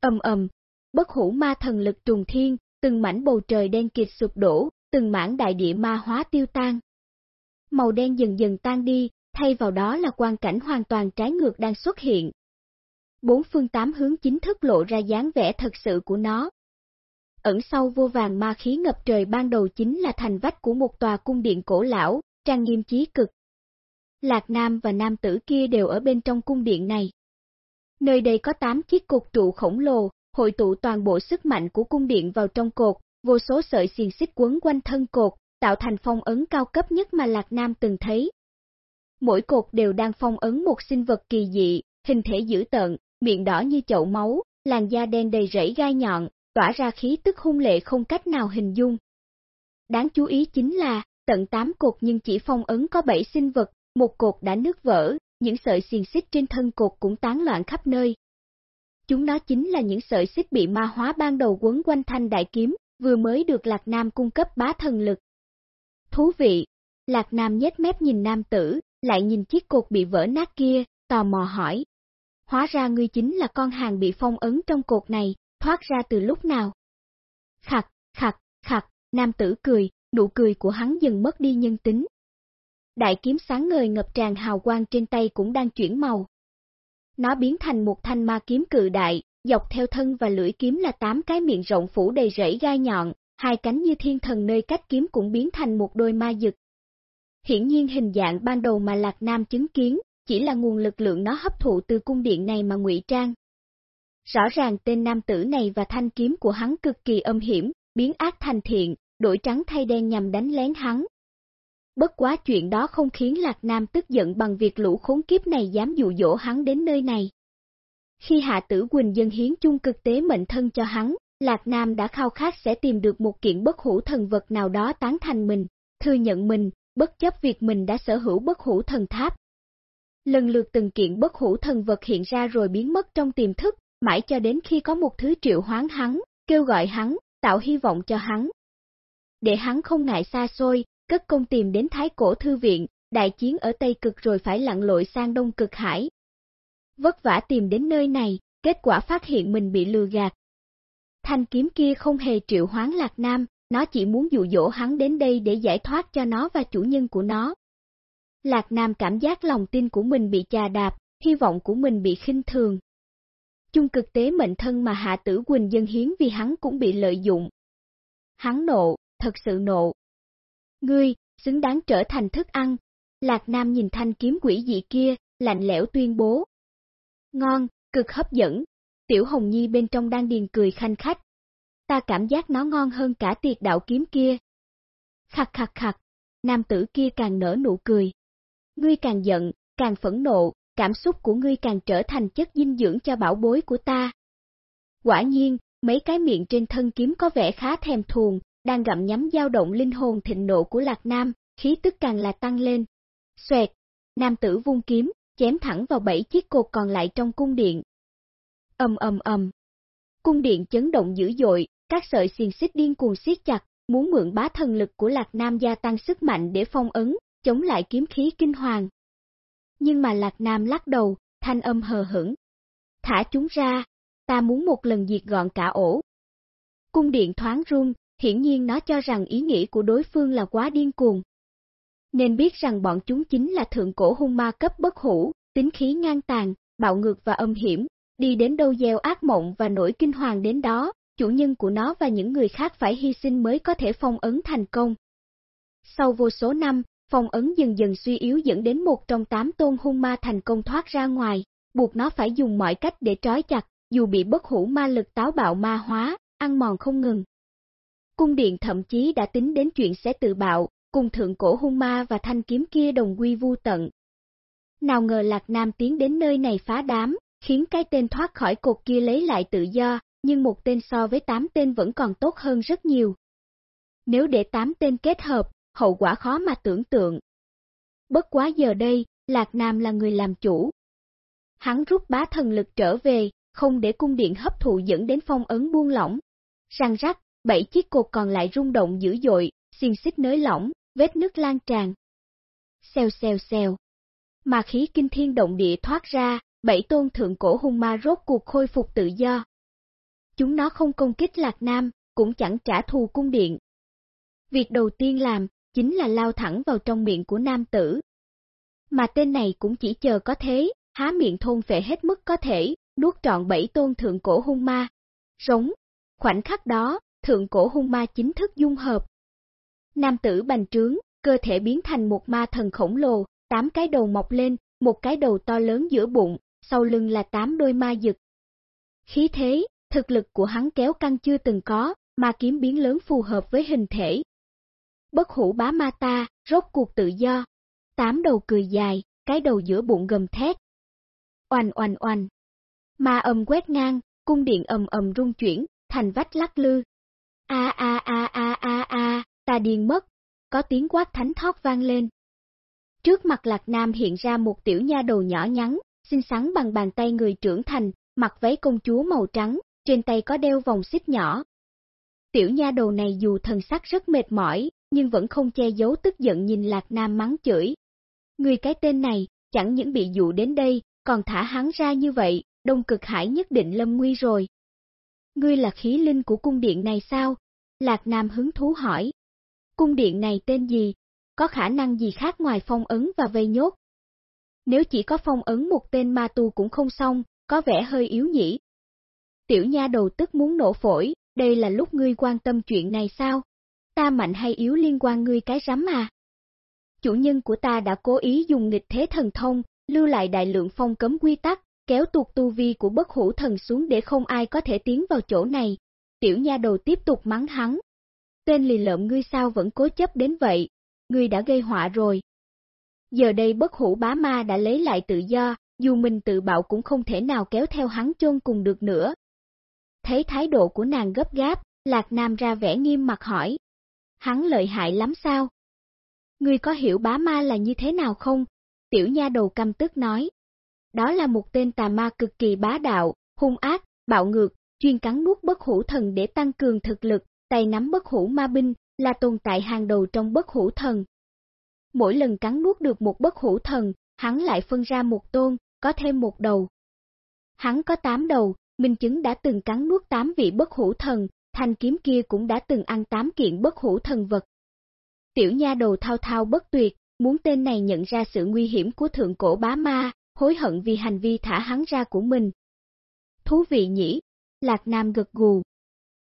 Ầm ầm, bất hủ ma thần lực trùng thiên, từng mảnh bầu trời đen kịt sụp đổ, từng mảng đại địa ma hóa tiêu tan. Màu đen dần dần tan đi, thay vào đó là quang cảnh hoàn toàn trái ngược đang xuất hiện. Bốn phương tám hướng chính thức lộ ra dáng vẻ thật sự của nó. Ẩn sau vô vàng ma khí ngập trời ban đầu chính là thành vách của một tòa cung điện cổ lão, trang nghiêm chí cực. Lạc Nam và nam tử kia đều ở bên trong cung điện này. Nơi đây có 8 chiếc cột trụ khổng lồ, hội tụ toàn bộ sức mạnh của cung điện vào trong cột, vô số sợi xiềng xích quấn quanh thân cột, tạo thành phong ấn cao cấp nhất mà Lạc Nam từng thấy. Mỗi cột đều đang phong ấn một sinh vật kỳ dị, hình thể dữ tợn, miệng đỏ như chậu máu, làn da đen đầy rẫy gai nhọn, tỏa ra khí tức hung lệ không cách nào hình dung. Đáng chú ý chính là, tận 8 cột nhưng chỉ phong ấn có 7 sinh vật, một cột đã nứt vỡ, những sợi xiềng xích trên thân cột cũng tán loạn khắp nơi. Chúng nó chính là những sợi xích bị ma hóa ban đầu quấn quanh thanh đại kiếm, vừa mới được Lạc Nam cung cấp bá thần lực. Thú vị! Lạc Nam nhếch mép nhìn nam tử, lại nhìn chiếc cột bị vỡ nát kia, tò mò hỏi. Hóa ra ngươi chính là con hàng bị phong ấn trong cột này, thoát ra từ lúc nào? Khặt, khặt, khặt, nam tử cười, nụ cười của hắn dần mất đi nhân tính. Đại kiếm sáng ngời ngập tràn hào quang trên tay cũng đang chuyển màu. Nó biến thành một thanh ma kiếm cự đại, dọc theo thân và lưỡi kiếm là tám cái miệng rộng phủ đầy rẫy gai nhọn, hai cánh như thiên thần nơi cách kiếm cũng biến thành một đôi ma dực. Hiển nhiên hình dạng ban đầu mà Lạc Nam chứng kiến, chỉ là nguồn lực lượng nó hấp thụ từ cung điện này mà ngụy trang. Rõ ràng tên nam tử này và thanh kiếm của hắn cực kỳ âm hiểm, biến ác thành thiện, đổi trắng thay đen nhằm đánh lén hắn. Bất quá chuyện đó không khiến Lạc Nam tức giận bằng việc lũ khốn kiếp này dám dụ dỗ hắn đến nơi này. Khi Hạ Tử Quỳnh dân hiến chung cực tế mệnh thân cho hắn, Lạc Nam đã khao khát sẽ tìm được một kiện bất hủ thần vật nào đó tán thành mình, thừa nhận mình, bất chấp việc mình đã sở hữu bất hủ thần tháp. Lần lượt từng kiện bất hủ thần vật hiện ra rồi biến mất trong tiềm thức, mãi cho đến khi có một thứ triệu hoán hắn, kêu gọi hắn, tạo hy vọng cho hắn. Để hắn không ngại xa xôi, cất công tìm đến Thái Cổ Thư Viện, đại chiến ở Tây Cực rồi phải lặn lội sang Đông Cực Hải. Vất vả tìm đến nơi này, kết quả phát hiện mình bị lừa gạt. Thanh kiếm kia không hề triệu hoán Lạc Nam, nó chỉ muốn dụ dỗ hắn đến đây để giải thoát cho nó và chủ nhân của nó. Lạc Nam cảm giác lòng tin của mình bị chà đạp, hy vọng của mình bị khinh thường. Chung cực tế mệnh thân mà Hạ Tử Quỳnh dân hiến vì hắn cũng bị lợi dụng. Hắn nộ, thật sự nộ. Ngươi, xứng đáng trở thành thức ăn. Lạc Nam nhìn thanh kiếm quỷ dị kia, lạnh lẽo tuyên bố. Ngon, cực hấp dẫn. Tiểu Hồng Nhi bên trong đang điền cười khanh khách. Ta cảm giác nó ngon hơn cả tiệc đạo kiếm kia. Khặt khặt khặt, nam tử kia càng nở nụ cười. Ngươi càng giận, càng phẫn nộ, cảm xúc của ngươi càng trở thành chất dinh dưỡng cho bảo bối của ta. Quả nhiên, mấy cái miệng trên thân kiếm có vẻ khá thèm thuồng, đang gặm nhắm dao động linh hồn thịnh nộ của Lạc Nam, khí tức càng là tăng lên. Xoẹt, nam tử vung kiếm, chém thẳng vào bảy chiếc cột còn lại trong cung điện. Ầm ầm ầm. Cung điện chấn động dữ dội, các sợi xiên xích điên cuồng siết chặt, muốn mượn bá thần lực của Lạc Nam gia tăng sức mạnh để phong ấn, chống lại kiếm khí kinh hoàng. Nhưng mà Lạc Nam lắc đầu, thanh âm hờ hững. Thả chúng ra, ta muốn một lần diệt gọn cả ổ. Cung điện thoáng rung, hiển nhiên nó cho rằng ý nghĩ của đối phương là quá điên cuồng. Nên biết rằng bọn chúng chính là thượng cổ hung ma cấp bất hủ, tính khí ngang tàn, bạo ngược và âm hiểm, đi đến đâu gieo ác mộng và nỗi kinh hoàng đến đó, chủ nhân của nó và những người khác phải hy sinh mới có thể phong ấn thành công. Sau vô số năm, phong ấn dần dần suy yếu dẫn đến một trong tám tôn hung ma thành công thoát ra ngoài, buộc nó phải dùng mọi cách để trói chặt, dù bị bất hủ ma lực táo bạo ma hóa, ăn mòn không ngừng. Cung điện thậm chí đã tính đến chuyện sẽ tự bạo, cùng thượng cổ hung ma và thanh kiếm kia đồng quy vu tận. Nào ngờ Lạc Nam tiến đến nơi này phá đám, khiến cái tên thoát khỏi cột kia lấy lại tự do, nhưng một tên so với tám tên vẫn còn tốt hơn rất nhiều. Nếu để tám tên kết hợp, hậu quả khó mà tưởng tượng. Bất quá giờ đây, Lạc Nam là người làm chủ. Hắn rút bá thần lực trở về, không để cung điện hấp thụ dẫn đến phong ấn buông lỏng. Răng rắc, bảy chiếc cột còn lại rung động dữ dội, xiên xích nới lỏng, vết nước lan tràn. Xèo xèo xèo. Mà khí kinh thiên động địa thoát ra, bảy tôn thượng cổ hung ma rốt cuộc khôi phục tự do. Chúng nó không công kích Lạc Nam, cũng chẳng trả thù cung điện. Việc đầu tiên làm, chính là lao thẳng vào trong miệng của nam tử. Mà tên này cũng chỉ chờ có thế, há miệng thôn về hết mức có thể, nuốt trọn bảy tôn thượng cổ hung ma. Rống, khoảnh khắc đó, thượng cổ hung ma chính thức dung hợp. Nam tử bành trướng, cơ thể biến thành một ma thần khổng lồ, tám cái đầu mọc lên, một cái đầu to lớn giữa bụng, sau lưng là tám đôi ma dực. Khí thế, thực lực của hắn kéo căng chưa từng có, ma kiếm biến lớn phù hợp với hình thể. Bất hủ bá ma ta, rốt cuộc tự do. Tám đầu cười dài, cái đầu giữa bụng gầm thét. Oanh oanh oanh. Ma âm quét ngang, cung điện ầm ầm rung chuyển, thành vách lắc lư. A a a a a a, ta điên mất. Có tiếng quát thánh thót vang lên. Trước mặt Lạc Nam hiện ra một tiểu nha đầu nhỏ nhắn, xinh xắn bằng bàn tay người trưởng thành, mặc váy công chúa màu trắng, trên tay có đeo vòng xích nhỏ. Tiểu nha đầu này dù thần sắc rất mệt mỏi, nhưng vẫn không che giấu tức giận nhìn Lạc Nam mắng chửi. Người cái tên này, chẳng những bị dụ đến đây, còn thả hắn ra như vậy, đông cực hải nhất định lâm nguy rồi. Ngươi là khí linh của cung điện này sao? Lạc Nam hứng thú hỏi. Cung điện này tên gì? Có khả năng gì khác ngoài phong ấn và vây nhốt? Nếu chỉ có phong ấn một tên ma tu cũng không xong, có vẻ hơi yếu nhỉ. Tiểu nha đầu tức muốn nổ phổi, đây là lúc ngươi quan tâm chuyện này sao? Ta mạnh hay yếu liên quan ngươi cái rắm à? Chủ nhân của ta đã cố ý dùng nghịch thế thần thông, lưu lại đại lượng phong cấm quy tắc, kéo tuột tu vi của bất hủ thần xuống để không ai có thể tiến vào chỗ này. Tiểu nha đầu tiếp tục mắng hắn. Tên lì lợm ngươi sao vẫn cố chấp đến vậy, ngươi đã gây họa rồi. Giờ đây bất hủ bá ma đã lấy lại tự do, dù mình tự bạo cũng không thể nào kéo theo hắn chôn cùng được nữa. Thấy thái độ của nàng gấp gáp, Lạc Nam ra vẻ nghiêm mặt hỏi. Hắn lợi hại lắm sao? Ngươi có hiểu bá ma là như thế nào không? Tiểu nha đầu căm tức nói. Đó là một tên tà ma cực kỳ bá đạo, hung ác, bạo ngược, chuyên cắn nuốt bất hủ thần để tăng cường thực lực, tay nắm bất hủ ma binh, là tồn tại hàng đầu trong bất hủ thần. Mỗi lần cắn nuốt được một bất hủ thần, hắn lại phân ra một tôn, có thêm một đầu. Hắn có tám đầu, minh chứng đã từng cắn nuốt tám vị bất hủ thần, thanh kiếm kia cũng đã từng ăn tám kiện bất hủ thần vật. Tiểu nha đầu thao thao bất tuyệt, muốn tên này nhận ra sự nguy hiểm của thượng cổ bá ma, hối hận vì hành vi thả hắn ra của mình. Thú vị nhỉ, Lạc Nam gật gù.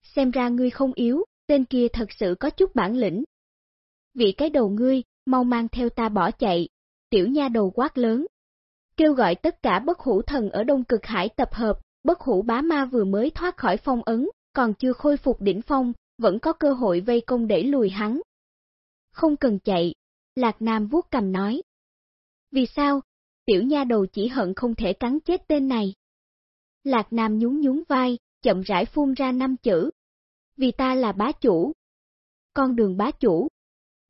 Xem ra ngươi không yếu, tên kia thật sự có chút bản lĩnh. Vị cái đầu ngươi, mau mang theo ta bỏ chạy, tiểu nha đầu quát lớn. Kêu gọi tất cả bất hủ thần ở Đông Cực Hải tập hợp, bất hủ bá ma vừa mới thoát khỏi phong ấn, còn chưa khôi phục đỉnh phong, vẫn có cơ hội vây công để lùi hắn. Không cần chạy, Lạc Nam vuốt cầm nói. Vì sao? Tiểu nha đầu chỉ hận không thể cắn chết tên này. Lạc Nam nhún nhún vai, chậm rãi phun ra năm chữ. Vì ta là bá chủ. Con đường bá chủ.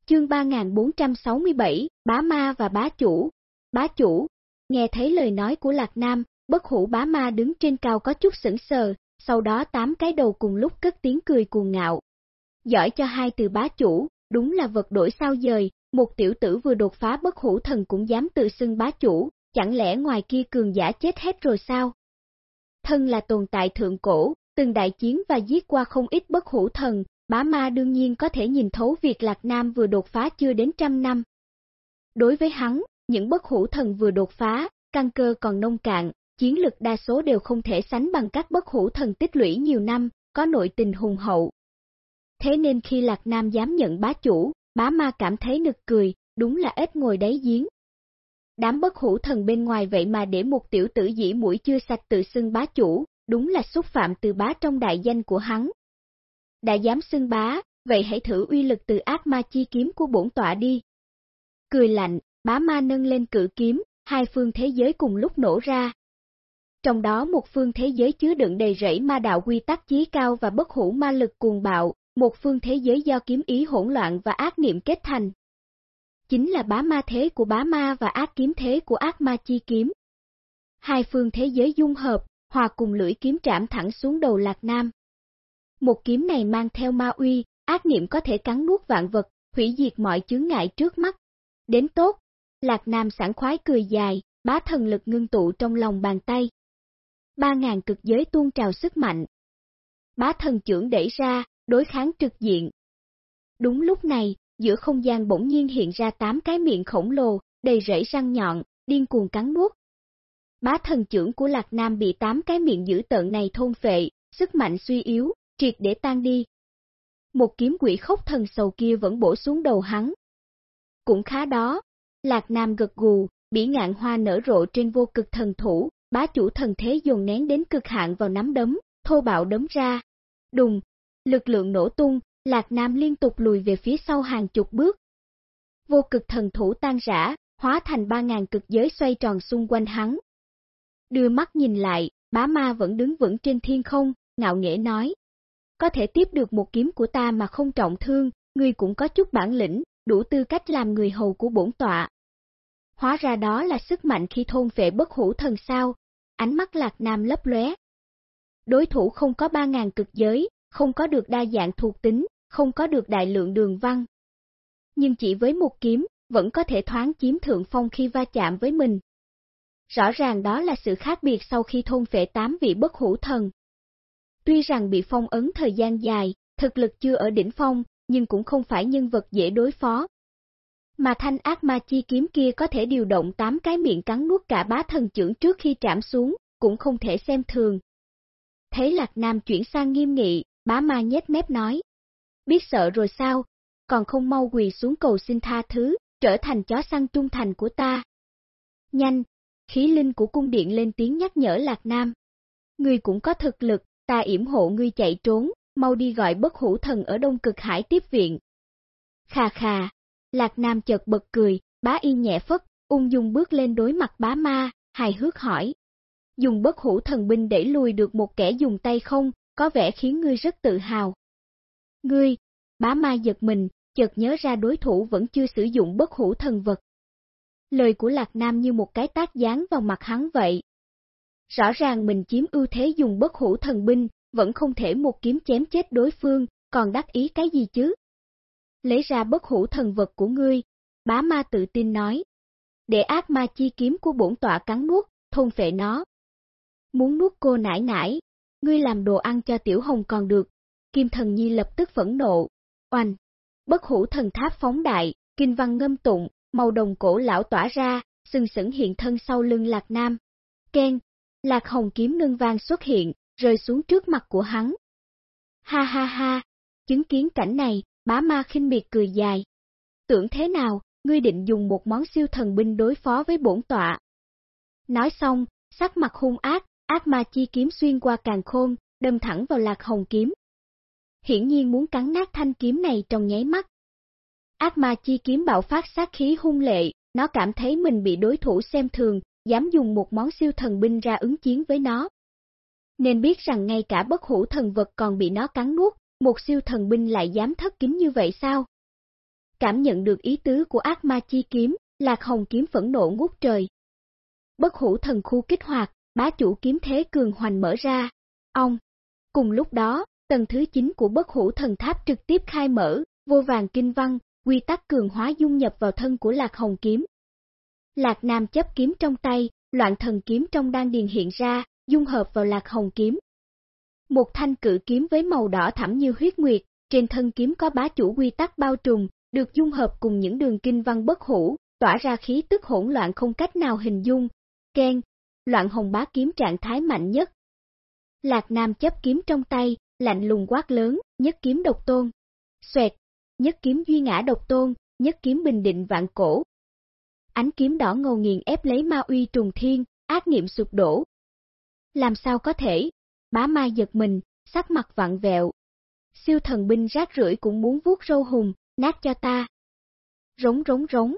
Chương 3467, bá ma và bá chủ. Bá chủ, nghe thấy lời nói của Lạc Nam, bất hủ bá ma đứng trên cao có chút sững sờ, sau đó tám cái đầu cùng lúc cất tiếng cười cuồng ngạo. Giỏi cho hai từ bá chủ, đúng là vật đổi sao dời, một tiểu tử vừa đột phá bất hủ thần cũng dám tự xưng bá chủ, chẳng lẽ ngoài kia cường giả chết hết rồi sao? Thân là tồn tại thượng cổ, từng đại chiến và giết qua không ít bất hủ thần, bá ma đương nhiên có thể nhìn thấu việc Lạc Nam vừa đột phá chưa đến trăm năm. Đối với hắn, những bất hủ thần vừa đột phá, căn cơ còn nông cạn, chiến lực đa số đều không thể sánh bằng các bất hủ thần tích lũy nhiều năm, có nội tình hùng hậu. Thế nên khi Lạc Nam dám nhận bá chủ, bá ma cảm thấy nực cười, đúng là ít ngồi đáy giếng. Đám bất hủ thần bên ngoài vậy mà để một tiểu tử dĩ mũi chưa sạch tự xưng bá chủ, đúng là xúc phạm từ bá trong đại danh của hắn. Đã dám xưng bá, vậy hãy thử uy lực từ ác ma chi kiếm của bổn tọa đi. Cười lạnh, bá ma nâng lên cự kiếm, hai phương thế giới cùng lúc nổ ra. Trong đó một phương thế giới chứa đựng đầy rẫy ma đạo quy tắc chí cao và bất hủ ma lực cuồng bạo, một phương thế giới do kiếm ý hỗn loạn và ác niệm kết thành. Chính là bá ma thế của bá ma và ác kiếm thế của ác ma chi kiếm. Hai phương thế giới dung hợp, hòa cùng lưỡi kiếm trảm thẳng xuống đầu Lạc Nam. Một kiếm này mang theo ma uy, ác niệm có thể cắn nuốt vạn vật, hủy diệt mọi chướng ngại trước mắt. Đến tốt, Lạc Nam sảng khoái cười dài, bá thần lực ngưng tụ trong lòng bàn tay. Ba ngàn cực giới tuôn trào sức mạnh. Bá thần trưởng đẩy ra, đối kháng trực diện. Đúng lúc này, giữa không gian bỗng nhiên hiện ra tám cái miệng khổng lồ, đầy rẫy răng nhọn, điên cuồng cắn nuốt. Bá thần trưởng của Lạc Nam bị tám cái miệng dữ tợn này thôn phệ, sức mạnh suy yếu, triệt để tan đi. Một kiếm quỷ khốc thần sầu kia vẫn bổ xuống đầu hắn. Cũng khá đó, Lạc Nam gật gù, bỉ ngạn hoa nở rộ trên vô cực thần thủ, bá chủ thần thế dồn nén đến cực hạn vào nắm đấm, thô bạo đấm ra. Đùng, lực lượng nổ tung, Lạc Nam liên tục lùi về phía sau hàng chục bước. Vô cực thần thủ tan rã, hóa thành ba ngàn cực giới xoay tròn xung quanh hắn. Đưa mắt nhìn lại, bá ma vẫn đứng vững trên thiên không, ngạo nghễ nói. Có thể tiếp được một kiếm của ta mà không trọng thương, ngươi cũng có chút bản lĩnh, đủ tư cách làm người hầu của bổn tọa. Hóa ra đó là sức mạnh khi thôn vệ bất hủ thần sao, ánh mắt lạc nam lấp lóe. Đối thủ không có ba ngàn cực giới, không có được đa dạng thuộc tính, không có được đại lượng đường văn. Nhưng chỉ với một kiếm, vẫn có thể thoáng chiếm thượng phong khi va chạm với mình. Rõ ràng đó là sự khác biệt sau khi thôn phệ tám vị bất hủ thần. Tuy rằng bị phong ấn thời gian dài, thực lực chưa ở đỉnh phong, nhưng cũng không phải nhân vật dễ đối phó. Mà thanh ác ma chi kiếm kia có thể điều động tám cái miệng cắn nuốt cả bá thần trưởng trước khi trảm xuống, cũng không thể xem thường. Thấy Lạc Nam chuyển sang nghiêm nghị, bá ma nhét mép nói. Biết sợ rồi sao, còn không mau quỳ xuống cầu xin tha thứ, trở thành chó săn trung thành của ta. Nhanh, khí linh của cung điện lên tiếng nhắc nhở Lạc Nam. Ngươi cũng có thực lực, ta yểm hộ ngươi chạy trốn, mau đi gọi bất hủ thần ở đông cực hải tiếp viện. Khà khà, Lạc Nam chợt bật cười, bá y nhẹ phất, ung dung bước lên đối mặt bá ma, hài hước hỏi. Dùng bất hủ thần binh để lùi được một kẻ dùng tay không, có vẻ khiến ngươi rất tự hào. Ngươi, bá ma giật mình, chợt nhớ ra đối thủ vẫn chưa sử dụng bất hủ thần vật. Lời của Lạc Nam như một cái tác dán vào mặt hắn vậy. Rõ ràng mình chiếm ưu thế dùng bất hủ thần binh, vẫn không thể một kiếm chém chết đối phương, còn đắc ý cái gì chứ? Lấy ra bất hủ thần vật của ngươi, bá ma tự tin nói. Để ác ma chi kiếm của bổn tọa cắn nuốt, thôn phệ nó. Muốn nuốt cô nải nải, ngươi làm đồ ăn cho tiểu hồng còn được. Kim thần nhi lập tức phẫn nộ. Oanh! Bất hủ thần tháp phóng đại, kinh văn ngâm tụng, màu đồng cổ lão tỏa ra, sừng sững hiện thân sau lưng lạc nam. Ken! Lạc hồng kiếm ngân vang xuất hiện, rơi xuống trước mặt của hắn. Ha ha ha! Chứng kiến cảnh này, bá ma khinh miệt cười dài. Tưởng thế nào, ngươi định dùng một món siêu thần binh đối phó với bổn tọa. Nói xong, sắc mặt hung ác, ác ma chi kiếm xuyên qua càng khôn, đâm thẳng vào lạc hồng kiếm. Hiển nhiên muốn cắn nát thanh kiếm này trong nháy mắt. Ác ma chi kiếm bạo phát sát khí hung lệ, nó cảm thấy mình bị đối thủ xem thường, dám dùng một món siêu thần binh ra ứng chiến với nó. Nên biết rằng ngay cả bất hủ thần vật còn bị nó cắn nuốt, một siêu thần binh lại dám thất kính như vậy sao? Cảm nhận được ý tứ của ác ma chi kiếm, lạc hồng kiếm phẫn nộ ngút trời. Bất hủ thần khu kích hoạt, bá chủ kiếm thế cường hoành mở ra. Ông! Cùng lúc đó, tầng thứ 9 của bất hủ thần tháp trực tiếp khai mở, vô vàng kinh văn, quy tắc cường hóa dung nhập vào thân của lạc hồng kiếm. Lạc Nam chấp kiếm trong tay, loạn thần kiếm trong đan điền hiện ra, dung hợp vào lạc hồng kiếm. Một thanh cự kiếm với màu đỏ thẳm như huyết nguyệt, trên thân kiếm có bá chủ quy tắc bao trùm, được dung hợp cùng những đường kinh văn bất hủ, tỏa ra khí tức hỗn loạn không cách nào hình dung. Ken, loạn hồng bá kiếm trạng thái mạnh nhất. Lạc Nam chấp kiếm trong tay, lạnh lùng quát lớn, nhất kiếm độc tôn. Xoẹt, nhất kiếm duy ngã độc tôn, nhất kiếm bình định vạn cổ. Ánh kiếm đỏ ngầu nghiền ép lấy ma uy trùng thiên, ác niệm sụp đổ. Làm sao có thể? Bá ma giật mình, sắc mặt vặn vẹo. Siêu thần binh rác rưởi cũng muốn vuốt râu hùng, nát cho ta. Rống rống rống.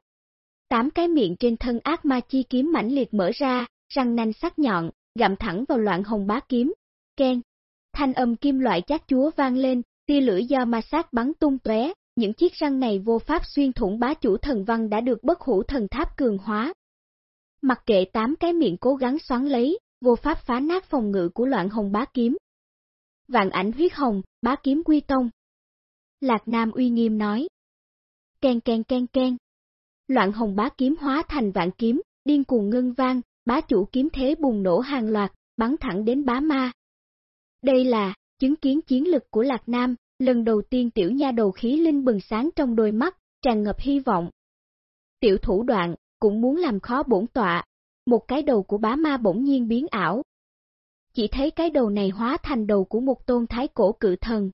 Tám cái miệng trên thân ác ma chi kiếm mãnh liệt mở ra, răng nanh sắc nhọn, gặm thẳng vào loạn hồng bá kiếm. Ken. Thanh âm kim loại chát chúa vang lên, tia lưỡi do ma sát bắn tung tóe, những chiếc răng này vô pháp xuyên thủng bá chủ thần văn đã được bất hủ thần tháp cường hóa. Mặc kệ tám cái miệng cố gắng xoắn lấy, vô pháp phá nát phòng ngự của loạn hồng bá kiếm. Vạn ảnh huyết hồng, bá kiếm quy tông. Lạc Nam uy nghiêm nói. Ken ken ken ken. Loạn hồng bá kiếm hóa thành vạn kiếm, điên cuồng ngân vang, bá chủ kiếm thế bùng nổ hàng loạt, bắn thẳng đến bá ma. Đây là, chứng kiến chiến lực của Lạc Nam, lần đầu tiên tiểu nha đầu khí linh bừng sáng trong đôi mắt, tràn ngập hy vọng. Tiểu thủ đoạn, cũng muốn làm khó bổn tọa, một cái đầu của bá ma bỗng nhiên biến ảo. Chỉ thấy cái đầu này hóa thành đầu của một tôn thái cổ cự thần.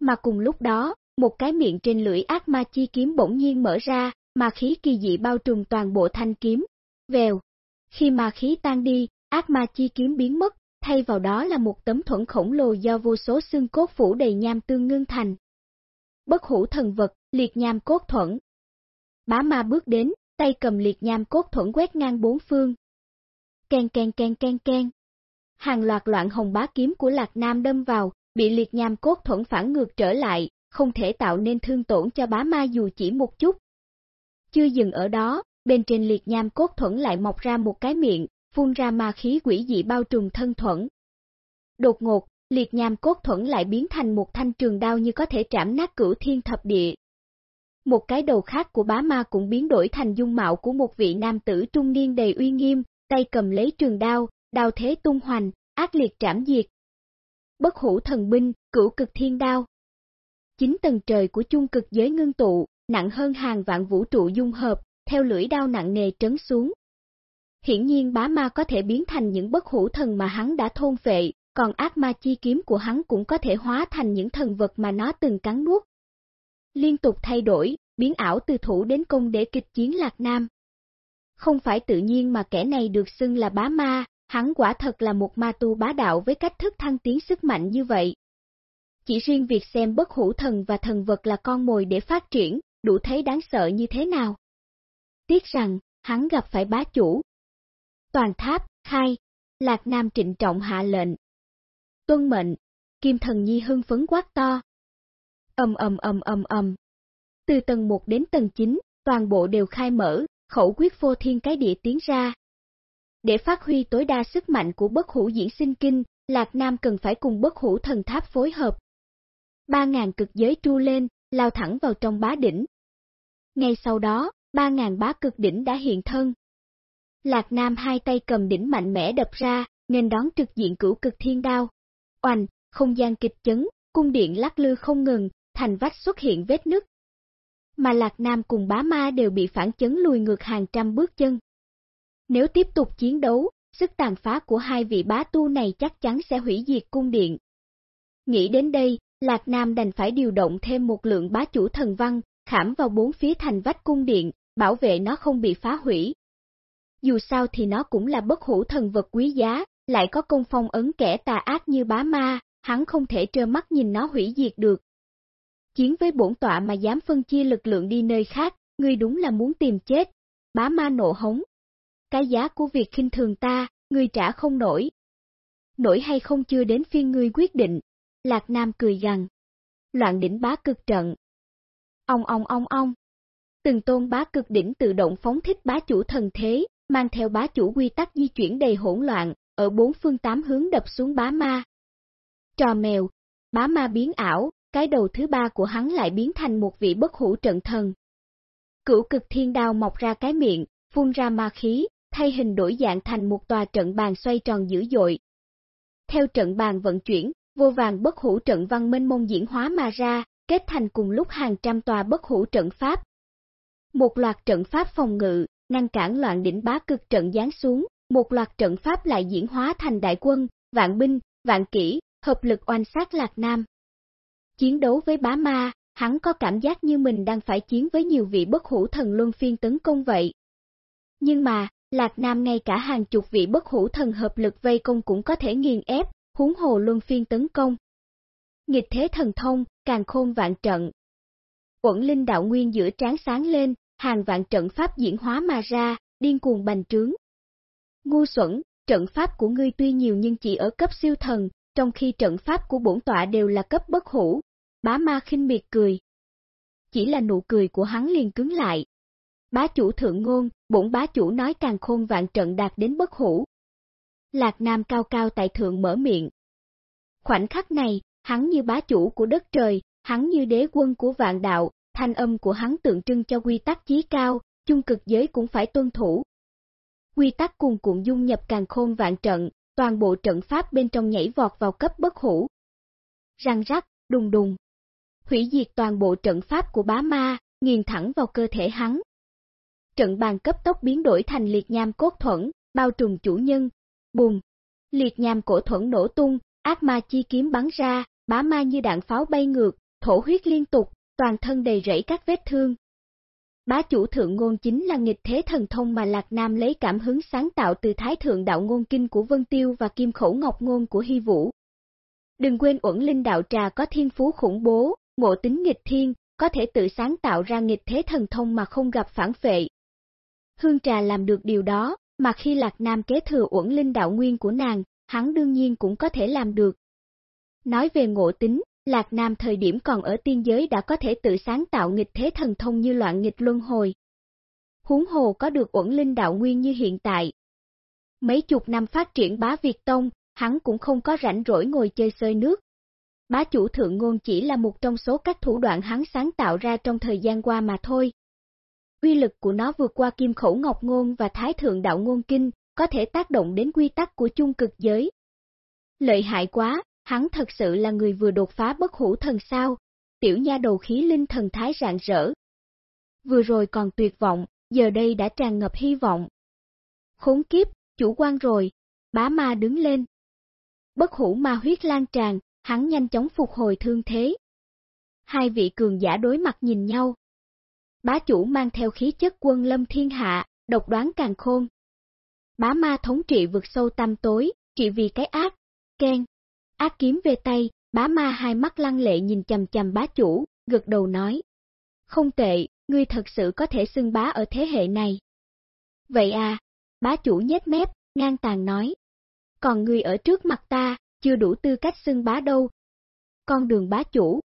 Mà cùng lúc đó, một cái miệng trên lưỡi ác ma chi kiếm bỗng nhiên mở ra, mà khí kỳ dị bao trùm toàn bộ thanh kiếm. Vèo, khi ma khí tan đi, ác ma chi kiếm biến mất, thay vào đó là một tấm thuẫn khổng lồ do vô số xương cốt phủ đầy nham tương ngưng thành. Bất hủ thần vật, liệt nham cốt thuẫn. Bá ma bước đến, tay cầm liệt nham cốt thuẫn quét ngang bốn phương. Ken ken ken ken ken. Hàng loạt loạn hồng bá kiếm của Lạc Nam đâm vào, bị liệt nham cốt thuẫn phản ngược trở lại, không thể tạo nên thương tổn cho bá ma dù chỉ một chút. Chưa dừng ở đó, bên trên liệt nham cốt thuẫn lại mọc ra một cái miệng, phun ra ma khí quỷ dị bao trùm thân thuẫn. Đột ngột, liệt nham cốt thuẫn lại biến thành một thanh trường đao như có thể trảm nát cửu thiên thập địa. Một cái đầu khác của bá ma cũng biến đổi thành dung mạo của một vị nam tử trung niên đầy uy nghiêm, tay cầm lấy trường đao, đao thế tung hoành, ác liệt trảm diệt. Bất hủ thần binh, cửu cực thiên đao. Chính tầng trời của chung cực giới ngưng tụ, nặng hơn hàng vạn vũ trụ dung hợp, theo lưỡi đao nặng nề trấn xuống. Hiển nhiên bá ma có thể biến thành những bất hủ thần mà hắn đã thôn phệ, còn ác ma chi kiếm của hắn cũng có thể hóa thành những thần vật mà nó từng cắn nuốt. Liên tục thay đổi, biến ảo từ thủ đến công để kịch chiến Lạc Nam. Không phải tự nhiên mà kẻ này được xưng là bá ma, hắn quả thật là một ma tu bá đạo với cách thức thăng tiến sức mạnh như vậy. Chỉ riêng việc xem bất hủ thần và thần vật là con mồi để phát triển, đủ thấy đáng sợ như thế nào. Tiếc rằng, hắn gặp phải bá chủ. Toàn tháp, khai, Lạc Nam trịnh trọng hạ lệnh. Tuân mệnh, Kim Thần Nhi hưng phấn quát to. Âm ầm ầm ầm ầm. Từ tầng 1 đến tầng 9, toàn bộ đều khai mở, khẩu quyết phô thiên cái địa tiến ra. Để phát huy tối đa sức mạnh của bất hủ diễn sinh kinh, Lạc Nam cần phải cùng bất hủ thần tháp phối hợp. Ba ngàn cực giới tru lên, lao thẳng vào trong bá đỉnh. Ngay sau đó, ba ngàn bá cực đỉnh đã hiện thân. Lạc Nam hai tay cầm đỉnh mạnh mẽ đập ra, nên đón trực diện cửu cực thiên đao. Oành, không gian kịch chấn, cung điện lắc lư không ngừng, thành vách xuất hiện vết nứt. Mà Lạc Nam cùng bá ma đều bị phản chấn lùi ngược hàng trăm bước chân. Nếu tiếp tục chiến đấu, sức tàn phá của hai vị bá tu này chắc chắn sẽ hủy diệt cung điện. Nghĩ đến đây, Lạc Nam đành phải điều động thêm một lượng bá chủ thần văn, khảm vào bốn phía thành vách cung điện, bảo vệ nó không bị phá hủy. Dù sao thì nó cũng là bất hủ thần vật quý giá, lại có công phong ấn kẻ tà ác như bá ma, hắn không thể trơ mắt nhìn nó hủy diệt được. Chiến với bổn tọa mà dám phân chia lực lượng đi nơi khác, ngươi đúng là muốn tìm chết. Bá ma nộ hống. Cái giá của việc khinh thường ta, ngươi trả không nổi. Nổi hay không chưa đến phiên ngươi quyết định. Lạc Nam cười gằn. Loạn đỉnh bá cực trận. Ông ông ông ông. Từng tôn bá cực đỉnh tự động phóng thích bá chủ thần thế, mang theo bá chủ quy tắc di chuyển đầy hỗn loạn, ở bốn phương tám hướng đập xuống bá ma. Trò mèo, bá ma biến ảo, cái đầu thứ ba của hắn lại biến thành một vị bất hủ trận thần. Cửu cực thiên đao mọc ra cái miệng, phun ra ma khí, thay hình đổi dạng thành một tòa trận bàn xoay tròn dữ dội. Theo trận bàn vận chuyển, vô vàng bất hủ trận văn minh mông diễn hóa mà ra, kết thành cùng lúc hàng trăm tòa bất hủ trận pháp. Một loạt trận pháp phòng ngự, ngăn cản loạn đỉnh bá cực trận giáng xuống, một loạt trận pháp lại diễn hóa thành đại quân, vạn binh, vạn kỹ, hợp lực oanh sát Lạc Nam. Chiến đấu với bá ma, hắn có cảm giác như mình đang phải chiến với nhiều vị bất hủ thần luân phiên tấn công vậy. Nhưng mà, Lạc Nam ngay cả hàng chục vị bất hủ thần hợp lực vây công cũng có thể nghiền ép, huống hồ luân phiên tấn công. Nghịch thế thần thông, càng khôn vạn trận. Quẩn linh đạo nguyên giữa tráng sáng lên, hàng vạn trận pháp diễn hóa mà ra, điên cuồng bành trướng. Ngu xuẩn, trận pháp của ngươi tuy nhiều nhưng chỉ ở cấp siêu thần, trong khi trận pháp của bổn tọa đều là cấp bất hủ. Bá ma khinh miệt cười. Chỉ là nụ cười của hắn liền cứng lại. Bá chủ thượng ngôn, bổn bá chủ nói càng khôn vạn trận đạt đến bất hủ. Lạc Nam cao cao tại thượng mở miệng. Khoảnh khắc này, hắn như bá chủ của đất trời, hắn như đế quân của vạn đạo, thanh âm của hắn tượng trưng cho quy tắc chí cao, chung cực giới cũng phải tuân thủ. Quy tắc cùng cuộn dung nhập càng khôn vạn trận, toàn bộ trận pháp bên trong nhảy vọt vào cấp bất hủ. Răng rắc, đùng đùng. Hủy diệt toàn bộ trận pháp của bá ma, nghiền thẳng vào cơ thể hắn. Trận bàn cấp tốc biến đổi thành liệt nham cốt thuẫn, bao trùm chủ nhân. Bùng! Liệt nham cổ thuẫn nổ tung, ác ma chi kiếm bắn ra, bá ma như đạn pháo bay ngược, thổ huyết liên tục, toàn thân đầy rẫy các vết thương. Bá chủ thượng ngôn chính là nghịch thế thần thông mà Lạc Nam lấy cảm hứng sáng tạo từ thái thượng đạo ngôn kinh của Vân Tiêu và kim khẩu ngọc ngôn của Hy Vũ. Đừng quên uẩn linh đạo trà có thiên phú khủng bố, ngộ tính nghịch thiên, có thể tự sáng tạo ra nghịch thế thần thông mà không gặp phản phệ. Hương trà làm được điều đó, mà khi Lạc Nam kế thừa uẩn linh đạo nguyên của nàng, hắn đương nhiên cũng có thể làm được. Nói về ngộ tính, Lạc Nam thời điểm còn ở tiên giới đã có thể tự sáng tạo nghịch thế thần thông như loạn nghịch luân hồi. Huống hồ có được uẩn linh đạo nguyên như hiện tại. Mấy chục năm phát triển bá Việt Tông, hắn cũng không có rảnh rỗi ngồi chơi sơi nước. Bá chủ thượng ngôn chỉ là một trong số các thủ đoạn hắn sáng tạo ra trong thời gian qua mà thôi. Quy lực của nó vượt qua kim khẩu ngọc ngôn và thái thượng đạo ngôn kinh, có thể tác động đến quy tắc của chung cực giới. Lợi hại quá, hắn thật sự là người vừa đột phá bất hủ thần sao, tiểu nha đầu khí linh thần thái rạng rỡ. Vừa rồi còn tuyệt vọng, giờ đây đã tràn ngập hy vọng. Khốn kiếp, chủ quan rồi, bá ma đứng lên. Bất hủ ma huyết lan tràn, hắn nhanh chóng phục hồi thương thế. Hai vị cường giả đối mặt nhìn nhau. Bá chủ mang theo khí chất quân lâm thiên hạ, độc đoán càng khôn. Bá ma thống trị vực sâu tam tối, trị vì cái ác, khen. Ác kiếm về tay, bá ma hai mắt lăng lệ nhìn chầm chầm bá chủ, gật đầu nói. Không tệ, ngươi thật sự có thể xưng bá ở thế hệ này. Vậy à, bá chủ nhếch mép, ngang tàn nói. Còn ngươi ở trước mặt ta, chưa đủ tư cách xưng bá đâu. Con đường bá chủ.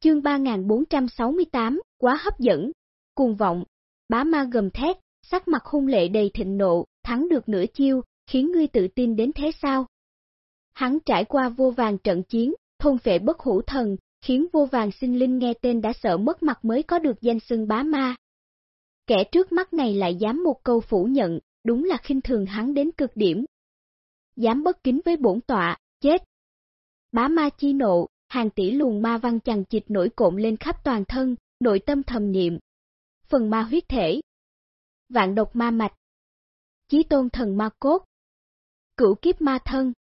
Chương 3468, quá hấp dẫn. Cuồng vọng, bá ma gầm thét, sắc mặt hung lệ đầy thịnh nộ, thắng được nửa chiêu, khiến ngươi tự tin đến thế sao? Hắn trải qua vô vàng trận chiến, thôn phệ bất hủ thần, khiến vô vàng sinh linh nghe tên đã sợ mất mặt mới có được danh xưng bá ma. Kẻ trước mắt này lại dám một câu phủ nhận, đúng là khinh thường hắn đến cực điểm. Dám bất kính với bổn tọa, chết. Bá ma chi nộ, hàng tỷ luồng ma văn chằng chịch nổi cộm lên khắp toàn thân, nội tâm thầm niệm. Phần ma huyết thể. Vạn độc ma mạch. Chí tôn thần ma cốt. Cửu kiếp ma thân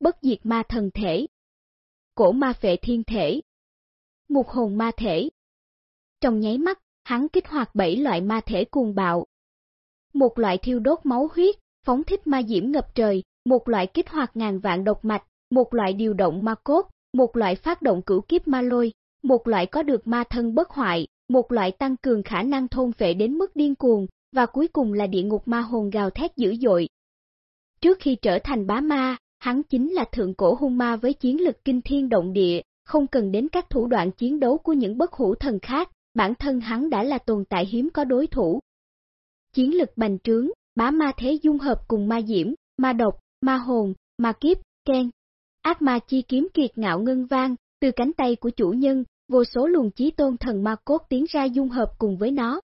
bất diệt ma thần thể, cổ ma phệ thiên thể, mục hồn ma thể. Trong nháy mắt, hắn kích hoạt bảy loại ma thể cuồng bạo. Một loại thiêu đốt máu huyết, phóng thích ma diễm ngập trời, một loại kích hoạt ngàn vạn độc mạch, một loại điều động ma cốt, một loại phát động cửu kiếp ma lôi, một loại có được ma thân bất hoại, một loại tăng cường khả năng thôn phệ đến mức điên cuồng, và cuối cùng là địa ngục ma hồn gào thét dữ dội. Trước khi trở thành bá ma, Hắn chính là thượng cổ hung ma với chiến lực kinh thiên động địa, không cần đến các thủ đoạn chiến đấu của những bất hủ thần khác, bản thân hắn đã là tồn tại hiếm có đối thủ. Chiến lực bành trướng, bá ma thế dung hợp cùng ma diễm, ma độc, ma hồn, ma kiếp, ken. Ác ma chi kiếm kiệt ngạo ngân vang, từ cánh tay của chủ nhân, vô số luồng chí tôn thần ma cốt tiến ra dung hợp cùng với nó.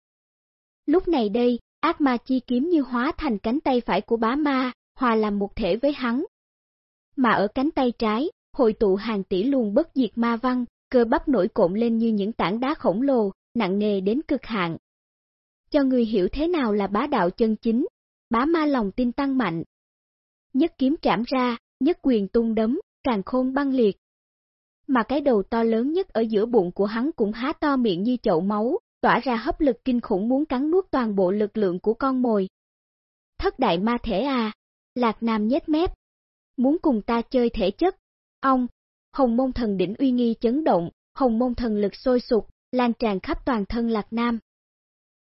Lúc này đây, ác ma chi kiếm như hóa thành cánh tay phải của bá ma, hòa làm một thể với hắn, mà ở cánh tay trái, hội tụ hàng tỷ luồng bất diệt ma văn, cơ bắp nổi cộm lên như những tảng đá khổng lồ, nặng nề đến cực hạn. Cho người hiểu thế nào là bá đạo chân chính, bá ma lòng tin tăng mạnh. Nhất kiếm trảm ra, nhất quyền tung đấm, càng khôn băng liệt. Mà cái đầu to lớn nhất ở giữa bụng của hắn cũng há to miệng như chậu máu, tỏa ra hấp lực kinh khủng muốn cắn nuốt toàn bộ lực lượng của con mồi. Thất đại ma thể à, Lạc Nam nhếch mép, muốn cùng ta chơi thể chất. Ông, hồng môn thần đỉnh uy nghi chấn động, hồng môn thần lực sôi sục, lan tràn khắp toàn thân Lạc Nam.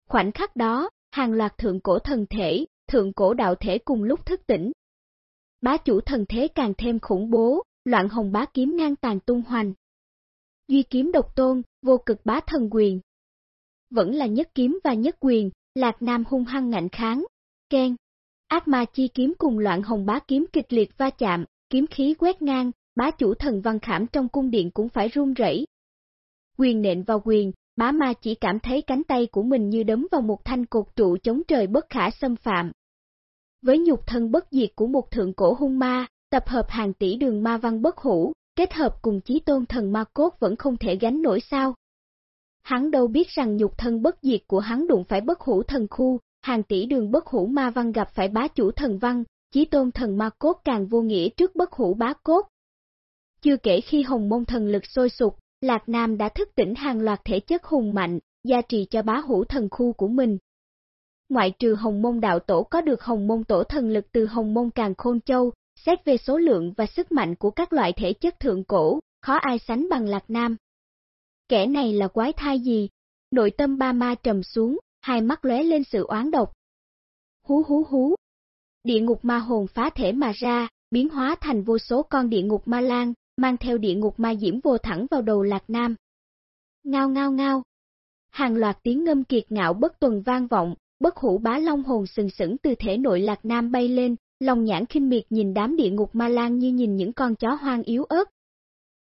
Khoảnh khắc đó, hàng loạt thượng cổ thần thể, thượng cổ đạo thể cùng lúc thức tỉnh. Bá chủ thần thế càng thêm khủng bố, loạn hồng bá kiếm ngang tàn tung hoành. Duy kiếm độc tôn, vô cực bá thần quyền. Vẫn là nhất kiếm và nhất quyền, Lạc Nam hung hăng ngạnh kháng, khen ác ma chi kiếm cùng loạn hồng bá kiếm kịch liệt va chạm, kiếm khí quét ngang, bá chủ thần văn khảm trong cung điện cũng phải run rẩy. Quyền nện vào quyền, bá ma chỉ cảm thấy cánh tay của mình như đấm vào một thanh cột trụ chống trời bất khả xâm phạm. Với nhục thân bất diệt của một thượng cổ hung ma, tập hợp hàng tỷ đường ma văn bất hủ, kết hợp cùng chí tôn thần ma cốt vẫn không thể gánh nổi sao. Hắn đâu biết rằng nhục thân bất diệt của hắn đụng phải bất hủ thần khu, hàng tỷ đường bất hủ ma văn gặp phải bá chủ thần văn, chí tôn thần ma cốt càng vô nghĩa trước bất hủ bá cốt. Chưa kể khi hồng môn thần lực sôi sục, Lạc Nam đã thức tỉnh hàng loạt thể chất hùng mạnh, gia trì cho bá hủ thần khu của mình. Ngoại trừ hồng môn đạo tổ có được hồng môn tổ thần lực từ hồng môn càng khôn châu, xét về số lượng và sức mạnh của các loại thể chất thượng cổ, khó ai sánh bằng Lạc Nam. Kẻ này là quái thai gì? Nội tâm ba ma trầm xuống, hai mắt lóe lên sự oán độc. Hú hú hú. Địa ngục ma hồn phá thể mà ra, biến hóa thành vô số con địa ngục ma lan, mang theo địa ngục ma diễm vô thẳng vào đầu Lạc Nam. Ngao ngao ngao. Hàng loạt tiếng ngâm kiệt ngạo bất tuần vang vọng, bất hủ bá long hồn sừng sững từ thể nội Lạc Nam bay lên, lòng nhãn khinh miệt nhìn đám địa ngục ma lan như nhìn những con chó hoang yếu ớt.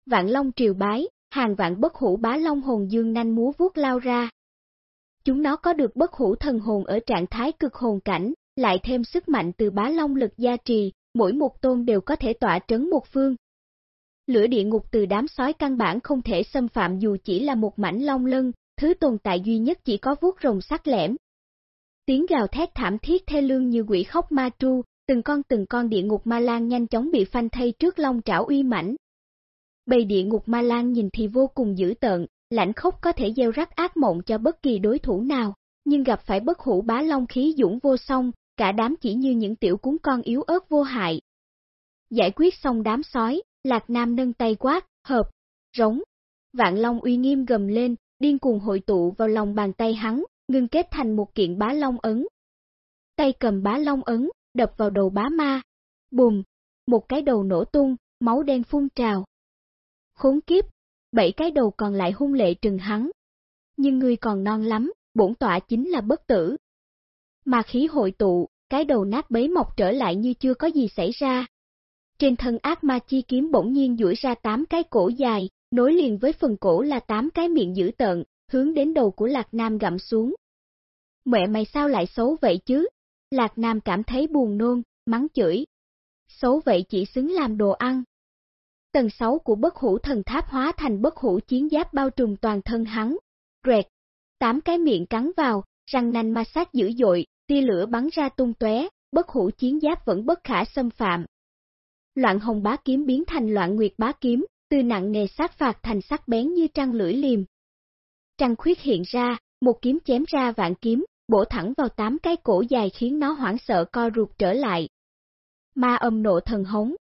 Vạn long triều bái, hàng vạn bất hủ bá long hồn dương nanh múa vuốt lao ra. Chúng nó có được bất hủ thần hồn ở trạng thái cực hồn cảnh, lại thêm sức mạnh từ bá long lực gia trì, mỗi một tôn đều có thể tỏa trấn một phương. Lửa địa ngục từ đám sói căn bản không thể xâm phạm dù chỉ là một mảnh long lân, thứ tồn tại duy nhất chỉ có vuốt rồng sắc lẻm. Tiếng gào thét thảm thiết thê lương như quỷ khóc ma tru, từng con từng con địa ngục ma lan nhanh chóng bị phanh thay trước long trảo uy mãnh. Bầy địa ngục ma lan nhìn thì vô cùng dữ tợn, lãnh khốc có thể gieo rắc ác mộng cho bất kỳ đối thủ nào, nhưng gặp phải bất hủ bá long khí dũng vô song, cả đám chỉ như những tiểu cúng con yếu ớt vô hại. Giải quyết xong đám sói, Lạc Nam nâng tay quát, hợp, rống. Vạn Long uy nghiêm gầm lên, điên cuồng hội tụ vào lòng bàn tay hắn, ngưng kết thành một kiện bá long ấn. Tay cầm bá long ấn, đập vào đầu bá ma. Bùm, một cái đầu nổ tung, máu đen phun trào. Khốn kiếp, bảy cái đầu còn lại hung lệ trừng hắn. Nhưng người còn non lắm, bổn tọa chính là bất tử. Mà khí hội tụ, cái đầu nát bấy mọc trở lại như chưa có gì xảy ra. Trên thân ác ma chi kiếm bỗng nhiên duỗi ra tám cái cổ dài, nối liền với phần cổ là tám cái miệng dữ tợn, hướng đến đầu của Lạc Nam gặm xuống. Mẹ mày sao lại xấu vậy chứ? Lạc Nam cảm thấy buồn nôn, mắng chửi. Xấu vậy chỉ xứng làm đồ ăn. Tầng 6 của bất hủ thần tháp hóa thành bất hủ chiến giáp bao trùm toàn thân hắn. Rẹt. Tám cái miệng cắn vào, răng nanh ma sát dữ dội, tia lửa bắn ra tung tóe, bất hủ chiến giáp vẫn bất khả xâm phạm. Loạn hồng bá kiếm biến thành loạn nguyệt bá kiếm, từ nặng nề sát phạt thành sắc bén như trăng lưỡi liềm. Trăng khuyết hiện ra, một kiếm chém ra vạn kiếm, bổ thẳng vào tám cái cổ dài khiến nó hoảng sợ co ruột trở lại. Ma âm nộ thần hống.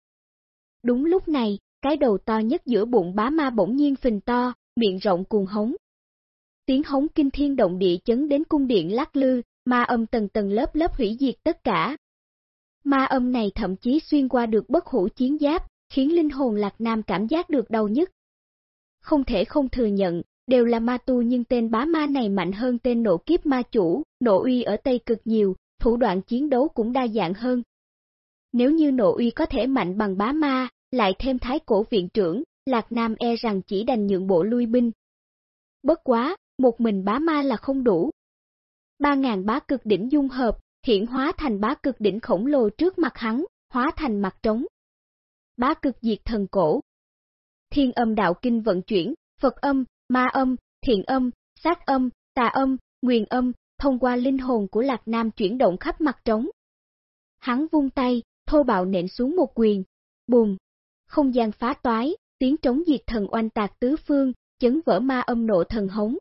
Đúng lúc này, cái đầu to nhất giữa bụng bá ma bỗng nhiên phình to, miệng rộng cuồng hống. Tiếng hống kinh thiên động địa chấn đến cung điện lắc lư, ma âm tầng tầng lớp lớp hủy diệt tất cả. Ma âm này thậm chí xuyên qua được bất hủ chiến giáp, khiến linh hồn Lạc Nam cảm giác được đau nhất. Không thể không thừa nhận, đều là ma tu nhưng tên bá ma này mạnh hơn tên nộ kiếp ma chủ, nộ uy ở Tây cực nhiều, thủ đoạn chiến đấu cũng đa dạng hơn. Nếu như nộ uy có thể mạnh bằng bá ma, lại thêm thái cổ viện trưởng, Lạc Nam e rằng chỉ đành nhượng bộ lui binh. Bất quá, một mình bá ma là không đủ. Ba ngàn bá cực đỉnh dung hợp, hiện hóa thành bá cực đỉnh khổng lồ trước mặt hắn, hóa thành mặt trống. Bá cực diệt thần cổ. Thiên âm đạo kinh vận chuyển, Phật âm, ma âm, thiện âm, sát âm, tà âm, nguyền âm, thông qua linh hồn của Lạc Nam chuyển động khắp mặt trống. Hắn vung tay, thô bạo nện xuống một quyền, bùm, không gian phá toái, tiếng trống diệt thần oanh tạc tứ phương, chấn vỡ ma âm nộ thần hống.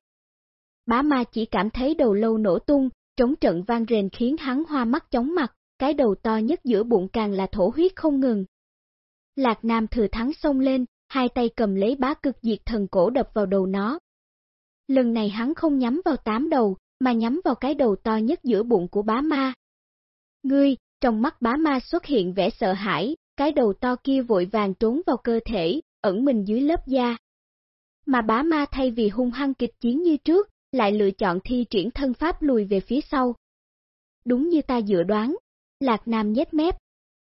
Bá ma chỉ cảm thấy đầu lâu nổ tung, trống trận vang rền khiến hắn hoa mắt chóng mặt, cái đầu to nhất giữa bụng càng là thổ huyết không ngừng. Lạc Nam thừa thắng xông lên, hai tay cầm lấy bá cực diệt thần cổ đập vào đầu nó. Lần này hắn không nhắm vào tám đầu, mà nhắm vào cái đầu to nhất giữa bụng của bá ma. Ngươi, trong mắt bá ma xuất hiện vẻ sợ hãi, cái đầu to kia vội vàng trốn vào cơ thể, ẩn mình dưới lớp da. Mà bá ma thay vì hung hăng kịch chiến như trước, lại lựa chọn thi triển thân pháp lùi về phía sau. Đúng như ta dự đoán, Lạc Nam nhếch mép.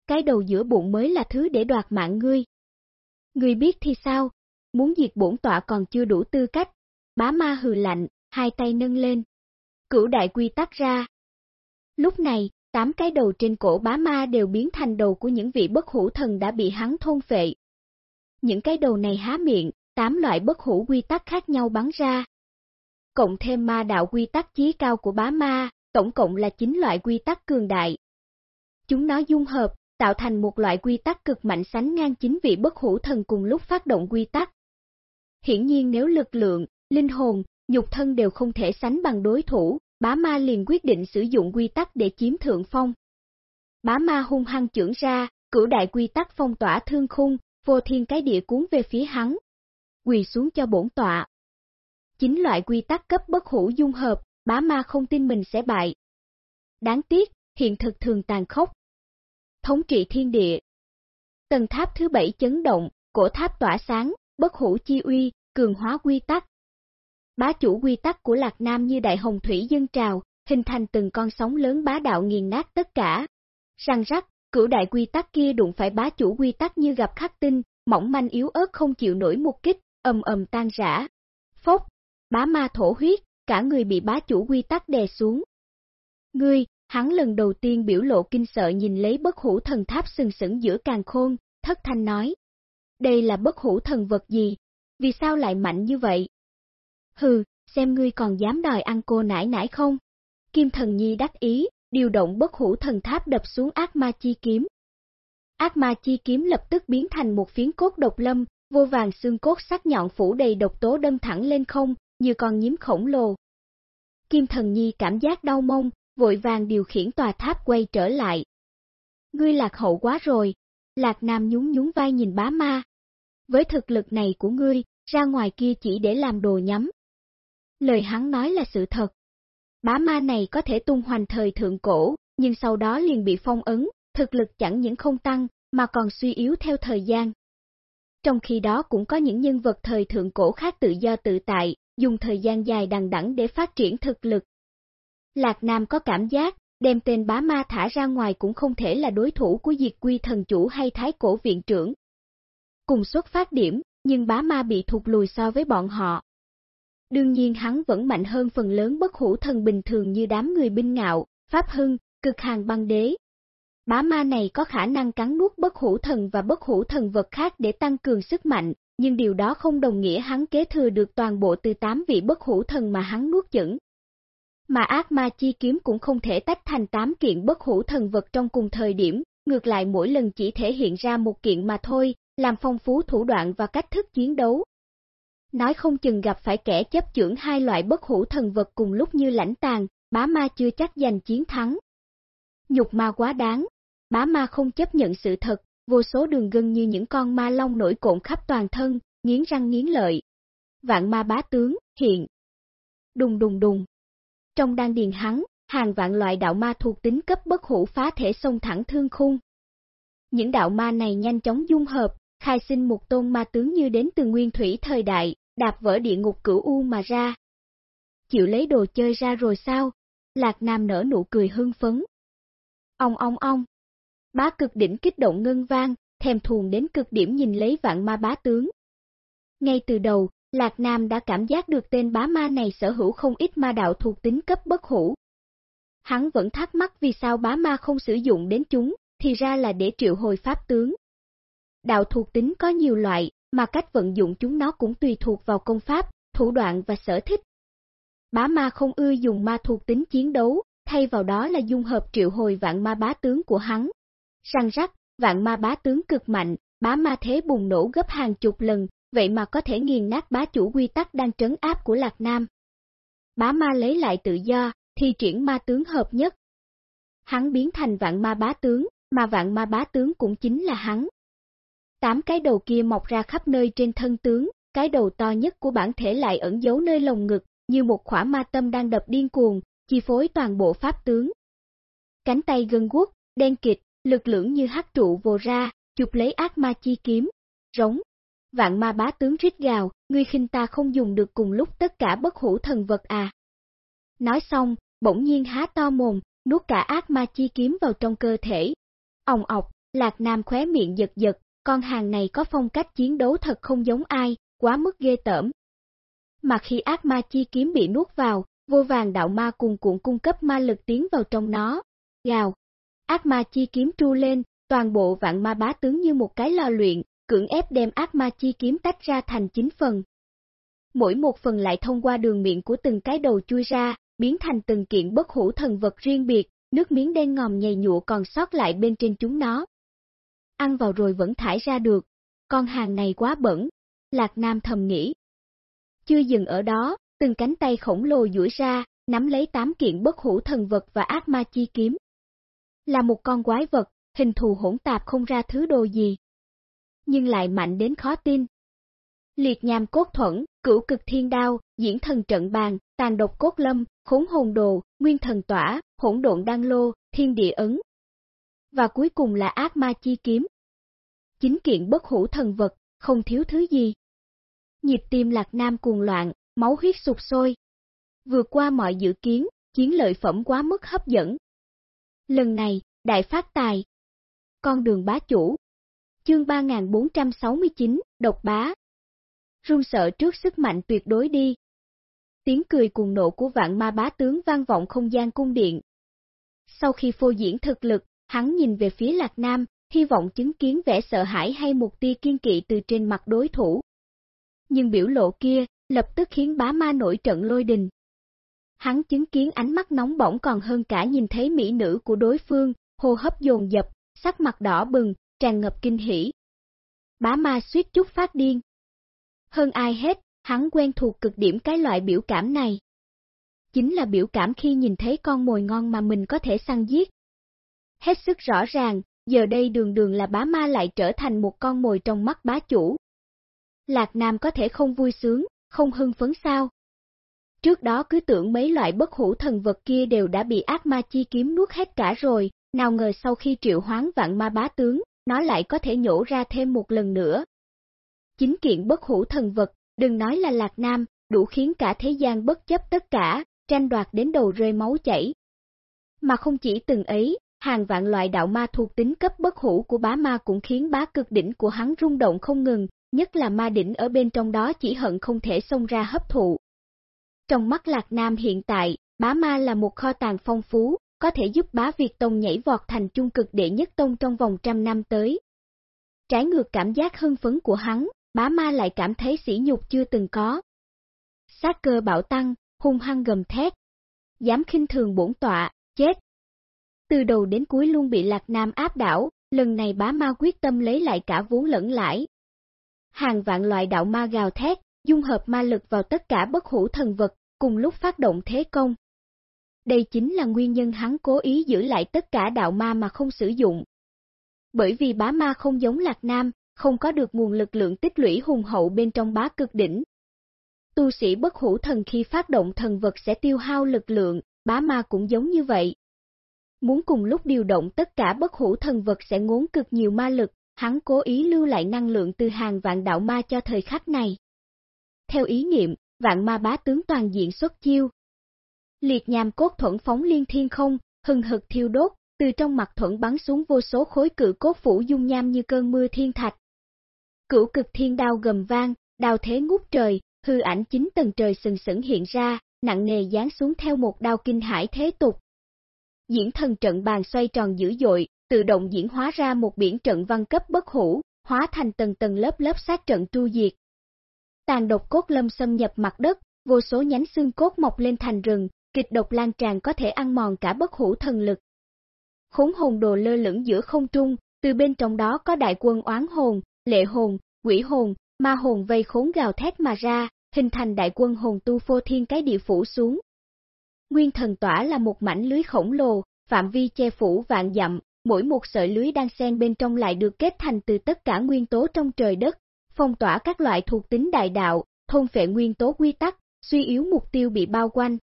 Cái đầu giữa bụng mới là thứ để đoạt mạng ngươi. Ngươi biết thì sao? Muốn diệt bổn tọa còn chưa đủ tư cách. Bá ma hừ lạnh, hai tay nâng lên. Cửu đại quy tắc ra. Lúc này, tám cái đầu trên cổ bá ma đều biến thành đầu của những vị bất hủ thần đã bị hắn thôn phệ. Những cái đầu này há miệng, tám loại bất hủ quy tắc khác nhau bắn ra. Cộng thêm ma đạo quy tắc chí cao của bá ma, tổng cộng là 9 loại quy tắc cường đại. Chúng nó dung hợp, tạo thành một loại quy tắc cực mạnh sánh ngang chính vị bất hủ thần cùng lúc phát động quy tắc. Hiển nhiên nếu lực lượng, linh hồn, nhục thân đều không thể sánh bằng đối thủ, bá ma liền quyết định sử dụng quy tắc để chiếm thượng phong. Bá ma hung hăng trưởng ra, cửu đại quy tắc phong tỏa thương khung, vô thiên cái địa cuốn về phía hắn. Quỳ xuống cho bổn tọa. Chính loại quy tắc cấp bất hủ dung hợp, bá ma không tin mình sẽ bại. Đáng tiếc, hiện thực thường tàn khốc. Thống trị thiên địa. Tầng tháp thứ bảy chấn động, cổ tháp tỏa sáng, bất hủ chi uy, cường hóa quy tắc. Bá chủ quy tắc của Lạc Nam như đại hồng thủy dân trào, hình thành từng con sóng lớn bá đạo nghiền nát tất cả. Răng rắc, cửu đại quy tắc kia đụng phải bá chủ quy tắc như gặp khắc tinh, mỏng manh yếu ớt không chịu nổi một kích, ầm ầm tan rã. Phốc, bá ma thổ huyết, cả người bị bá chủ quy tắc đè xuống. Ngươi, hắn lần đầu tiên biểu lộ kinh sợ nhìn lấy bất hủ thần tháp sừng sững giữa càng khôn, thất thanh nói. Đây là bất hủ thần vật gì? Vì sao lại mạnh như vậy? Hừ, xem ngươi còn dám đòi ăn cô nải nải không? Kim thần nhi đắc ý, điều động bất hủ thần tháp đập xuống ác ma chi kiếm. Ác ma chi kiếm lập tức biến thành một phiến cốt độc lâm, vô vàng xương cốt sắc nhọn phủ đầy độc tố đâm thẳng lên không, như con nhím khổng lồ. Kim thần nhi cảm giác đau mông, vội vàng điều khiển tòa tháp quay trở lại. Ngươi lạc hậu quá rồi, lạc nam nhún nhún vai nhìn bá ma. Với thực lực này của ngươi, ra ngoài kia chỉ để làm đồ nhắm. Lời hắn nói là sự thật. Bá ma này có thể tung hoành thời thượng cổ, nhưng sau đó liền bị phong ấn, thực lực chẳng những không tăng, mà còn suy yếu theo thời gian. Trong khi đó cũng có những nhân vật thời thượng cổ khác tự do tự tại, dùng thời gian dài đằng đẵng để phát triển thực lực. Lạc Nam có cảm giác, đem tên bá ma thả ra ngoài cũng không thể là đối thủ của diệt quy thần chủ hay thái cổ viện trưởng. Cùng xuất phát điểm, nhưng bá ma bị thụt lùi so với bọn họ. Đương nhiên hắn vẫn mạnh hơn phần lớn bất hủ thần bình thường như đám người binh ngạo, pháp hưng, cực hàng băng đế. Bá ma này có khả năng cắn nuốt bất hủ thần và bất hủ thần vật khác để tăng cường sức mạnh, nhưng điều đó không đồng nghĩa hắn kế thừa được toàn bộ từ tám vị bất hủ thần mà hắn nuốt chửng. Mà ác ma chi kiếm cũng không thể tách thành tám kiện bất hủ thần vật trong cùng thời điểm, ngược lại mỗi lần chỉ thể hiện ra một kiện mà thôi, làm phong phú thủ đoạn và cách thức chiến đấu. Nói không chừng gặp phải kẻ chấp chưởng hai loại bất hủ thần vật cùng lúc như lãnh tàn, bá ma chưa chắc giành chiến thắng. Nhục ma quá đáng, bá ma không chấp nhận sự thật, vô số đường gân như những con ma long nổi cộn khắp toàn thân, nghiến răng nghiến lợi. Vạn ma bá tướng, hiện. Đùng đùng đùng. Trong đan điền hắn, hàng vạn loại đạo ma thuộc tính cấp bất hủ phá thể xông thẳng thương khung. Những đạo ma này nhanh chóng dung hợp, khai sinh một tôn ma tướng như đến từ nguyên thủy thời đại, đạp vỡ địa ngục cửu u mà ra. Chịu lấy đồ chơi ra rồi sao? Lạc Nam nở nụ cười hưng phấn. Ông ông ông. Bá cực đỉnh kích động ngân vang, thèm thuồng đến cực điểm nhìn lấy vạn ma bá tướng. Ngay từ đầu, Lạc Nam đã cảm giác được tên bá ma này sở hữu không ít ma đạo thuộc tính cấp bất hủ. Hắn vẫn thắc mắc vì sao bá ma không sử dụng đến chúng, thì ra là để triệu hồi pháp tướng. Đạo thuộc tính có nhiều loại, mà cách vận dụng chúng nó cũng tùy thuộc vào công pháp, thủ đoạn và sở thích. Bá ma không ưa dùng ma thuộc tính chiến đấu, thay vào đó là dung hợp triệu hồi vạn ma bá tướng của hắn. Răng rắc, vạn ma bá tướng cực mạnh, bá ma thế bùng nổ gấp hàng chục lần, vậy mà có thể nghiền nát bá chủ quy tắc đang trấn áp của Lạc Nam. Bá ma lấy lại tự do, thi triển ma tướng hợp nhất. Hắn biến thành vạn ma bá tướng, mà vạn ma bá tướng cũng chính là hắn. Tám cái đầu kia mọc ra khắp nơi trên thân tướng, cái đầu to nhất của bản thể lại ẩn giấu nơi lồng ngực, như một khỏa ma tâm đang đập điên cuồng, chi phối toàn bộ pháp tướng. Cánh tay gân guốc, đen kịt, lực lưỡng như hắc trụ vồ ra, chụp lấy ác ma chi kiếm, rống. Vạn ma bá tướng rít gào, ngươi khinh ta không dùng được cùng lúc tất cả bất hủ thần vật à. Nói xong, bỗng nhiên há to mồm, nuốt cả ác ma chi kiếm vào trong cơ thể. Ông ọc, Lạc Nam khóe miệng giật giật, con hàng này có phong cách chiến đấu thật không giống ai, quá mức ghê tởm. Mà khi ác ma chi kiếm bị nuốt vào, vô vàng đạo ma cùng cuộn cung cấp ma lực tiến vào trong nó. Gào, ác ma chi kiếm tru lên, toàn bộ vạn ma bá tướng như một cái lò luyện, cưỡng ép đem ác ma chi kiếm tách ra thành 9 phần. Mỗi một phần lại thông qua đường miệng của từng cái đầu chui ra, biến thành từng kiện bất hủ thần vật riêng biệt, nước miếng đen ngòm nhầy nhụa còn sót lại bên trên chúng nó. Ăn vào rồi vẫn thải ra được, con hàng này quá bẩn, Lạc Nam thầm nghĩ. Chưa dừng ở đó, từng cánh tay khổng lồ duỗi ra, nắm lấy tám kiện bất hủ thần vật và ác ma chi kiếm. Là một con quái vật, hình thù hỗn tạp không ra thứ đồ gì. Nhưng lại mạnh đến khó tin. Liệt nhàm cốt thuẫn, cửu cực thiên đao, diễn thần trận bàn, tàn độc cốt lâm, khốn hồn đồ, nguyên thần tỏa, hỗn độn đăng lô, thiên địa ấn. Và cuối cùng là ác ma chi kiếm. Chính kiện bất hủ thần vật, không thiếu thứ gì. Nhịp tim lạc nam cuồng loạn, máu huyết sụp sôi. Vượt qua mọi dự kiến, chiến lợi phẩm quá mức hấp dẫn. Lần này, đại phát tài. Con đường bá chủ. Chương 3469, độc bá. Run sợ trước sức mạnh tuyệt đối đi. Tiếng cười cuồng nộ của vạn ma bá tướng vang vọng không gian cung điện. Sau khi phô diễn thực lực, hắn nhìn về phía Lạc Nam, hy vọng chứng kiến vẻ sợ hãi hay một tia kiên kỵ từ trên mặt đối thủ. Nhưng biểu lộ kia, lập tức khiến bá ma nổi trận lôi đình. Hắn chứng kiến ánh mắt nóng bỏng còn hơn cả nhìn thấy mỹ nữ của đối phương, hô hấp dồn dập, sắc mặt đỏ bừng, tràn ngập kinh hỉ. Bá ma suýt chút phát điên. Hơn ai hết, hắn quen thuộc cực điểm cái loại biểu cảm này. Chính là biểu cảm khi nhìn thấy con mồi ngon mà mình có thể săn giết. Hết sức rõ ràng, giờ đây đường đường là bá ma lại trở thành một con mồi trong mắt bá chủ. Lạc Nam có thể không vui sướng, không hưng phấn sao? Trước đó cứ tưởng mấy loại bất hủ thần vật kia đều đã bị ác ma chi kiếm nuốt hết cả rồi, nào ngờ sau khi triệu hoán vạn ma bá tướng, nó lại có thể nhổ ra thêm một lần nữa. Chính kiện bất hủ thần vật, đừng nói là Lạc Nam, đủ khiến cả thế gian bất chấp tất cả, tranh đoạt đến đầu rơi máu chảy. Mà không chỉ từng ấy, hàng vạn loại đạo ma thuộc tính cấp bất hủ của bá ma cũng khiến bá cực đỉnh của hắn rung động không ngừng, nhất là ma đỉnh ở bên trong đó chỉ hận không thể xông ra hấp thụ. Trong mắt Lạc Nam hiện tại, bá ma là một kho tàng phong phú, có thể giúp bá Việt Tông nhảy vọt thành trung cực đệ nhất tông trong vòng trăm năm tới. Trái ngược cảm giác hưng phấn của hắn, bá ma lại cảm thấy sỉ nhục chưa từng có. Sát cơ bạo tăng, hung hăng gầm thét. Dám khinh thường bổn tọa, chết. Từ đầu đến cuối luôn bị Lạc Nam áp đảo, lần này bá ma quyết tâm lấy lại cả vốn lẫn lãi. Hàng vạn loại đạo ma gào thét, dung hợp ma lực vào tất cả bất hủ thần vật, cùng lúc phát động thế công. Đây chính là nguyên nhân hắn cố ý giữ lại tất cả đạo ma mà không sử dụng. Bởi vì bá ma không giống Lạc Nam, không có được nguồn lực lượng tích lũy hùng hậu bên trong bá cực đỉnh. Tu sĩ bất hủ thần khi phát động thần vật sẽ tiêu hao lực lượng, bá ma cũng giống như vậy. Muốn cùng lúc điều động tất cả bất hủ thần vật sẽ ngốn cực nhiều ma lực, hắn cố ý lưu lại năng lượng từ hàng vạn đạo ma cho thời khắc này. Theo ý niệm, vạn ma bá tướng toàn diện xuất chiêu. Liệt nhàm cốt thuẫn phóng liên thiên không, hừng hực thiêu đốt, từ trong mặt thuẫn bắn xuống vô số khối cự cốt phủ dung nham như cơn mưa thiên thạch. Cửu cực thiên đao gầm vang, đao thế ngút trời, hư ảnh chính tầng trời sừng sững hiện ra, nặng nề giáng xuống theo một đao kinh hải thế tục. Diễn thần trận bàn xoay tròn dữ dội, tự động diễn hóa ra một biển trận văn cấp bất hủ, hóa thành tầng tầng lớp lớp sát trận tru diệt. Tàn độc cốt lâm xâm nhập mặt đất, vô số nhánh xương cốt mọc lên thành rừng, kịch độc lan tràn có thể ăn mòn cả bất hủ thần lực. Khốn hồn đồ lơ lửng giữa không trung, từ bên trong đó có đại quân oán hồn, lệ hồn, quỷ hồn, ma hồn vây khốn gào thét mà ra, hình thành đại quân hồn tu phô thiên cái địa phủ xuống. Nguyên thần tỏa là một mảnh lưới khổng lồ, phạm vi che phủ vạn dặm, mỗi một sợi lưới đang xen bên trong lại được kết thành từ tất cả nguyên tố trong trời đất, phong tỏa các loại thuộc tính đại đạo, thôn phệ nguyên tố quy tắc, suy yếu mục tiêu bị bao quanh.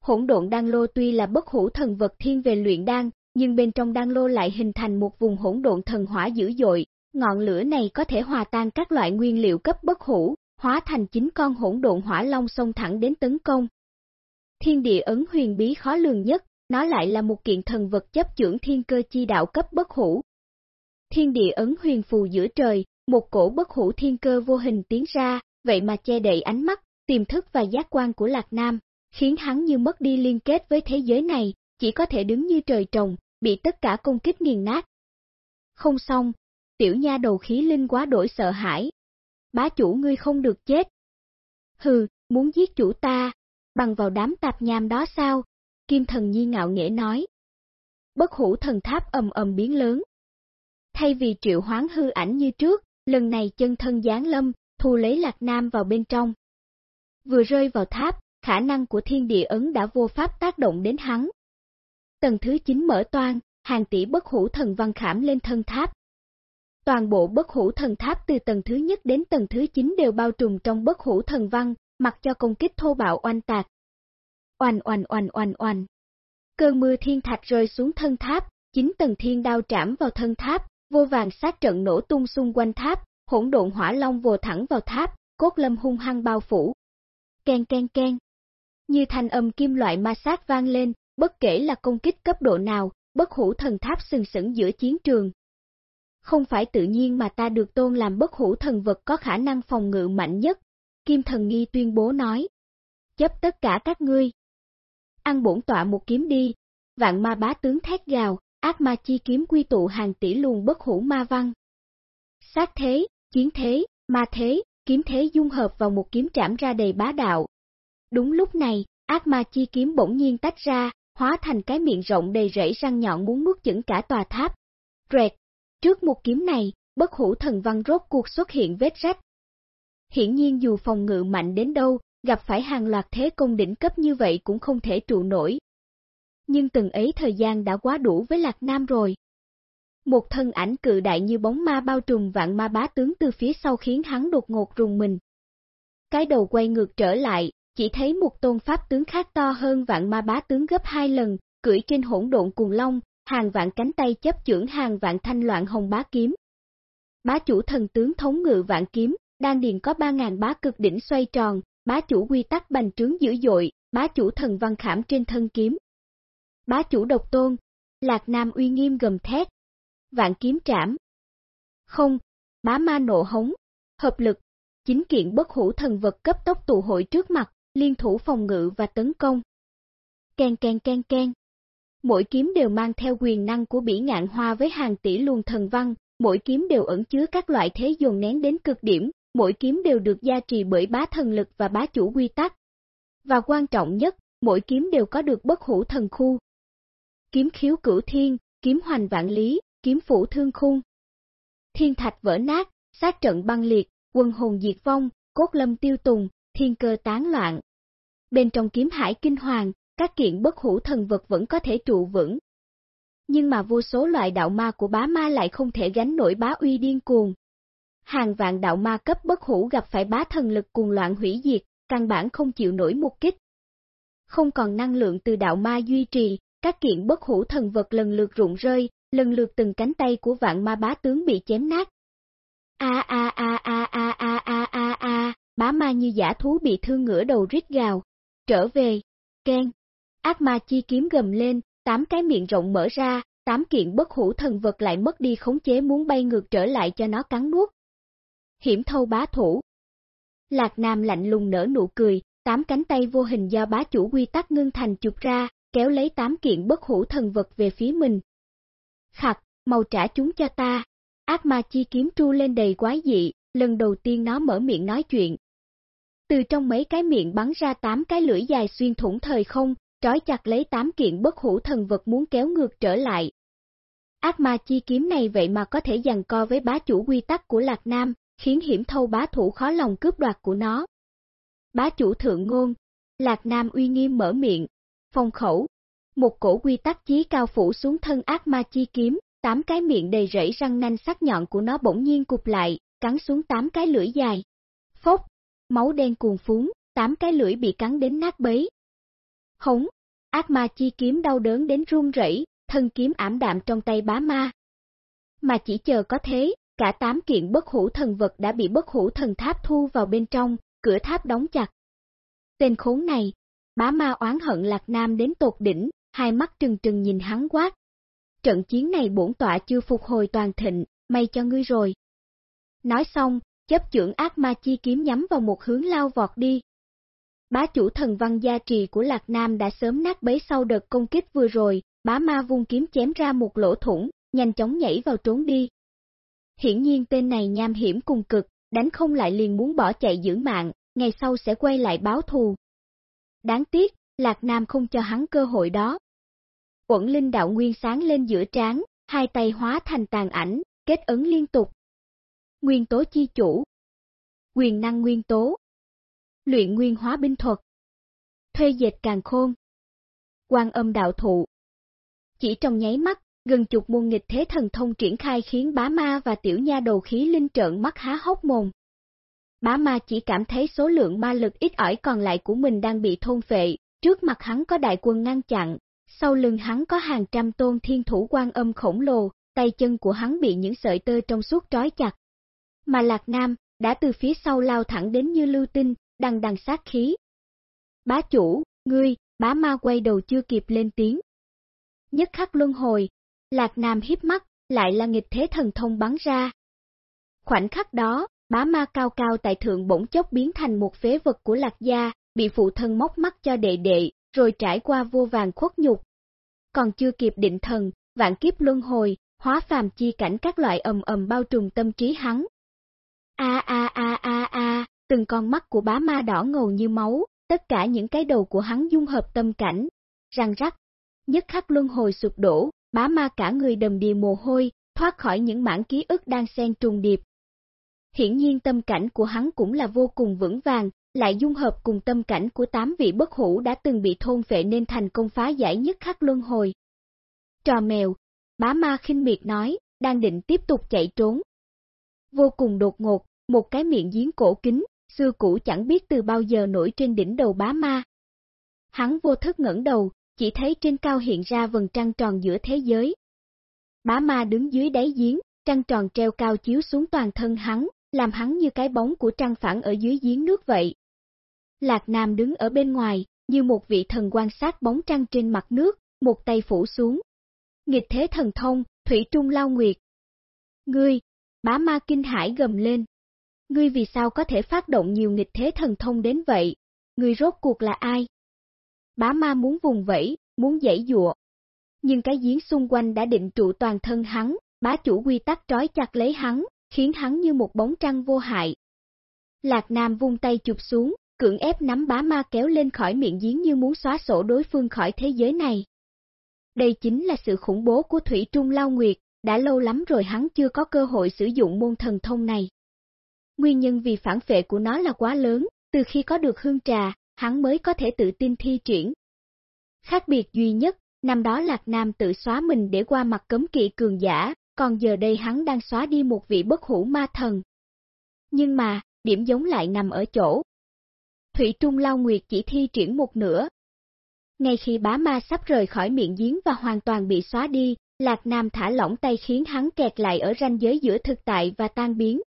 Hỗn độn đan lô tuy là bất hủ thần vật thiên về luyện đan, nhưng bên trong đan lô lại hình thành một vùng hỗn độn thần hỏa dữ dội, ngọn lửa này có thể hòa tan các loại nguyên liệu cấp bất hủ, hóa thành chính con hỗn độn hỏa long xông thẳng đến tấn công. Thiên địa ấn huyền bí khó lường nhất, nó lại là một kiện thần vật chấp trưởng thiên cơ chi đạo cấp bất hủ. Thiên địa ấn huyền phù giữa trời, một cổ bất hủ thiên cơ vô hình tiến ra, vậy mà che đậy ánh mắt, tiềm thức và giác quan của Lạc Nam, khiến hắn như mất đi liên kết với thế giới này, chỉ có thể đứng như trời trồng, bị tất cả công kích nghiền nát. Không xong, tiểu nha đầu khí linh quá đổi sợ hãi. Bá chủ ngươi không được chết. Hừ, muốn giết chủ ta, bằng vào đám tạp nham đó sao? Kim thần nhi ngạo nghễ nói. Bất hủ thần tháp ầm ầm biến lớn. Thay vì triệu hoán hư ảnh như trước, lần này chân thân giáng lâm, thu lấy lạc nam vào bên trong. Vừa rơi vào tháp, khả năng của thiên địa ấn đã vô pháp tác động đến hắn. Tầng thứ 9 mở toan, hàng tỷ bất hủ thần văn khảm lên thân tháp. Toàn bộ bất hủ thần tháp từ tầng thứ nhất đến tầng thứ 9 đều bao trùm trong bất hủ thần văn, mặc cho công kích thô bạo oanh tạc. Oanh oanh oanh oanh oanh. Cơn mưa thiên thạch rơi xuống thân tháp, chín tầng thiên đao trảm vào thân tháp, vô vàng sát trận nổ tung xung quanh tháp, hỗn độn hỏa long vồ thẳng vào tháp, cốt lâm hung hăng bao phủ. Ken ken ken. Như thanh âm kim loại ma sát vang lên, bất kể là công kích cấp độ nào, bất hủ thần tháp sừng sững giữa chiến trường. Không phải tự nhiên mà ta được tôn làm bất hủ thần vật có khả năng phòng ngự mạnh nhất, Kim Thần Nghi tuyên bố nói. Chấp tất cả các ngươi. Ăn bổn tọa một kiếm đi, vạn ma bá tướng thét gào, ác ma chi kiếm quy tụ hàng tỷ luồng bất hủ ma văn. Sát thế, chiến thế, ma thế, kiếm thế dung hợp vào một kiếm trảm ra đầy bá đạo. Đúng lúc này, ác ma chi kiếm bỗng nhiên tách ra, hóa thành cái miệng rộng đầy rẫy răng nhọn muốn nuốt chửng cả tòa tháp. Rẹt, trước một kiếm này, bất hủ thần văn rốt cuộc xuất hiện vết rách. Hiển nhiên dù phòng ngự mạnh đến đâu, gặp phải hàng loạt thế công đỉnh cấp như vậy cũng không thể trụ nổi. Nhưng từng ấy thời gian đã quá đủ với Lạc Nam rồi. Một thân ảnh cự đại như bóng ma bao trùm vạn ma bá tướng từ phía sau khiến hắn đột ngột rùng mình. Cái đầu quay ngược trở lại, chỉ thấy một tôn pháp tướng khác to hơn vạn ma bá tướng gấp hai lần, cưỡi trên hỗn độn cuồng long, hàng vạn cánh tay chấp chưởng hàng vạn thanh loạn hồng bá kiếm. Bá chủ thần tướng thống ngự vạn kiếm, Đan điền có ba ngàn bá cực đỉnh xoay tròn, bá chủ quy tắc bành trướng dữ dội, bá chủ thần văn khảm trên thân kiếm. Bá chủ độc tôn, Lạc Nam uy nghiêm gầm thét. Vạn kiếm trảm. Không, bá ma nộ hống, hợp lực, chính kiện bất hủ thần vật cấp tốc tụ hội trước mặt, liên thủ phòng ngự và tấn công. Ken ken ken ken. Mỗi kiếm đều mang theo quyền năng của bỉ ngạn hoa với hàng tỷ luồng thần văn, mỗi kiếm đều ẩn chứa các loại thế dồn nén đến cực điểm, mỗi kiếm đều được gia trì bởi bá thần lực và bá chủ quy tắc. Và quan trọng nhất, mỗi kiếm đều có được bất hủ thần khu. Kiếm khiếu cửu thiên, kiếm hoành vạn lý, kiếm phủ thương khung. Thiên thạch vỡ nát, sát trận băng liệt, quân hồn diệt vong, cốt lâm tiêu tùng, thiên cơ tán loạn. Bên trong kiếm hải kinh hoàng, các kiện bất hủ thần vật vẫn có thể trụ vững. Nhưng mà vô số loại đạo ma của bá ma lại không thể gánh nổi bá uy điên cuồng. Hàng vạn đạo ma cấp bất hủ gặp phải bá thần lực cuồng loạn hủy diệt, căn bản không chịu nổi một kích. Không còn năng lượng từ đạo ma duy trì, các kiện bất hủ thần vật lần lượt rụng rơi, lần lượt từng cánh tay của vạn ma bá tướng bị chém nát. A a a a a a a a a, bá ma như giả thú bị thương ngửa đầu rít gào. Trở về, Ken. Ác ma chi kiếm gầm lên, tám cái miệng rộng mở ra, tám kiện bất hủ thần vật lại mất đi khống chế muốn bay ngược trở lại cho nó cắn nuốt. Hiểm thâu bá thủ. Lạc Nam lạnh lùng nở nụ cười, tám cánh tay vô hình do bá chủ quy tắc ngưng thành chụp ra, kéo lấy tám kiện bất hủ thần vật về phía mình. Khặt, màu trả chúng cho ta. Ác ma chi kiếm tru lên đầy quái dị, lần đầu tiên nó mở miệng nói chuyện. Từ trong mấy cái miệng bắn ra tám cái lưỡi dài xuyên thủng thời không, trói chặt lấy tám kiện bất hủ thần vật muốn kéo ngược trở lại. Ác ma chi kiếm này vậy mà có thể giằng co với bá chủ quy tắc của Lạc Nam, khiến hiểm thâu bá thủ khó lòng cướp đoạt của nó. Bá chủ thượng ngôn, Lạc Nam uy nghiêm mở miệng, phong khẩu, một cổ quy tắc chí cao phủ xuống thân ác ma chi kiếm, tám cái miệng đầy rẫy răng nanh sắc nhọn của nó bỗng nhiên cụp lại, cắn xuống tám cái lưỡi dài. Phốc, máu đen cuồn phún, tám cái lưỡi bị cắn đến nát bấy. Hống, ác ma chi kiếm đau đớn đến run rẩy, thân kiếm ảm đạm trong tay bá ma. Mà chỉ chờ có thế, cả tám kiện bất hủ thần vật đã bị bất hủ thần tháp thu vào bên trong, cửa tháp đóng chặt. Tên khốn này, bá ma oán hận Lạc Nam đến tột đỉnh, hai mắt trừng trừng nhìn hắn quát. Trận chiến này bổn tọa chưa phục hồi toàn thịnh, may cho ngươi rồi. Nói xong, chấp trưởng ác ma chi kiếm nhắm vào một hướng lao vọt đi. Bá chủ thần văn gia trì của Lạc Nam đã sớm nát bấy sau đợt công kích vừa rồi, bá ma vung kiếm chém ra một lỗ thủng, nhanh chóng nhảy vào trốn đi. Hiển nhiên tên này nham hiểm cùng cực, đánh không lại liền muốn bỏ chạy giữ mạng, ngày sau sẽ quay lại báo thù. Đáng tiếc, Lạc Nam không cho hắn cơ hội đó. Quẩn linh đạo nguyên sáng lên giữa trán, hai tay hóa thành tàn ảnh, kết ấn liên tục. Nguyên tố chi chủ Quyền năng nguyên tố Luyện nguyên hóa binh thuật Thuê dệt càng khôn quan âm đạo thụ Chỉ trong nháy mắt, gần chục môn nghịch thế thần thông triển khai khiến bá ma và tiểu nha đầu khí linh trợn mắt há hốc mồm. Bá ma chỉ cảm thấy số lượng ma lực ít ỏi còn lại của mình đang bị thôn phệ, trước mặt hắn có đại quân ngăn chặn, sau lưng hắn có hàng trăm tôn thiên thủ quan âm khổng lồ, tay chân của hắn bị những sợi tơ trong suốt trói chặt. Mà Lạc Nam, đã từ phía sau lao thẳng đến như lưu tinh, đằng đằng sát khí. Bá chủ, ngươi, bá ma quay đầu chưa kịp lên tiếng. Nhất khắc luân hồi, Lạc Nam hiếp mắt, lại là nghịch thế thần thông bắn ra. Khoảnh khắc đó, bá ma cao cao tại thượng bỗng chốc biến thành một phế vật của Lạc Gia, bị phụ thân móc mắt cho đệ đệ, rồi trải qua vô vàng khuất nhục. Còn chưa kịp định thần, vạn kiếp luân hồi, hóa phàm chi cảnh các loại ầm ầm bao trùm tâm trí hắn. A a a a a, từng con mắt của bá ma đỏ ngầu như máu, tất cả những cái đầu của hắn dung hợp tâm cảnh, răng rắc, nhất khắc luân hồi sụp đổ, bá ma cả người đầm đìa mồ hôi, thoát khỏi những mảng ký ức đang xen trùng điệp. Hiển nhiên tâm cảnh của hắn cũng là vô cùng vững vàng, lại dung hợp cùng tâm cảnh của tám vị bất hủ đã từng bị thôn vệ nên thành công phá giải nhất khắc luân hồi. Trò mèo, bá ma khinh miệt nói, đang định tiếp tục chạy trốn. Vô cùng đột ngột, một cái miệng giếng cổ kính, xưa cũ chẳng biết từ bao giờ nổi trên đỉnh đầu bá ma. Hắn vô thức ngẩng đầu, chỉ thấy trên cao hiện ra vầng trăng tròn giữa thế giới. Bá ma đứng dưới đáy giếng, trăng tròn treo cao chiếu xuống toàn thân hắn, làm hắn như cái bóng của trăng phản ở dưới giếng nước vậy. Lạc Nam đứng ở bên ngoài, như một vị thần quan sát bóng trăng trên mặt nước, một tay phủ xuống. Nghịch thế thần thông, Thủy Trung Lao Nguyệt. Ngươi, bá ma kinh hải gầm lên. Ngươi vì sao có thể phát động nhiều nghịch thế thần thông đến vậy? Ngươi rốt cuộc là ai? Bá ma muốn vùng vẫy, muốn dãy dụa. Nhưng cái giếng xung quanh đã định trụ toàn thân hắn, bá chủ quy tắc trói chặt lấy hắn, khiến hắn như một bóng trăng vô hại. Lạc Nam vung tay chụp xuống, cưỡng ép nắm bá ma kéo lên khỏi miệng giếng như muốn xóa sổ đối phương khỏi thế giới này. Đây chính là sự khủng bố của Thủy Trung Lao Nguyệt, đã lâu lắm rồi hắn chưa có cơ hội sử dụng môn thần thông này. Nguyên nhân vì phản phệ của nó là quá lớn, từ khi có được hương trà, hắn mới có thể tự tin thi triển. Khác biệt duy nhất, năm đó Lạc Nam tự xóa mình để qua mặt cấm kỵ cường giả, còn giờ đây hắn đang xóa đi một vị bất hủ ma thần. Nhưng mà, điểm giống lại nằm ở chỗ. Thủy Trung Lao Nguyệt chỉ thi triển một nửa. Ngay khi bá ma sắp rời khỏi miệng giếng và hoàn toàn bị xóa đi, Lạc Nam thả lỏng tay khiến hắn kẹt lại ở ranh giới giữa thực tại và tan biến.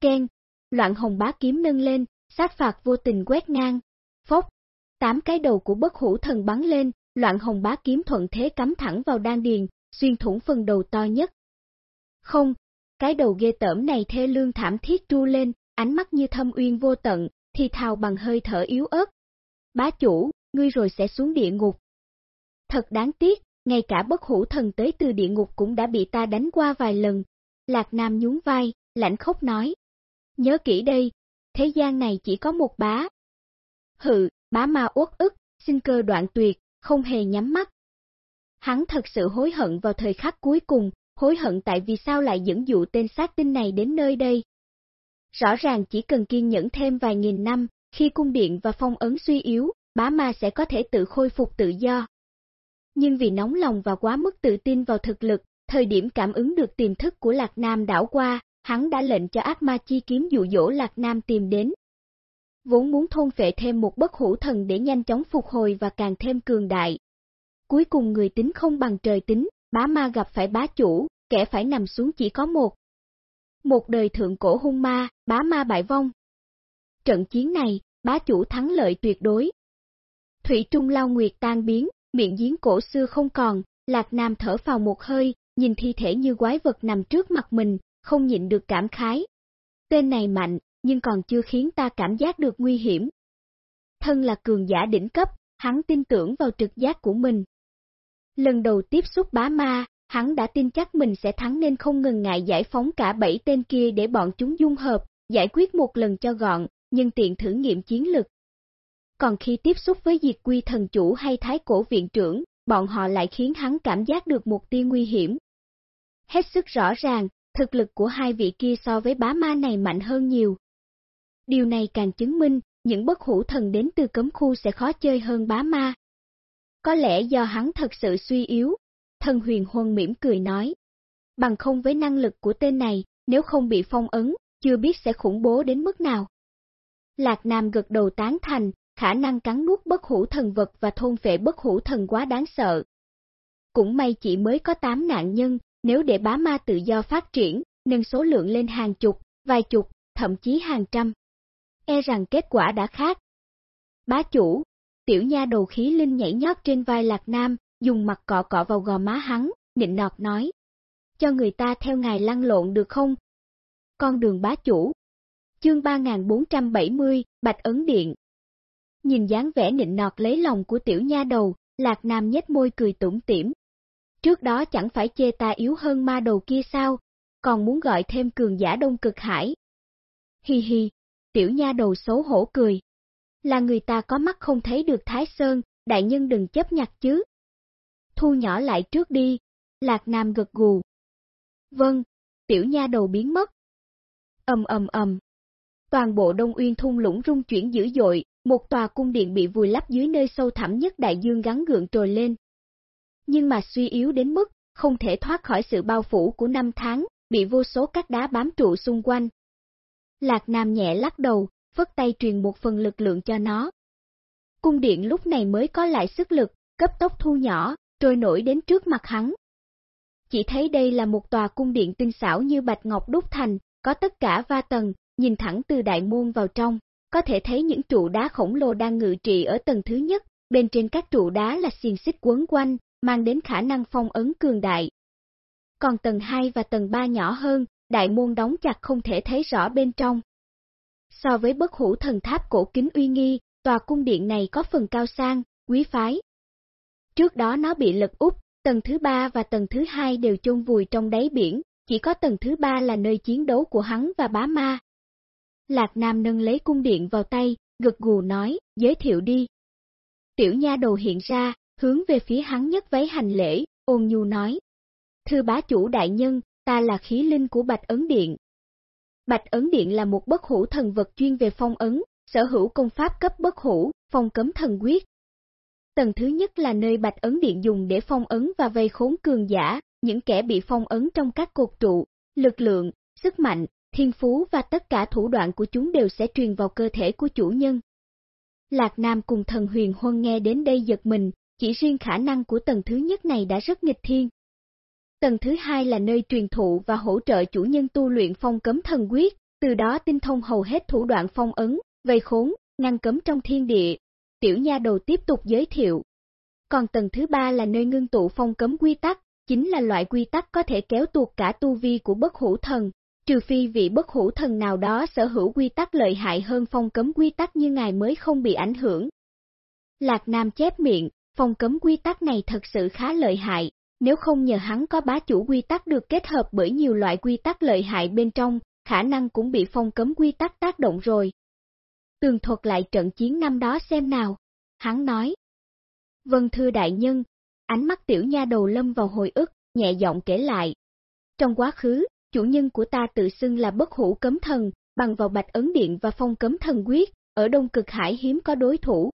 Ken, loạn hồng bá kiếm nâng lên, sát phạt vô tình quét ngang. Phốc, tám cái đầu của bất hủ thần bắn lên, loạn hồng bá kiếm thuận thế cắm thẳng vào đan điền, xuyên thủng phần đầu to nhất. Không, cái đầu ghê tởm này thê lương thảm thiết tru lên, ánh mắt như thâm uyên vô tận, thì thào bằng hơi thở yếu ớt. Bá chủ, ngươi rồi sẽ xuống địa ngục. Thật đáng tiếc, ngay cả bất hủ thần tới từ địa ngục cũng đã bị ta đánh qua vài lần. Lạc Nam nhún vai, lạnh khóc nói. Nhớ kỹ đây, thế gian này chỉ có một bá. Hự, bá ma uất ức, sinh cơ đoạn tuyệt, không hề nhắm mắt. Hắn thật sự hối hận vào thời khắc cuối cùng, hối hận tại vì sao lại dẫn dụ tên sát tinh này đến nơi đây. Rõ ràng chỉ cần kiên nhẫn thêm vài nghìn năm, khi cung điện và phong ấn suy yếu, bá ma sẽ có thể tự khôi phục tự do. Nhưng vì nóng lòng và quá mức tự tin vào thực lực, thời điểm cảm ứng được tiềm thức của Lạc Nam đảo qua, hắn đã lệnh cho ác ma chi kiếm dụ dỗ Lạc Nam tìm đến. Vốn muốn thôn phệ thêm một bất hủ thần để nhanh chóng phục hồi và càng thêm cường đại. Cuối cùng người tính không bằng trời tính, bá ma gặp phải bá chủ, kẻ phải nằm xuống chỉ có một. Một đời thượng cổ hung ma, bá ma bại vong. Trận chiến này, bá chủ thắng lợi tuyệt đối. Thủy Trung Lao Nguyệt tan biến, miệng giếng cổ xưa không còn, Lạc Nam thở vào một hơi, nhìn thi thể như quái vật nằm trước mặt mình, không nhịn được cảm khái. Tên này mạnh, nhưng còn chưa khiến ta cảm giác được nguy hiểm. Thân là cường giả đỉnh cấp, hắn tin tưởng vào trực giác của mình. Lần đầu tiếp xúc bá ma, hắn đã tin chắc mình sẽ thắng nên không ngừng ngại giải phóng cả bảy tên kia để bọn chúng dung hợp, giải quyết một lần cho gọn, nhưng tiện thử nghiệm chiến lực. Còn khi tiếp xúc với diệt quy thần chủ hay thái cổ viện trưởng, bọn họ lại khiến hắn cảm giác được một tia nguy hiểm. Hết sức rõ ràng, thực lực của hai vị kia so với bá ma này mạnh hơn nhiều. Điều này càng chứng minh, những bất hủ thần đến từ cấm khu sẽ khó chơi hơn bá ma. Có lẽ do hắn thật sự suy yếu, thần huyền huân mỉm cười nói. Bằng không với năng lực của tên này, nếu không bị phong ấn, chưa biết sẽ khủng bố đến mức nào. Lạc Nam gật đầu tán thành, khả năng cắn nuốt bất hủ thần vật và thôn phệ bất hủ thần quá đáng sợ. Cũng may chỉ mới có 8 nạn nhân, nếu để bá ma tự do phát triển, nâng số lượng lên hàng chục, vài chục, thậm chí hàng trăm. E rằng kết quả đã khác. Bá chủ, tiểu nha đầu khí linh nhảy nhót trên vai Lạc Nam, dùng mặt cọ cọ vào gò má hắn, nịnh nọt nói. Cho người ta theo ngài lăn lộn được không? Con đường bá chủ. Chương 3470, Bạch Ấn Điện. Nhìn dáng vẻ nịnh nọt lấy lòng của tiểu nha đầu, Lạc Nam nhếch môi cười tủm tỉm. Trước đó chẳng phải chê ta yếu hơn ma đầu kia sao, còn muốn gọi thêm cường giả đông cực hải. Hi hi, tiểu nha đầu xấu hổ cười. Là người ta có mắt không thấy được Thái Sơn, đại nhân đừng chấp nhặt chứ. Thu nhỏ lại trước đi, Lạc Nam gật gù. Vâng, tiểu nha đầu biến mất. ầm ầm ầm. Toàn bộ Đông Uyên thung lũng rung chuyển dữ dội, một tòa cung điện bị vùi lấp dưới nơi sâu thẳm nhất đại dương gắn gượng trồi lên. Nhưng mà suy yếu đến mức, không thể thoát khỏi sự bao phủ của năm tháng, bị vô số các đá bám trụ xung quanh. Lạc Nam nhẹ lắc đầu, vất tay truyền một phần lực lượng cho nó. Cung điện lúc này mới có lại sức lực, cấp tốc thu nhỏ, trôi nổi đến trước mặt hắn. Chỉ thấy đây là một tòa cung điện tinh xảo như bạch ngọc đúc thành, có tất cả va tầng, nhìn thẳng từ đại môn vào trong, có thể thấy những trụ đá khổng lồ đang ngự trị ở tầng thứ nhất, bên trên các trụ đá là xiềng xích quấn quanh, mang đến khả năng phong ấn cường đại. Còn tầng 2 và tầng 3 nhỏ hơn, đại môn đóng chặt không thể thấy rõ bên trong. So với bất hủ thần tháp cổ kính uy nghi, tòa cung điện này có phần cao sang, quý phái. Trước đó nó bị lật úp, tầng thứ ba và tầng thứ hai đều chôn vùi trong đáy biển, chỉ có tầng thứ ba là nơi chiến đấu của hắn và bá ma, Lạc Nam nâng lấy cung điện vào tay, gật gù nói, giới thiệu đi. Tiểu nha đầu hiện ra, hướng về phía hắn nhất váy hành lễ, ôn nhu nói. Thưa bá chủ đại nhân, ta là khí linh của Bạch Ấn Điện. Bạch Ấn Điện là một bất hủ thần vật chuyên về phong ấn, sở hữu công pháp cấp bất hủ, phong cấm thần quyết. Tầng thứ nhất là nơi Bạch Ấn Điện dùng để phong ấn và vây khốn cường giả, những kẻ bị phong ấn trong các cột trụ, lực lượng, sức mạnh, thiên phú và tất cả thủ đoạn của chúng đều sẽ truyền vào cơ thể của chủ nhân. Lạc Nam cùng thần huyền huân nghe đến đây giật mình, chỉ riêng khả năng của tầng thứ nhất này đã rất nghịch thiên. Tầng thứ hai là nơi truyền thụ và hỗ trợ chủ nhân tu luyện phong cấm thần quyết, từ đó tinh thông hầu hết thủ đoạn phong ấn, vây khốn, ngăn cấm trong thiên địa. Tiểu nha đầu tiếp tục giới thiệu. Còn tầng thứ ba là nơi ngưng tụ phong cấm quy tắc, chính là loại quy tắc có thể kéo tuột cả tu vi của bất hủ thần, trừ phi vị bất hủ thần nào đó sở hữu quy tắc lợi hại hơn phong cấm quy tắc như ngài mới không bị ảnh hưởng. Lạc Nam chép miệng, phong cấm quy tắc này thật sự khá lợi hại, nếu không nhờ hắn có bá chủ quy tắc được kết hợp bởi nhiều loại quy tắc lợi hại bên trong, khả năng cũng bị phong cấm quy tắc tác động rồi. Tường thuật lại trận chiến năm đó xem nào, hắn nói. Vâng thưa đại nhân, ánh mắt tiểu nha đầu lâm vào hồi ức, nhẹ giọng kể lại. Trong quá khứ, chủ nhân của ta tự xưng là bất hủ cấm thần, bằng vào bạch ấn điện và phong cấm thần quyết, ở đông cực hải hiếm có đối thủ.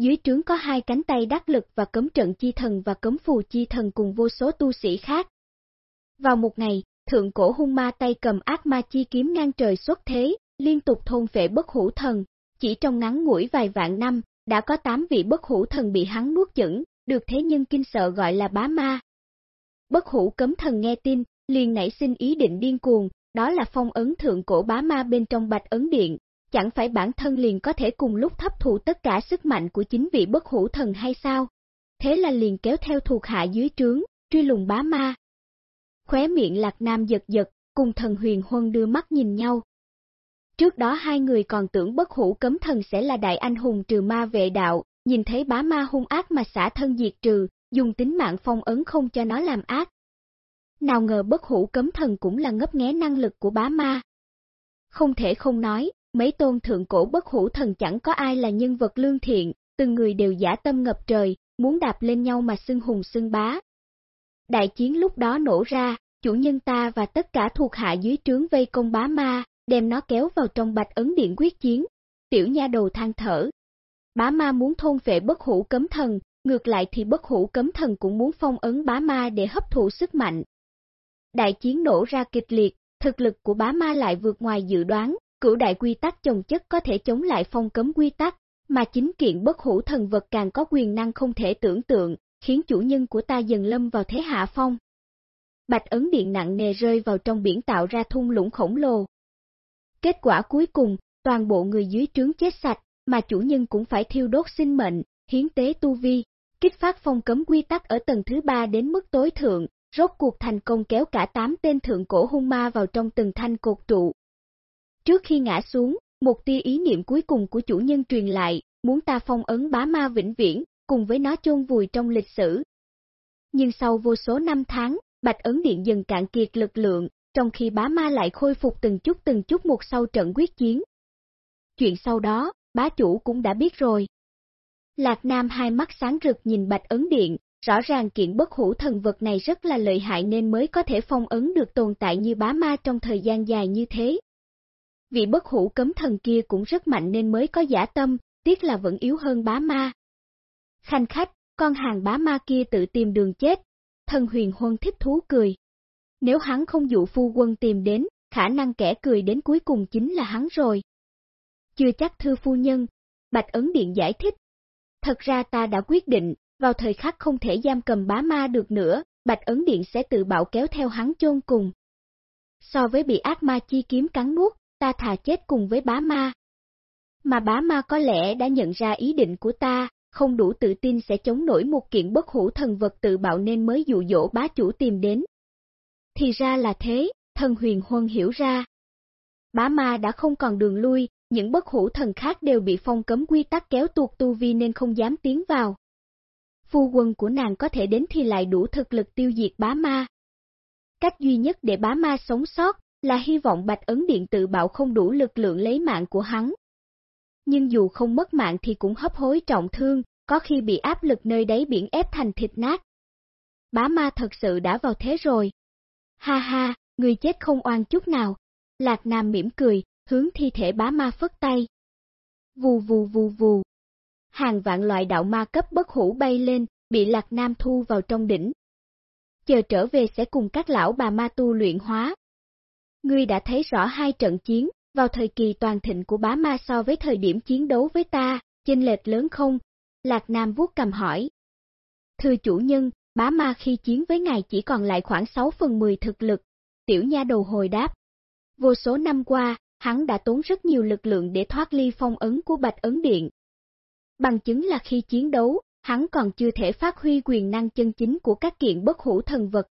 Dưới trướng có hai cánh tay đắc lực và cấm trận chi thần và cấm phù chi thần cùng vô số tu sĩ khác. Vào một ngày, thượng cổ hung ma tay cầm ác ma chi kiếm ngang trời xuất thế, liên tục thôn phệ bất hủ thần, chỉ trong ngắn ngủi vài vạn năm, đã có tám vị bất hủ thần bị hắn nuốt chửng, được thế nhân kinh sợ gọi là bá ma. Bất hủ cấm thần nghe tin, liền nảy sinh ý định điên cuồng, đó là phong ấn thượng cổ bá ma bên trong bạch ấn điện, chẳng phải bản thân liền có thể cùng lúc thấp thụ tất cả sức mạnh của chính vị bất hủ thần hay sao? thế là liền kéo theo thuộc hạ dưới trướng, truy lùng bá ma. Khóe miệng Lạc Nam giật giật, cùng thần huyền huân đưa mắt nhìn nhau. Trước đó hai người còn tưởng bất hủ cấm thần sẽ là đại anh hùng trừ ma vệ đạo, nhìn thấy bá ma hung ác mà xả thân diệt trừ, dùng tính mạng phong ấn không cho nó làm ác. Nào ngờ bất hủ cấm thần cũng là ngấp nghé năng lực của bá ma. Không thể không nói, mấy tôn thượng cổ bất hủ thần chẳng có ai là nhân vật lương thiện, từng người đều giả tâm ngập trời, muốn đạp lên nhau mà xưng hùng xưng bá. Đại chiến lúc đó nổ ra, chủ nhân ta và tất cả thuộc hạ dưới trướng vây công bá ma, đem nó kéo vào trong bạch ấn điện quyết chiến. Tiểu nha đầu than thở. Bá ma muốn thôn vệ bất hủ cấm thần, ngược lại thì bất hủ cấm thần cũng muốn phong ấn bá ma để hấp thụ sức mạnh. Đại chiến nổ ra kịch liệt, thực lực của bá ma lại vượt ngoài dự đoán, cửu đại quy tắc chồng chất có thể chống lại phong cấm quy tắc, mà chính kiện bất hủ thần vật càng có quyền năng không thể tưởng tượng, khiến chủ nhân của ta dần lâm vào thế hạ phong. Bạch ấn điện nặng nề rơi vào trong biển tạo ra thung lũng khổng lồ. Kết quả cuối cùng, toàn bộ người dưới trướng chết sạch, mà chủ nhân cũng phải thiêu đốt sinh mệnh, hiến tế tu vi, kích phát phong cấm quy tắc ở tầng thứ ba đến mức tối thượng, rốt cuộc thành công kéo cả tám tên thượng cổ hung ma vào trong từng thanh cột trụ. Trước khi ngã xuống, một tia ý niệm cuối cùng của chủ nhân truyền lại, muốn ta phong ấn bá ma vĩnh viễn, cùng với nó chôn vùi trong lịch sử. Nhưng sau vô số năm tháng, Bạch Ấn Điện dần cạn kiệt lực lượng, trong khi bá ma lại khôi phục từng chút từng chút một sau trận quyết chiến. Chuyện sau đó, bá chủ cũng đã biết rồi. Lạc Nam hai mắt sáng rực nhìn Bạch Ấn Điện, rõ ràng kiện bất hủ thần vật này rất là lợi hại nên mới có thể phong ấn được tồn tại như bá ma trong thời gian dài như thế. Vị bất hủ cấm thần kia cũng rất mạnh nên mới có giả tâm, tiếc là vẫn yếu hơn bá ma. Khanh khách, con hàng bá ma kia tự tìm đường chết, thần huyền huân thích thú cười. Nếu hắn không dụ phu quân tìm đến, khả năng kẻ cười đến cuối cùng chính là hắn rồi. Chưa chắc thư phu nhân, Bạch Ấn Điện giải thích. Thật ra ta đã quyết định, vào thời khắc không thể giam cầm bá ma được nữa, Bạch Ấn Điện sẽ tự bạo kéo theo hắn chôn cùng. So với bị ác ma chi kiếm cắn nuốt, ta thà chết cùng với bá ma. Mà bá ma có lẽ đã nhận ra ý định của ta, không đủ tự tin sẽ chống nổi một kiện bất hủ thần vật tự bạo nên mới dụ dỗ bá chủ tìm đến. Thì ra là thế, thần huyền huân hiểu ra. Bá ma đã không còn đường lui, những bất hủ thần khác đều bị phong cấm quy tắc kéo tuột tu vi nên không dám tiến vào. Phu quân của nàng có thể đến thì lại đủ thực lực tiêu diệt bá ma. Cách duy nhất để bá ma sống sót là hy vọng Bạch Ấn Điện tự bạo không đủ lực lượng lấy mạng của hắn. Nhưng dù không mất mạng thì cũng hấp hối trọng thương, có khi bị áp lực nơi đáy biển ép thành thịt nát. Bá ma thật sự đã vào thế rồi. Ha ha, người chết không oan chút nào. Lạc Nam mỉm cười, hướng thi thể bá ma phất tay. Vù vù vù vù. Hàng vạn loại đạo ma cấp bất hủ bay lên, bị Lạc Nam thu vào trong đỉnh. Chờ trở về sẽ cùng các lão bà ma tu luyện hóa, Ngươi đã thấy rõ hai trận chiến, vào thời kỳ toàn thịnh của bá ma so với thời điểm chiến đấu với ta, chênh lệch lớn không? Lạc Nam vuốt cầm hỏi. Thưa chủ nhân, bá ma khi chiến với ngài chỉ còn lại khoảng 6 phần 10 thực lực. Tiểu nha đầu hồi đáp. Vô số năm qua, hắn đã tốn rất nhiều lực lượng để thoát ly phong ấn của Bạch Ấn Điện. Bằng chứng là khi chiến đấu, hắn còn chưa thể phát huy quyền năng chân chính của các kiện bất hủ thần vật.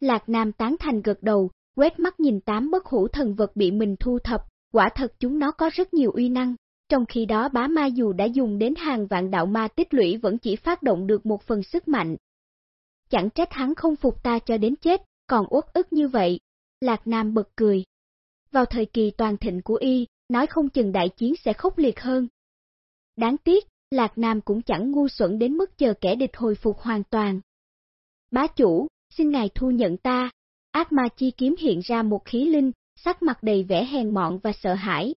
Lạc Nam tán thành gật đầu, Quét mắt nhìn tám bất hủ thần vật bị mình thu thập, quả thật chúng nó có rất nhiều uy năng. Trong khi đó bá ma dù đã dùng đến hàng vạn đạo ma tích lũy vẫn chỉ phát động được một phần sức mạnh. Chẳng trách hắn không phục ta cho đến chết, còn uất ức như vậy. Lạc Nam bật cười. Vào thời kỳ toàn thịnh của y, nói không chừng đại chiến sẽ khốc liệt hơn. Đáng tiếc, Lạc Nam cũng chẳng ngu xuẩn đến mức chờ kẻ địch hồi phục hoàn toàn. Bá chủ, xin ngài thu nhận ta, Ác ma chi kiếm hiện ra một khí linh, sắc mặt đầy vẻ hèn mọn và sợ hãi.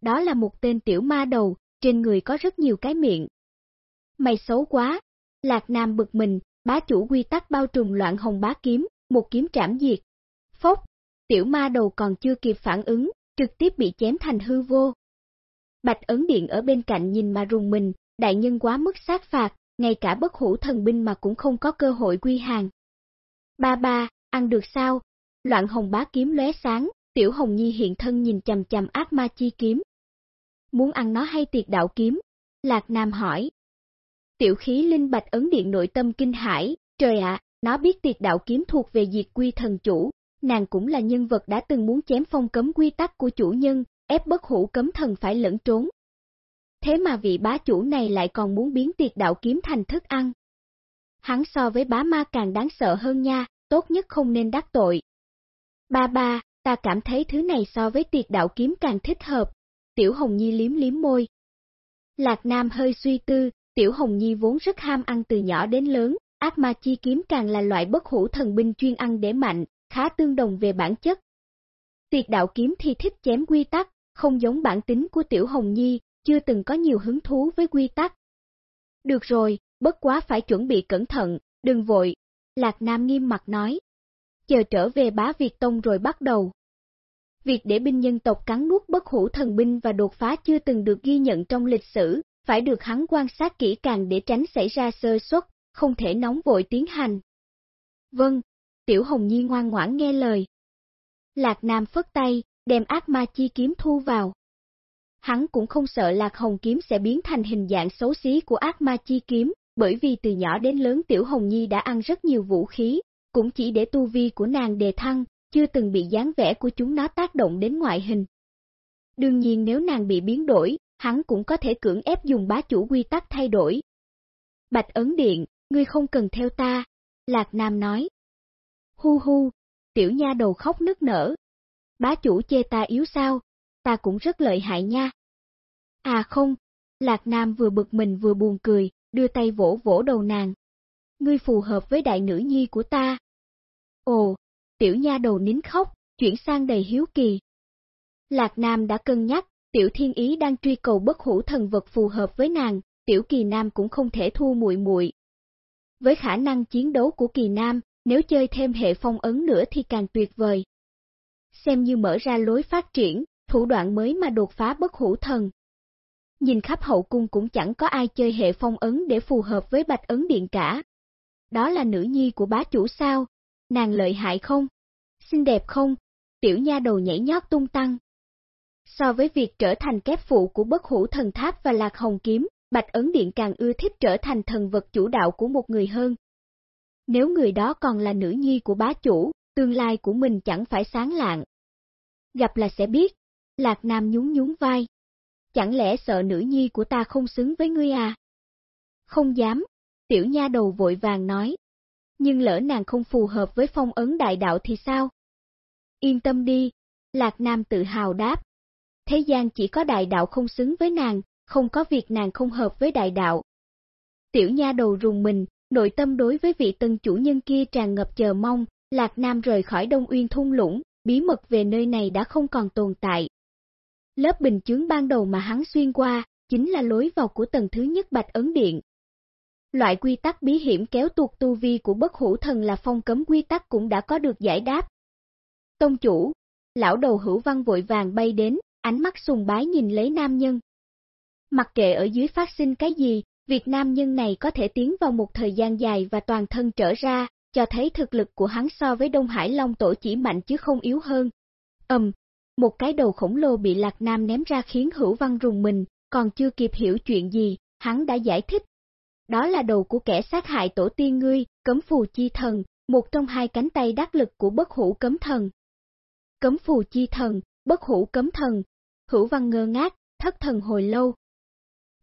Đó là một tên tiểu ma đầu, trên người có rất nhiều cái miệng. Mày xấu quá! Lạc Nam bực mình, bá chủ quy tắc bao trùm loạn hồng bá kiếm, một kiếm trảm diệt. Phốc! Tiểu ma đầu còn chưa kịp phản ứng, trực tiếp bị chém thành hư vô. Bạch ấn điện ở bên cạnh nhìn mà rùng mình, đại nhân quá mức sát phạt, ngay cả bất hủ thần binh mà cũng không có cơ hội quy hàng. Ba ba, ăn được sao? Loạn hồng bá kiếm lóe sáng, tiểu hồng nhi hiện thân nhìn chầm chầm ác ma chi kiếm. Muốn ăn nó hay tiệt đạo kiếm? Lạc Nam hỏi. tiểu khí linh bạch ấn điện nội tâm kinh hải, trời ạ, nó biết tiệt đạo kiếm thuộc về diệt quy thần chủ, nàng cũng là nhân vật đã từng muốn chém phong cấm quy tắc của chủ nhân, ép bất hủ cấm thần phải lẫn trốn. Thế mà vị bá chủ này lại còn muốn biến tiệt đạo kiếm thành thức ăn. Hắn so với bá ma càng đáng sợ hơn nha, tốt nhất không nên đắc tội. Ba ba, ta cảm thấy thứ này so với tiệt đạo kiếm càng thích hợp. Tiểu Hồng Nhi liếm liếm môi. Lạc Nam hơi suy tư, Tiểu Hồng Nhi vốn rất ham ăn từ nhỏ đến lớn, ác ma chi kiếm càng là loại bất hủ thần binh chuyên ăn để mạnh, khá tương đồng về bản chất. Tiệt đạo kiếm thì thích chém quy tắc, không giống bản tính của Tiểu Hồng Nhi, chưa từng có nhiều hứng thú với quy tắc. Được rồi, bất quá phải chuẩn bị cẩn thận, đừng vội. Lạc Nam nghiêm mặt nói. Chờ trở về bá Việt Tông rồi bắt đầu. Việc để binh nhân tộc cắn nuốt bất hủ thần binh và đột phá chưa từng được ghi nhận trong lịch sử, phải được hắn quan sát kỹ càng để tránh xảy ra sơ suất, không thể nóng vội tiến hành. Vâng, Tiểu Hồng Nhi ngoan ngoãn nghe lời. Lạc Nam phất tay, đem ác ma chi kiếm thu vào. Hắn cũng không sợ Lạc Hồng kiếm sẽ biến thành hình dạng xấu xí của ác ma chi kiếm, bởi vì từ nhỏ đến lớn Tiểu Hồng Nhi đã ăn rất nhiều vũ khí, cũng chỉ để tu vi của nàng đề thăng, chưa từng bị dáng vẻ của chúng nó tác động đến ngoại hình. Đương nhiên nếu nàng bị biến đổi, hắn cũng có thể cưỡng ép dùng bá chủ quy tắc thay đổi. Bạch ấn điện, ngươi không cần theo ta, Lạc Nam nói. Hu hu, tiểu nha đầu khóc nức nở. Bá chủ chê ta yếu sao, ta cũng rất lợi hại nha. À không, Lạc Nam vừa bực mình vừa buồn cười, đưa tay vỗ vỗ đầu nàng. Ngươi phù hợp với đại nữ nhi của ta. Ồ, tiểu nha đầu nín khóc, chuyển sang đầy hiếu kỳ. Lạc Nam đã cân nhắc, tiểu thiên ý đang truy cầu bất hủ thần vật phù hợp với nàng, tiểu kỳ nam cũng không thể thu muội muội. Với khả năng chiến đấu của kỳ nam, nếu chơi thêm hệ phong ấn nữa thì càng tuyệt vời. Xem như mở ra lối phát triển, thủ đoạn mới mà đột phá bất hủ thần. Nhìn khắp hậu cung cũng chẳng có ai chơi hệ phong ấn để phù hợp với bạch ấn điện cả. Đó là nữ nhi của bá chủ sao? Nàng lợi hại không? Xinh đẹp không? Tiểu nha đầu nhảy nhót tung tăng. So với việc trở thành kép phụ của bất hủ thần tháp và lạc hồng kiếm, Bạch Ấn Điện càng ưa thích trở thành thần vật chủ đạo của một người hơn. Nếu người đó còn là nữ nhi của bá chủ, tương lai của mình chẳng phải sáng lạng. Gặp là sẽ biết, Lạc Nam nhún nhún vai. Chẳng lẽ sợ nữ nhi của ta không xứng với ngươi à? Không dám, tiểu nha đầu vội vàng nói. Nhưng lỡ nàng không phù hợp với phong ấn đại đạo thì sao? Yên tâm đi, Lạc Nam tự hào đáp. Thế gian chỉ có đại đạo không xứng với nàng, không có việc nàng không hợp với đại đạo. Tiểu nha đầu rùng mình, nội tâm đối với vị tân chủ nhân kia tràn ngập chờ mong, Lạc Nam rời khỏi Đông Uyên thung lũng, bí mật về nơi này đã không còn tồn tại. Lớp bình chướng ban đầu mà hắn xuyên qua, chính là lối vào của tầng thứ nhất Bạch Ấn Điện. Loại quy tắc bí hiểm kéo tuột tu vi của bất hủ thần là phong cấm quy tắc cũng đã có được giải đáp. Tông chủ, lão đầu hữu văn vội vàng bay đến, ánh mắt sùng bái nhìn lấy nam nhân. Mặc kệ ở dưới phát sinh cái gì, việc nam nhân này có thể tiến vào một thời gian dài và toàn thân trở ra, cho thấy thực lực của hắn so với Đông Hải Long Tổ chỉ mạnh chứ không yếu hơn. Ầm, um, một cái đầu khổng lồ bị Lạc Nam ném ra khiến hữu văn rùng mình, còn chưa kịp hiểu chuyện gì, hắn đã giải thích. Đó là đầu của kẻ sát hại tổ tiên ngươi, cấm phù chi thần, một trong hai cánh tay đắc lực của bất hủ cấm thần. Cấm phù chi thần, bất hủ cấm thần, hữu văn ngơ ngác, thất thần hồi lâu.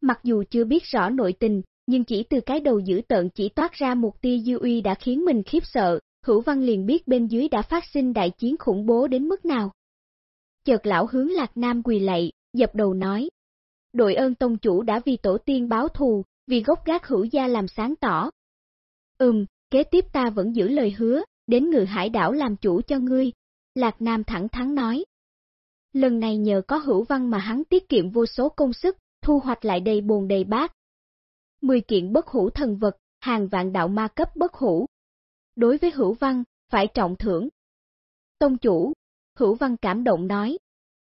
Mặc dù chưa biết rõ nội tình, nhưng chỉ từ cái đầu dữ tợn chỉ toát ra một tia dư uy đã khiến mình khiếp sợ, hữu văn liền biết bên dưới đã phát sinh đại chiến khủng bố đến mức nào. Chợt lão hướng lạc nam quỳ lạy, dập đầu nói. Đội ơn tông chủ đã vì tổ tiên báo thù, vì gốc gác hữu gia làm sáng tỏ. Ừm, kế tiếp ta vẫn giữ lời hứa, đến ngự hải đảo làm chủ cho ngươi. Lạc Nam thẳng thắn nói. Lần này nhờ có hữu văn mà hắn tiết kiệm vô số công sức, thu hoạch lại đầy bồn đầy bát. Mười kiện bất hữu thần vật, hàng vạn đạo ma cấp bất hữu. Đối với hữu văn, phải trọng thưởng. Tông chủ, hữu văn cảm động nói.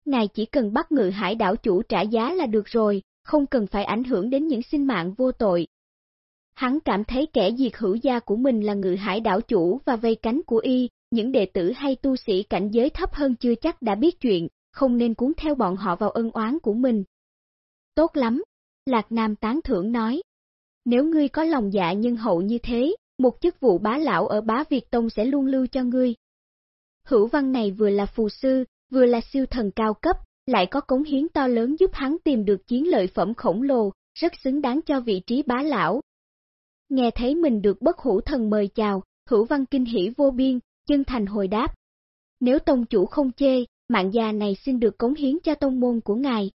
Ngài chỉ cần bắt ngự hải đảo chủ trả giá là được rồi, không cần phải ảnh hưởng đến những sinh mạng vô tội. Hắn cảm thấy kẻ diệt hữu gia của mình là ngự hải đảo chủ và vây cánh của y, những đệ tử hay tu sĩ cảnh giới thấp hơn chưa chắc đã biết chuyện, không nên cuốn theo bọn họ vào ân oán của mình. Tốt lắm, Lạc Nam tán thưởng nói. Nếu ngươi có lòng dạ nhân hậu như thế, một chức vụ bá lão ở bá Việt Tông sẽ luôn lưu cho ngươi. Hữu văn này vừa là phù sư, vừa là siêu thần cao cấp, lại có cống hiến to lớn giúp hắn tìm được chiến lợi phẩm khổng lồ, rất xứng đáng cho vị trí bá lão. Nghe thấy mình được bất hủ thần mời chào, hữu văn kinh hỉ vô biên, chân thành hồi đáp. Nếu tông chủ không chê, mạng già này xin được cống hiến cho tông môn của ngài,